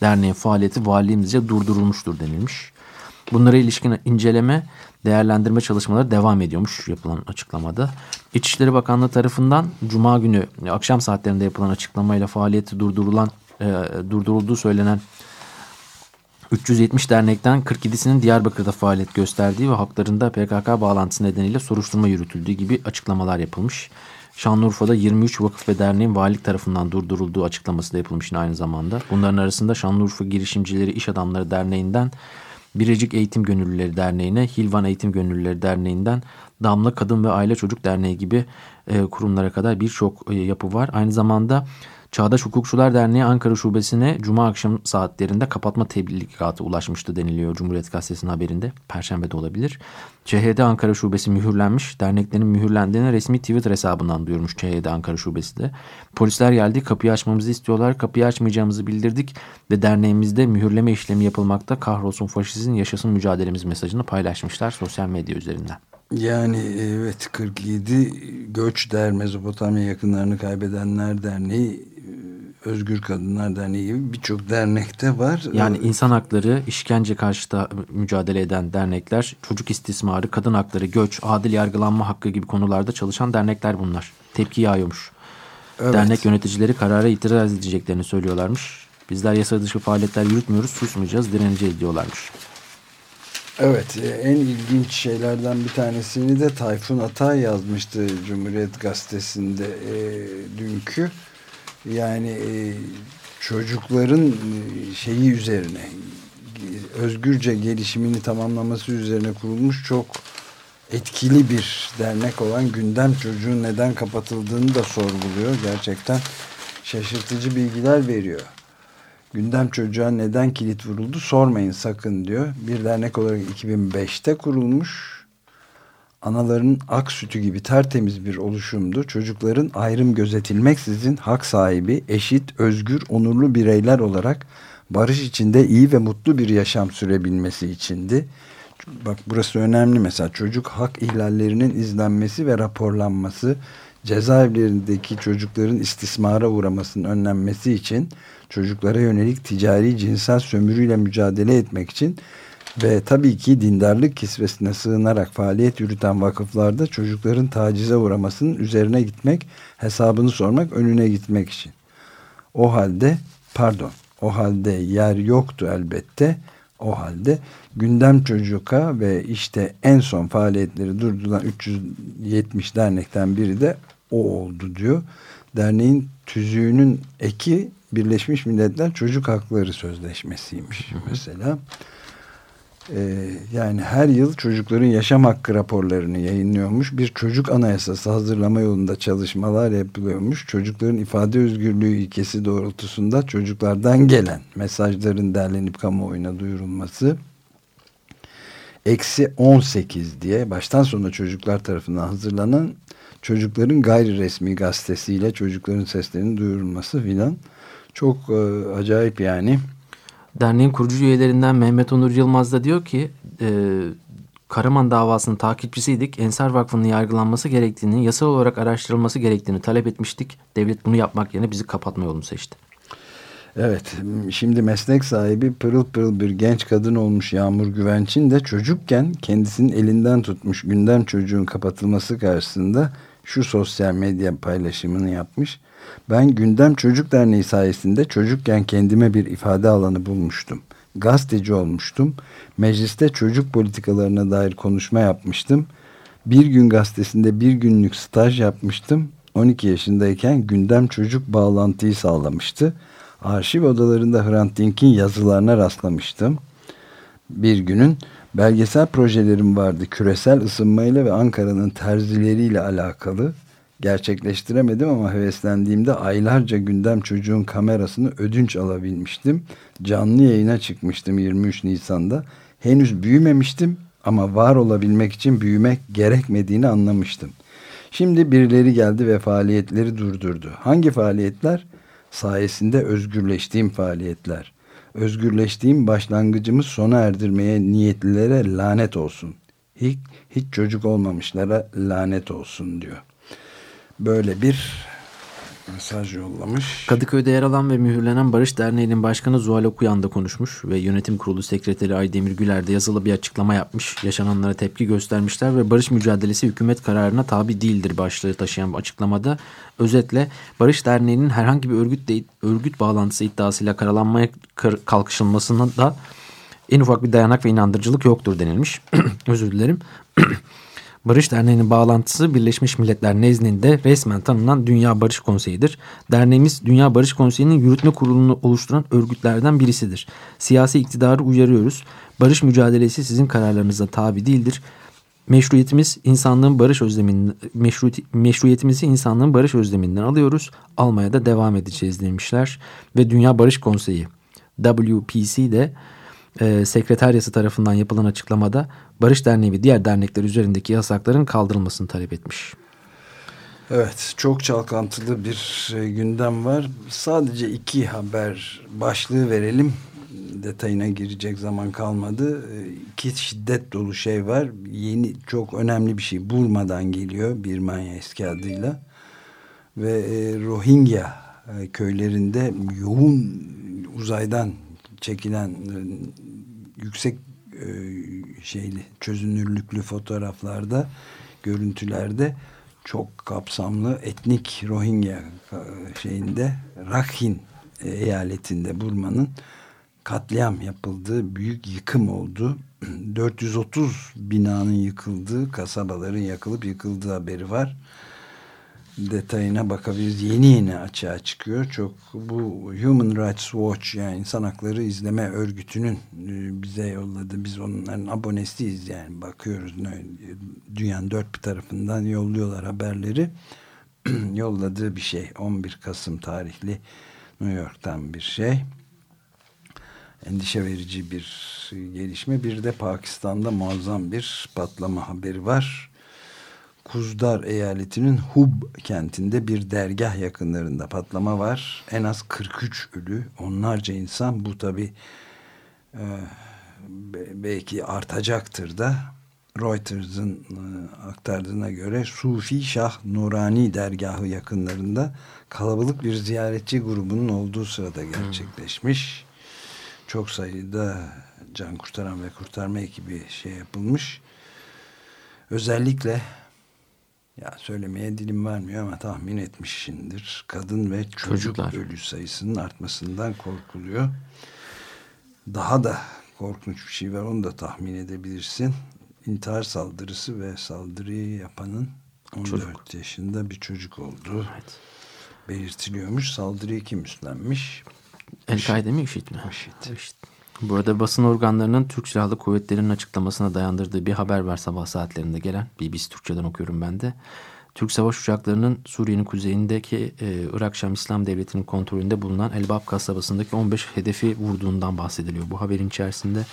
derneğin faaliyeti valiliğimizce durdurulmuştur denilmiş. Bunlara ilişkin inceleme, değerlendirme çalışmaları devam ediyormuş yapılan açıklamada. İçişleri Bakanlığı tarafından Cuma günü akşam saatlerinde yapılan açıklamayla faaliyeti durdurulan, e, durdurulduğu söylenen 370 dernekten 47'sinin Diyarbakır'da faaliyet gösterdiği ve haklarında PKK bağlantısı nedeniyle soruşturma yürütüldüğü gibi açıklamalar yapılmış. Şanlıurfa'da 23 vakıf ve derneğin valilik tarafından durdurulduğu açıklaması da yapılmış aynı zamanda. Bunların arasında Şanlıurfa Girişimcileri İş Adamları Derneği'nden Biricik Eğitim Gönüllüleri Derneği'ne, Hilvan Eğitim Gönüllüleri Derneği'nden Damla Kadın ve Aile Çocuk Derneği gibi e, kurumlara kadar birçok e, yapı var. Aynı zamanda Çağdaş Hukukçular Derneği Ankara Şubesi'ne Cuma akşam saatlerinde kapatma tebligatı ulaşmıştı deniliyor Cumhuriyet Gazetesi'nin haberinde. Perşembe de olabilir. CHD Ankara Şubesi mühürlenmiş. Derneklerin mühürlendiğini resmi Twitter hesabından duyurmuş CHD Ankara Şubesi de. Polisler geldi kapıyı açmamızı istiyorlar. Kapıyı açmayacağımızı bildirdik ve derneğimizde mühürleme işlemi yapılmakta. Kahrolsun faşizm yaşasın mücadelemiz mesajını paylaşmışlar sosyal medya üzerinden. Yani evet 47 Göç Der Mezopotamya yakınlarını kaybedenler derneği Özgür Kadınlar Derneği gibi birçok dernekte var. Yani insan hakları, işkence karşıta mücadele eden dernekler, çocuk istismarı, kadın hakları, göç, adil yargılanma hakkı gibi konularda çalışan dernekler bunlar. Tepki yağıyormuş. Evet. Dernek yöneticileri karara itiraz edeceklerini söylüyorlarmış. Bizler yasa dışı faaliyetler yürütmüyoruz, susmayacağız, direneceğiz diyorlarmış. Evet, en ilginç şeylerden bir tanesini de Tayfun Atay yazmıştı Cumhuriyet Gazetesi'nde e, dünkü. Yani e, çocukların şeyi üzerine özgürce gelişimini tamamlaması üzerine kurulmuş çok etkili bir dernek olan Gündem Çocuğun neden kapatıldığını da sorguluyor. Gerçekten şaşırtıcı bilgiler veriyor. Gündem Çocuğa neden kilit vuruldu sormayın sakın diyor. Bir dernek olarak 2005'te kurulmuş. Anaların ak sütü gibi tertemiz bir oluşumdu. Çocukların ayrım gözetilmeksizin hak sahibi, eşit, özgür, onurlu bireyler olarak barış içinde iyi ve mutlu bir yaşam sürebilmesi içindi. Bak burası önemli mesela çocuk hak ihlallerinin izlenmesi ve raporlanması, cezaevlerindeki çocukların istismara uğramasının önlenmesi için çocuklara yönelik ticari cinsel sömürüyle mücadele etmek için ve tabii ki dindarlık kisvesine sığınarak faaliyet yürüten vakıflarda çocukların tacize uğramasının üzerine gitmek, hesabını sormak, önüne gitmek için. O halde, pardon, o halde yer yoktu elbette. O halde gündem çocuka ve işte en son faaliyetleri durdurulan 370 dernekten biri de o oldu diyor. Derneğin tüzüğünün eki Birleşmiş Milletler Çocuk Hakları Sözleşmesi'ymiş mesela. Ee, yani her yıl çocukların yaşam hakkı raporlarını yayınlıyormuş. Bir çocuk anayasası hazırlama yolunda çalışmalar yapılıyormuş. Çocukların ifade özgürlüğü ilkesi doğrultusunda çocuklardan gelen mesajların derlenip kamuoyuna duyurulması. Eksi 18 diye baştan sona çocuklar tarafından hazırlanan çocukların gayri resmi gazetesiyle çocukların seslerinin duyurulması filan. Çok e, acayip yani. Derneğin kurucu üyelerinden Mehmet Onur Yılmaz da diyor ki e, Karaman davasının takipçisiydik. Ensar Vakfı'nın yargılanması gerektiğini, yasal olarak araştırılması gerektiğini talep etmiştik. Devlet bunu yapmak yerine bizi kapatma yolunu seçti. Evet, şimdi meslek sahibi pırıl pırıl bir genç kadın olmuş Yağmur Güvenç'in de çocukken kendisinin elinden tutmuş gündem çocuğun kapatılması karşısında şu sosyal medya paylaşımını yapmış. Ben Gündem Çocuk Derneği sayesinde çocukken kendime bir ifade alanı bulmuştum. Gazeteci olmuştum. Mecliste çocuk politikalarına dair konuşma yapmıştım. Bir gün gazetesinde bir günlük staj yapmıştım. 12 yaşındayken Gündem Çocuk bağlantıyı sağlamıştı. Arşiv odalarında Hrant Dink'in yazılarına rastlamıştım. Bir günün belgesel projelerim vardı. Küresel ısınmayla ve Ankara'nın terzileriyle alakalı. Gerçekleştiremedim ama heveslendiğimde aylarca gündem çocuğun kamerasını ödünç alabilmiştim. Canlı yayına çıkmıştım 23 Nisan'da. Henüz büyümemiştim ama var olabilmek için büyümek gerekmediğini anlamıştım. Şimdi birileri geldi ve faaliyetleri durdurdu. Hangi faaliyetler? Sayesinde özgürleştiğim faaliyetler. Özgürleştiğim başlangıcımı sona erdirmeye niyetlilere lanet olsun. Hiç, hiç çocuk olmamışlara lanet olsun diyor böyle bir mesaj yollamış. Kadıköy'de yer alan ve mühürlenen Barış Derneği'nin başkanı Zuhal Okuyan da konuşmuş ve yönetim kurulu sekreteri Aydemir Güler de yazılı bir açıklama yapmış. Yaşananlara tepki göstermişler ve barış mücadelesi hükümet kararına tabi değildir başlığı taşıyan açıklamada. Özetle Barış Derneği'nin herhangi bir örgüt, de, örgüt bağlantısı iddiasıyla karalanmaya kalkışılmasına da en ufak bir dayanak ve inandırıcılık yoktur denilmiş. Özür dilerim. Barış Derneği'nin bağlantısı Birleşmiş Milletler nezdinde resmen tanınan Dünya Barış Konseyi'dir. Derneğimiz Dünya Barış Konseyi'nin yürütme kurulunu oluşturan örgütlerden birisidir. Siyasi iktidarı uyarıyoruz. Barış mücadelesi sizin kararlarınıza tabi değildir. Meşruiyetimiz insanlığın barış özleminden meşruiyet, meşruiyetimizi insanlığın barış özleminden alıyoruz. Almaya da devam edeceğiz demişler ve Dünya Barış Konseyi WPC de e, sekreteryası tarafından yapılan açıklamada Barış Derneği ve diğer dernekler üzerindeki yasakların kaldırılmasını talep etmiş. Evet çok çalkantılı bir e, gündem var. Sadece iki haber başlığı verelim. Detayına girecek zaman kalmadı. E, iki şiddet dolu şey var. Yeni çok önemli bir şey. Burma'dan geliyor Birmanya eski adıyla. Ve e, Rohingya köylerinde yoğun uzaydan çekilen e, yüksek e, şeyli çözünürlüklü fotoğraflarda görüntülerde çok kapsamlı etnik Rohingya e, şeyinde Rakhine eyaletinde Burma'nın katliam yapıldığı büyük yıkım oldu. 430 binanın yıkıldığı, kasabaların yakılıp yıkıldığı haberi var detayına bakabiliriz. Yeni yeni açığa çıkıyor. Çok bu Human Rights Watch yani insan hakları izleme örgütünün e, bize yolladı. Biz onların abonesiyiz yani bakıyoruz. Dünyanın dört bir tarafından yolluyorlar haberleri. Yolladığı bir şey. 11 Kasım tarihli New York'tan bir şey. Endişe verici bir gelişme. Bir de Pakistan'da muazzam bir patlama haberi var Kuzdar eyaletinin Hub kentinde bir dergah yakınlarında patlama var. En az 43 ölü, onlarca insan. Bu tabi e, belki artacaktır da. Reuters'ın e, aktardığına göre Sufi Şah Nurani dergahı yakınlarında kalabalık bir ziyaretçi grubunun olduğu sırada gerçekleşmiş. Çok sayıda can kurtaran ve kurtarma ekibi şey yapılmış. Özellikle ya söylemeye dilim vermiyor ama tahmin etmişsindir. Kadın ve çocuk Çocuklar. ölü sayısının artmasından korkuluyor. Daha da korkunç bir şey var onu da tahmin edebilirsin. İntihar saldırısı ve saldırıyı yapanın 14 çocuk. yaşında bir çocuk olduğu evet. belirtiliyormuş. Saldırıyı kim üstlenmiş? El-Kaide mi IŞİD mi? IŞİD. Burada basın organlarının Türk Silahlı Kuvvetleri'nin açıklamasına dayandırdığı bir haber var sabah saatlerinde gelen. BBC Türkçe'den okuyorum ben de. Türk savaş uçaklarının Suriye'nin kuzeyindeki e, Irak Şam İslam Devleti'nin kontrolünde bulunan Elbap kasabasındaki 15 hedefi vurduğundan bahsediliyor. Bu haberin içerisinde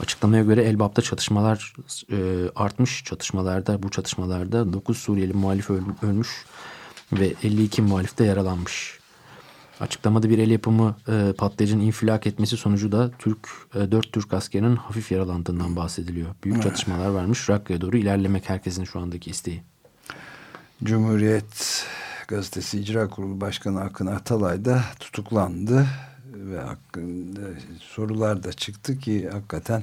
açıklamaya göre Elbap'ta çatışmalar e, artmış. Çatışmalarda bu çatışmalarda 9 Suriyeli muhalif öl, ölmüş ve 52 muhalif de yaralanmış. Açıklamada bir el yapımı e, patlayıcının infilak etmesi sonucu da Türk e, 4 Türk askerinin hafif yaralandığından bahsediliyor. Büyük çatışmalar varmış. Rakka'ya doğru ilerlemek herkesin şu andaki isteği. Cumhuriyet Gazetesi İcra Kurulu Başkanı Akın Atalay da tutuklandı ve hakkında sorular da çıktı ki hakikaten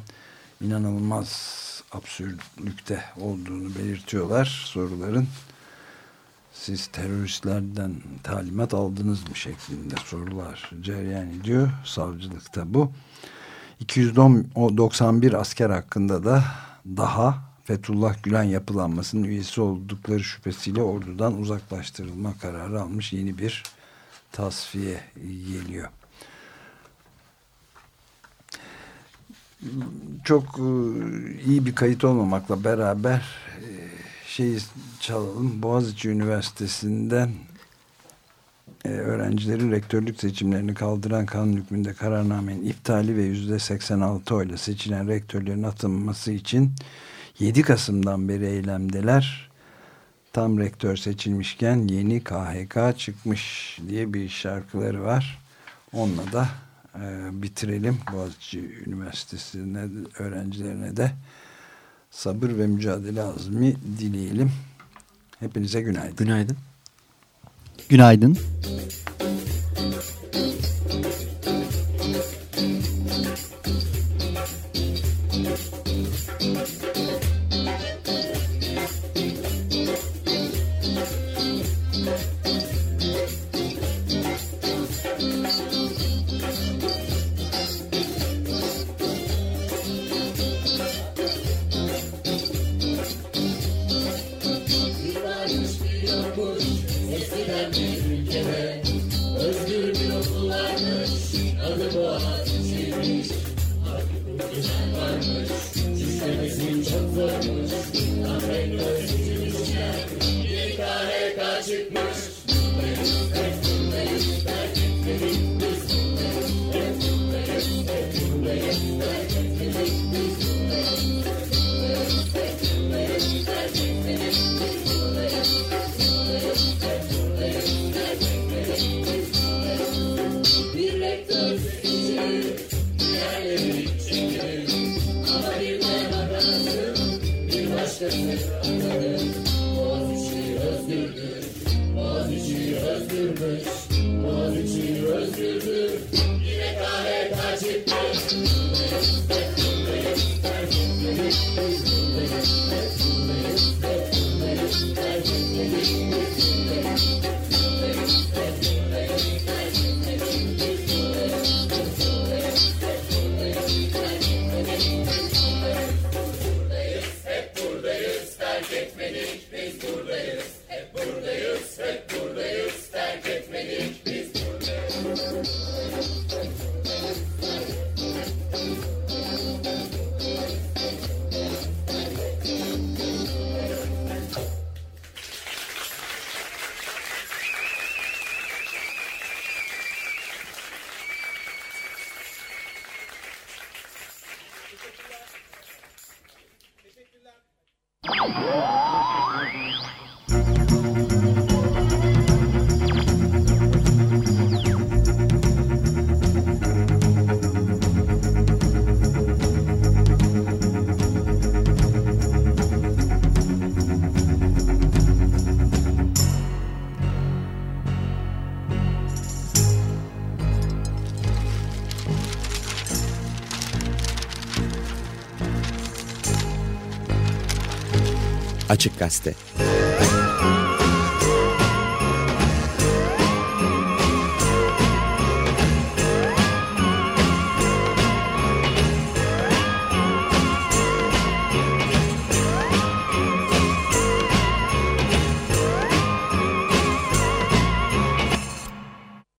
inanılmaz absürtlükte olduğunu belirtiyorlar soruların. Siz teröristlerden talimat aldınız mı şeklinde sorular cereyan ediyor savcılıkta bu. 291 asker hakkında da daha Fethullah Gülen yapılanmasının üyesi oldukları şüphesiyle ordudan uzaklaştırılma kararı almış yeni bir tasfiye geliyor. Çok e, iyi bir kayıt olmamakla beraber e, şeyi çalalım. Boğaziçi Üniversitesi'nden e, öğrencilerin rektörlük seçimlerini kaldıran kanun hükmünde kararnamenin iptali ve yüzde 86 oyla seçilen rektörlerin atılması için 7 Kasım'dan beri eylemdeler. Tam rektör seçilmişken yeni KHK çıkmış diye bir şarkıları var. Onunla da e, bitirelim. Boğaziçi Üniversitesi'ne öğrencilerine de sabır ve mücadele azmi dileyelim. Hepinize günaydın. Günaydın. Günaydın. Açık Gazete